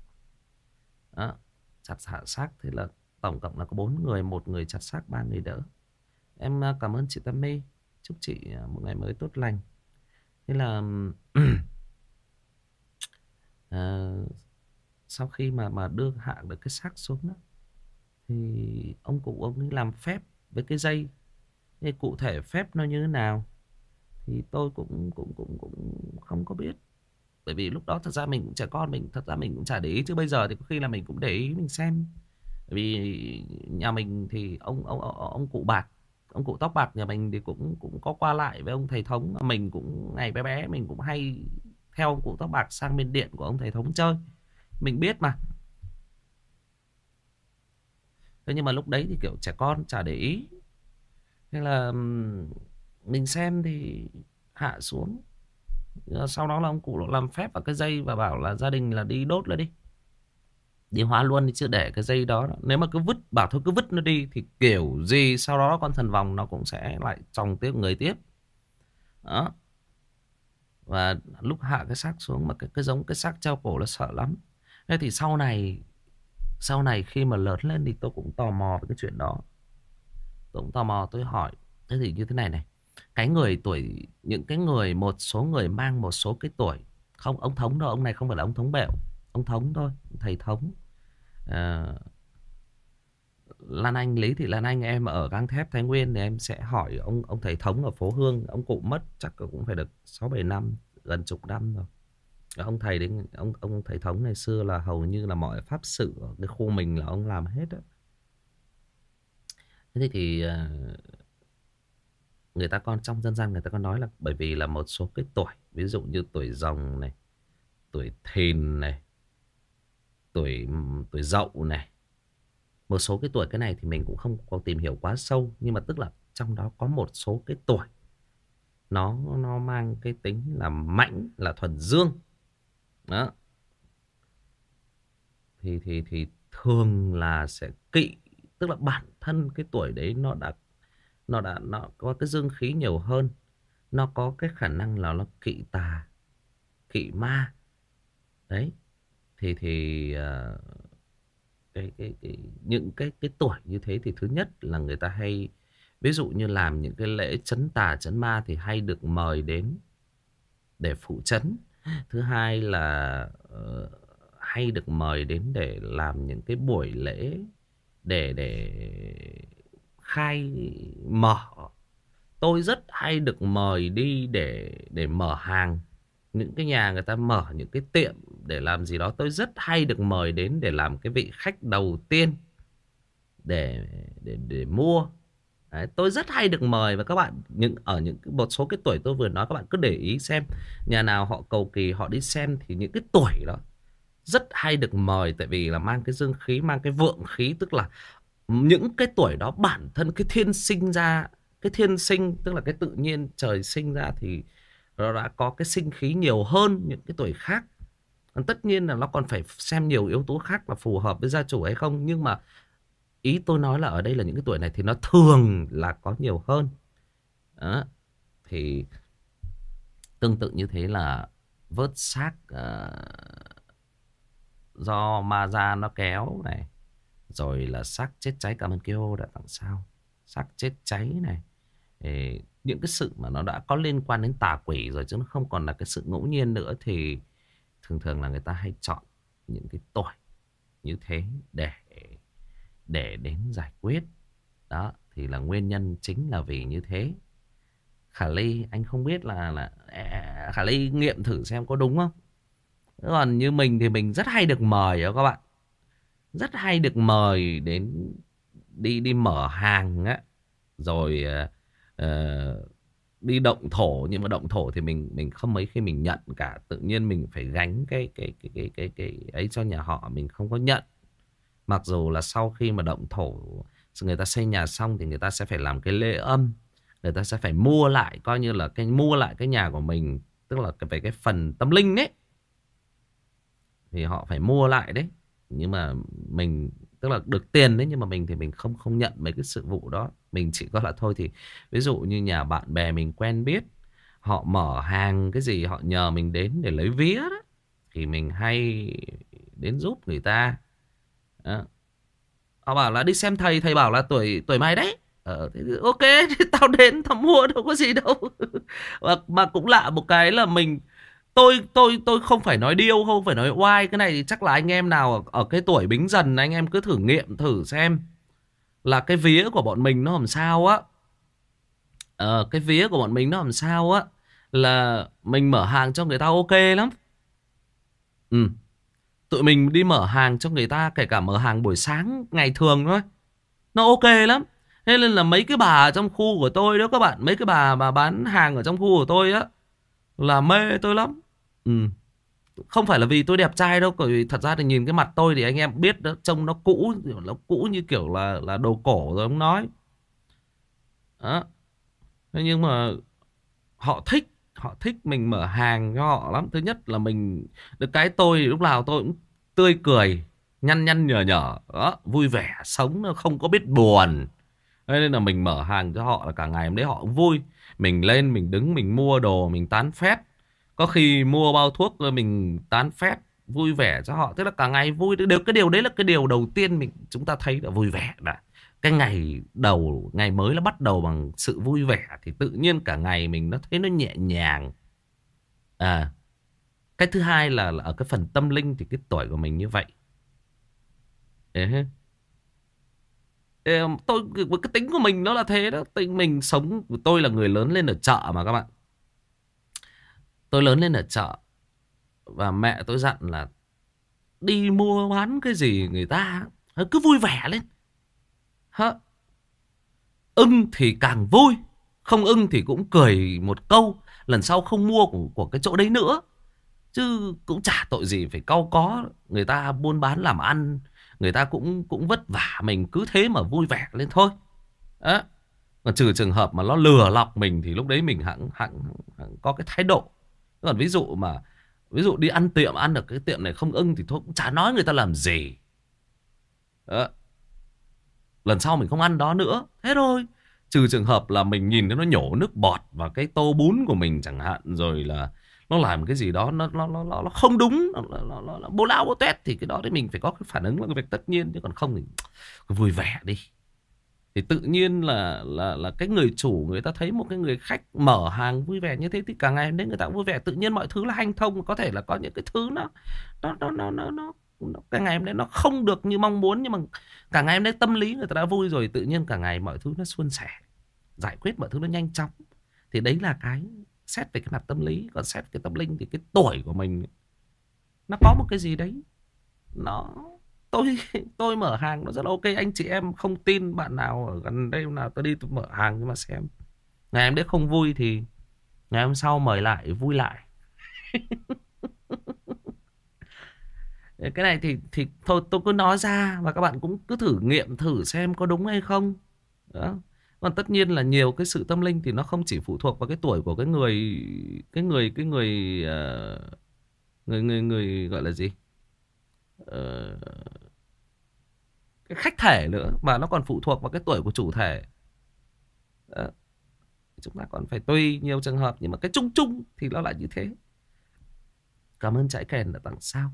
Đó chặt hạ xác thế là tổng cộng là có bốn người một người chặt xác ba người đỡ. Em à, cảm ơn chị Tâm My chúc chị à, một ngày mới tốt lành. Thế là à, sau khi mà mà đưa hạ được cái xác xuống đó thì ông cụ ông ấy làm phép với cái dây. Thế cụ thể phép nó như thế nào thì tôi cũng cũng cũng cũng không có biết. Bởi vì lúc đó thật ra mình cũng trẻ con mình thật ra mình cũng chả để ý chứ bây giờ thì có khi là mình cũng để ý mình xem. Bởi vì nhà mình thì ông ông ông, ông cụ bạc ông cụ tóc bạc nhà mình thì cũng cũng có qua lại với ông thầy thống. Mình cũng, ngày bé bé, mình cũng hay theo ông cụ tóc bạc sang bên điện của ông thầy thống chơi. Mình biết mà. Thế nhưng mà lúc đấy thì kiểu trẻ con chả để ý. Nên là mình xem thì hạ xuống. Sau đó là ông cụ làm phép vào cái dây và bảo là gia đình là đi đốt lại đi đi hóa luôn đi chứ để cái dây đó nếu mà cứ vứt bảo thôi cứ vứt nó đi thì kiểu gì sau đó con thần vòng nó cũng sẽ lại trồng tiếp người tiếp. Đó. Và lúc hạ cái xác xuống mà cái, cái giống cái xác treo cổ nó sợ lắm. Thế thì sau này sau này khi mà lớn lên thì tôi cũng tò mò về cái chuyện đó. Tôi cũng tò mò tôi hỏi. Thế thì như thế này này. Cái người tuổi những cái người một số người mang một số cái tuổi không ông thống đâu ông này không phải là ông thống bẹo ông thống thôi thầy thống. À, Lan Anh Lý thì Lan Anh em ở gang thép Thái Nguyên thì em sẽ hỏi ông ông thầy thống ở phố Hương. Ông cụ mất chắc cũng phải được sáu bảy năm gần chục năm rồi. Ông thầy đến ông ông thầy thống ngày xưa là hầu như là mọi pháp sự ở cái khu mình là ông làm hết á. Thế thì à, người ta còn trong dân gian người ta có nói là bởi vì là một số cái tuổi ví dụ như tuổi rồng này tuổi thìn này tuổi tuổi dậu này. Một số cái tuổi cái này thì mình cũng không có tìm hiểu quá sâu, nhưng mà tức là trong đó có một số cái tuổi, nó nó mang cái tính là mạnh là thuần dương. Đó. Thì thì thì thường là sẽ kỵ, tức là bản thân cái tuổi đấy nó đã nó đã, nó có cái dương khí nhiều hơn, nó có cái khả năng là nó kỵ tà, kỵ ma. Đấy thì thì uh, cái, cái cái những cái cái tuổi như thế thì thứ nhất là người ta hay ví dụ như làm những cái lễ chấn tà chấn ma thì hay được mời đến để phụ chấn. Thứ hai là uh, hay được mời đến để làm những cái buổi lễ để để khai mở. Tôi rất hay được mời đi để để mở hàng. Những cái nhà người ta mở những cái tiệm để làm gì đó. Tôi rất hay được mời đến để làm cái vị khách đầu tiên để để để mua. Đấy, tôi rất hay được mời và các bạn những ở những một số cái tuổi tôi vừa nói các bạn cứ để ý xem nhà nào họ cầu kỳ họ đi xem thì những cái tuổi đó rất hay được mời tại vì là mang cái dương khí mang cái vượng khí tức là những cái tuổi đó bản thân cái thiên sinh ra cái thiên sinh tức là cái tự nhiên trời sinh ra thì nó đã có cái sinh khí nhiều hơn những cái tuổi khác. Ờ, tất nhiên là nó còn phải xem nhiều yếu tố khác là phù hợp với gia chủ hay không nhưng mà ý tôi nói là ở đây là những cái tuổi này thì nó thường là có nhiều hơn đó. thì tương tự như thế là vớt xác uh, do ma ra nó kéo này rồi là xác chết cháy cảm ơn kêu đã tặng sao xác chết cháy này Ê, những cái sự mà nó đã có liên quan đến tà quỷ rồi chứ nó không còn là cái sự ngẫu nhiên nữa thì thường thường là người ta hay chọn những cái tuổi như thế để để đến giải quyết. Đó thì là nguyên nhân chính là vì như thế. Khả ly anh không biết là là à, khả ly nghiệm thử xem có đúng không? Còn như mình thì mình rất hay được mời đó các bạn. Rất hay được mời đến đi đi mở hàng á. Rồi uh, đi động thổ, nhưng mà động thổ thì mình mình không mấy khi mình nhận cả. Tự nhiên mình phải gánh cái cái cái cái cái cái ấy cho nhà họ, mình không có nhận. Mặc dù là sau khi mà động thổ người ta xây nhà xong thì người ta sẽ phải làm cái lễ âm, người ta sẽ phải mua lại, coi như là cái, mua lại cái nhà của mình, tức là về cái phần tâm linh đấy. Thì họ phải mua lại đấy. Nhưng mà mình, tức là được tiền đấy, nhưng mà mình thì mình không không nhận mấy cái sự vụ đó mình chỉ có là thôi thì ví dụ như nhà bạn bè mình quen biết họ mở hàng cái gì họ nhờ mình đến để lấy vía đó thì mình hay đến giúp người ta. Đó. họ bảo là đi xem thầy thầy bảo là tuổi tuổi mày đấy. Ờ, thế ok thì tao đến tao mua đâu có gì đâu. Mà, mà cũng lạ một cái là mình tôi tôi tôi không phải nói điêu không phải nói oai cái này thì chắc là anh em nào ở, ở cái tuổi bính dần anh em cứ thử nghiệm thử xem là cái vía của bọn mình nó làm sao á? Ờ, cái vía của bọn mình nó làm sao á? Là mình mở hàng cho người ta ok lắm. Ừ. Tụi mình đi mở hàng cho người ta kể cả mở hàng buổi sáng ngày thường thôi. Nó ok lắm. Thế nên là mấy cái bà trong khu của tôi đó các bạn mấy cái bà mà bán hàng ở trong khu của tôi á là mê tôi lắm. Ừ không phải là vì tôi đẹp trai đâu, bởi vì thật ra thì nhìn cái mặt tôi thì anh em biết đó, trông nó cũ nó cũ như kiểu là là đồ cổ rồi ông nói. Đó. Thế nhưng mà họ thích họ thích mình mở hàng cho họ lắm. Thứ nhất là mình, được cái tôi, lúc nào tôi cũng tươi cười, nhăn nhăn nhở nhở, đó, vui vẻ, sống, nó không có biết buồn. Thế nên là mình mở hàng cho họ là cả ngày hôm đấy họ cũng vui. Mình lên, mình đứng, mình mua đồ, mình tán phét có khi mua bao thuốc rồi mình tán phép vui vẻ cho họ. Tức là cả ngày vui được cái điều đấy là cái điều đầu tiên mình chúng ta thấy là vui vẻ đã. Cái ngày đầu ngày mới nó bắt đầu bằng sự vui vẻ thì tự nhiên cả ngày mình nó thấy nó nhẹ nhàng. À cái thứ hai là, là ở cái phần tâm linh thì cái tuổi của mình như vậy. Ê, tôi với cái tính của mình nó là thế đó. Tính mình sống tôi là người lớn lên ở chợ mà các bạn tôi lớn lên ở chợ và mẹ tôi dặn là đi mua bán cái gì người ta cứ vui vẻ lên. Hả? ưng thì càng vui không ưng thì cũng cười một câu lần sau không mua của, của cái chỗ đấy nữa. Chứ cũng chả tội gì phải cau có người ta buôn bán làm ăn người ta cũng cũng vất vả mình cứ thế mà vui vẻ lên thôi. Đó còn trừ trường hợp mà nó lừa lọc mình thì lúc đấy mình hẳn hẳn, hẳn có cái thái độ còn ví dụ mà ví dụ đi ăn tiệm ăn được cái tiệm này không ưng thì thôi cũng chả nói người ta làm gì. Đó. lần sau mình không ăn đó nữa. Thế thôi. Trừ trường hợp là mình nhìn thấy nó nhổ nước bọt vào cái tô bún của mình chẳng hạn rồi là nó làm cái gì đó nó nó nó, nó không đúng nó, nó, nó, nó bố lao bố tét thì cái đó thì mình phải có cái phản ứng là cái việc tất nhiên chứ còn không thì vui vẻ đi thì tự nhiên là là là cái người chủ người ta thấy một cái người khách mở hàng vui vẻ như thế thì cả ngày đến người ta cũng vui vẻ. Tự nhiên mọi thứ là hanh thông có thể là có những cái thứ nó nó nó nó nó, nó cả ngày hôm đấy nó không được như mong muốn nhưng mà cả ngày hôm đấy tâm lý người ta đã vui rồi. Tự nhiên cả ngày mọi thứ nó suôn sẻ giải quyết mọi thứ nó nhanh chóng. Thì đấy là cái xét về cái mặt tâm lý. Còn xét cái tâm linh thì cái tuổi của mình nó có một cái gì đấy nó tôi tôi mở hàng nó rất là ok. Anh chị em không tin bạn nào ở gần đây nào tôi đi tôi mở hàng nhưng mà xem. Ngày em đấy không vui thì ngày hôm sau mời lại vui lại. Cái này thì thì thôi tôi cứ nói ra và các bạn cũng cứ thử nghiệm thử xem có đúng hay không. Đó. Còn tất nhiên là nhiều cái sự tâm linh thì nó không chỉ phụ thuộc vào cái tuổi của cái người cái người cái người uh, người người người gọi là gì? Uh, cái khách thể nữa mà nó còn phụ thuộc vào cái tuổi của chủ thể. Đó. chúng ta còn phải tùy nhiều trường hợp nhưng mà cái chung chung thì nó lại như thế. Cảm ơn trái kèn đã tặng sao.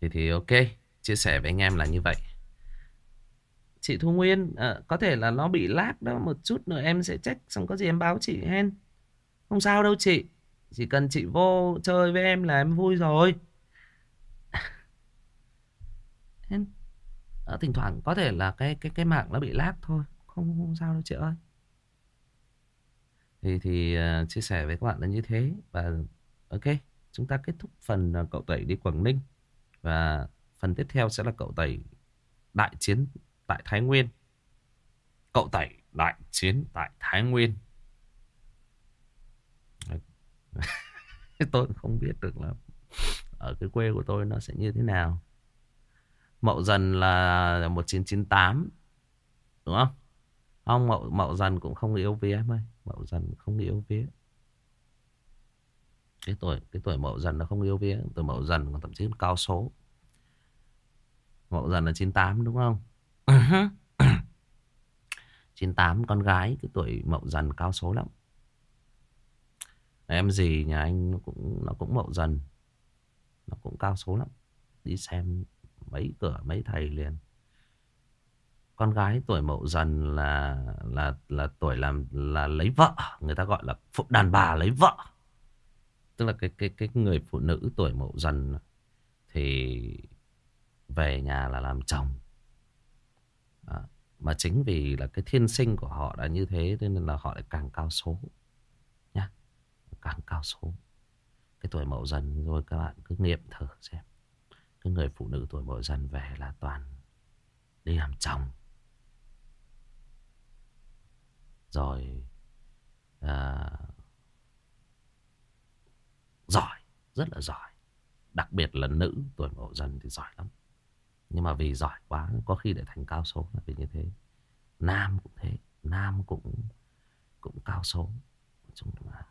Thì thì ok chia sẻ với anh em là như vậy. Chị Thu Nguyên à, có thể là nó bị lag đó một chút nữa em sẽ check xong có gì em báo chị hen. Không sao đâu chị chỉ cần chị vô chơi với em là em vui rồi nên à, thỉnh thoảng có thể là cái cái cái mạng nó bị lag thôi không không sao đâu chị ơi thì thì uh, chia sẻ với các bạn là như thế và ok chúng ta kết thúc phần uh, cậu tẩy đi Quảng Ninh và phần tiếp theo sẽ là cậu tẩy đại chiến tại Thái Nguyên. Cậu Tẩy đại chiến tại Thái Nguyên. tôi không biết được là ở cái quê của tôi nó sẽ như thế nào. Mậu dần là 1998. Đúng không? Ông Mậu, Mậu dần cũng không yêu vía em ơi. Mậu dần không yêu vía. Cái tuổi cái tuổi Mậu dần nó không yêu vía. Tuổi Mậu dần còn thậm chí còn cao số. Mậu dần là 98 đúng không? 98 con gái cái tuổi mậu dần cao số lắm. Em gì nhà anh nó cũng nó cũng mậu dần. Nó cũng cao số lắm. Đi xem mấy cửa mấy thầy liền. con gái tuổi mậu dần là là là tuổi làm là lấy vợ người ta gọi là phụ đàn bà lấy vợ. Tức là cái cái cái người phụ nữ tuổi mậu dần thì về nhà là làm chồng. À, mà chính vì là cái thiên sinh của họ đã như thế nên là họ lại càng cao số nhá. Càng cao số. Cái tuổi mậu dần rồi các bạn cứ nghiệm thử xem cái người phụ nữ tuổi mậu dần về là toàn đi làm chồng. Rồi à, giỏi rất là giỏi. Đặc biệt là nữ tuổi mậu dần thì giỏi lắm. Nhưng mà vì giỏi quá có khi để thành cao số là vì như thế. Nam cũng thế nam cũng cũng cao số. Nói chung là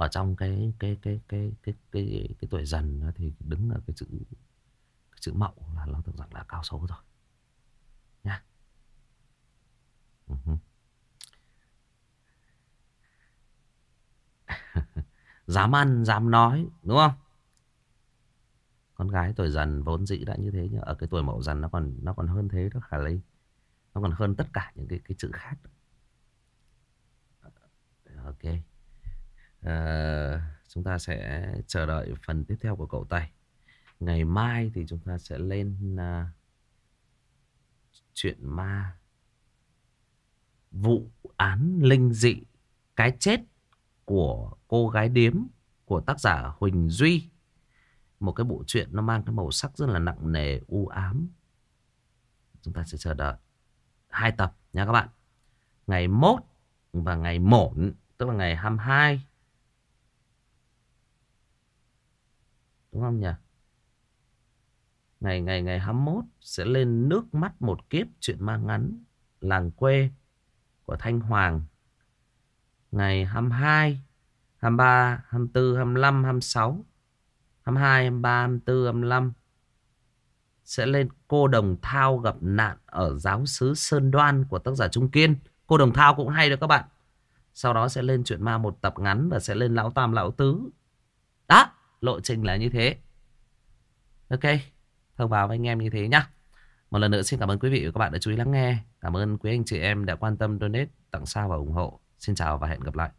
ở trong cái cái cái cái cái cái cái, tuổi dần thì đứng ở cái chữ cái chữ mậu là nó tưởng rằng là cao số rồi. Nha. Uh-huh. dám ăn dám nói đúng không? Con gái tuổi dần vốn dĩ đã như thế nhưng ở cái tuổi mậu dần nó còn nó còn hơn thế đó khả lý nó còn hơn tất cả những cái cái chữ khác ờ, ok à, chúng ta sẽ chờ đợi phần tiếp theo của cậu tay ngày mai thì chúng ta sẽ lên à, chuyện ma vụ án linh dị cái chết của cô gái điếm của tác giả Huỳnh Duy. Một cái bộ truyện nó mang cái màu sắc rất là nặng nề, u ám. Chúng ta sẽ chờ đợi hai tập nha các bạn. Ngày mốt và ngày mổn, tức là ngày 22. Đúng không nhỉ? Ngày ngày ngày 21 sẽ lên nước mắt một kiếp chuyện ma ngắn làng quê của Thanh Hoàng. Ngày 22 23, 24, 25, 26, 22, 23, 24, 25 sẽ lên cô Đồng Thao gặp nạn ở giáo xứ Sơn Đoan của tác giả Trung Kiên. Cô Đồng Thao cũng hay đó các bạn. Sau đó sẽ lên chuyện ma một tập ngắn và sẽ lên Lão Tam Lão Tứ. Đó, lộ trình là như thế. Ok, thông báo với anh em như thế nhá. Một lần nữa xin cảm ơn quý vị và các bạn đã chú ý lắng nghe. Cảm ơn quý anh chị em đã quan tâm donate, tặng sao và ủng hộ. Xin chào và hẹn gặp lại.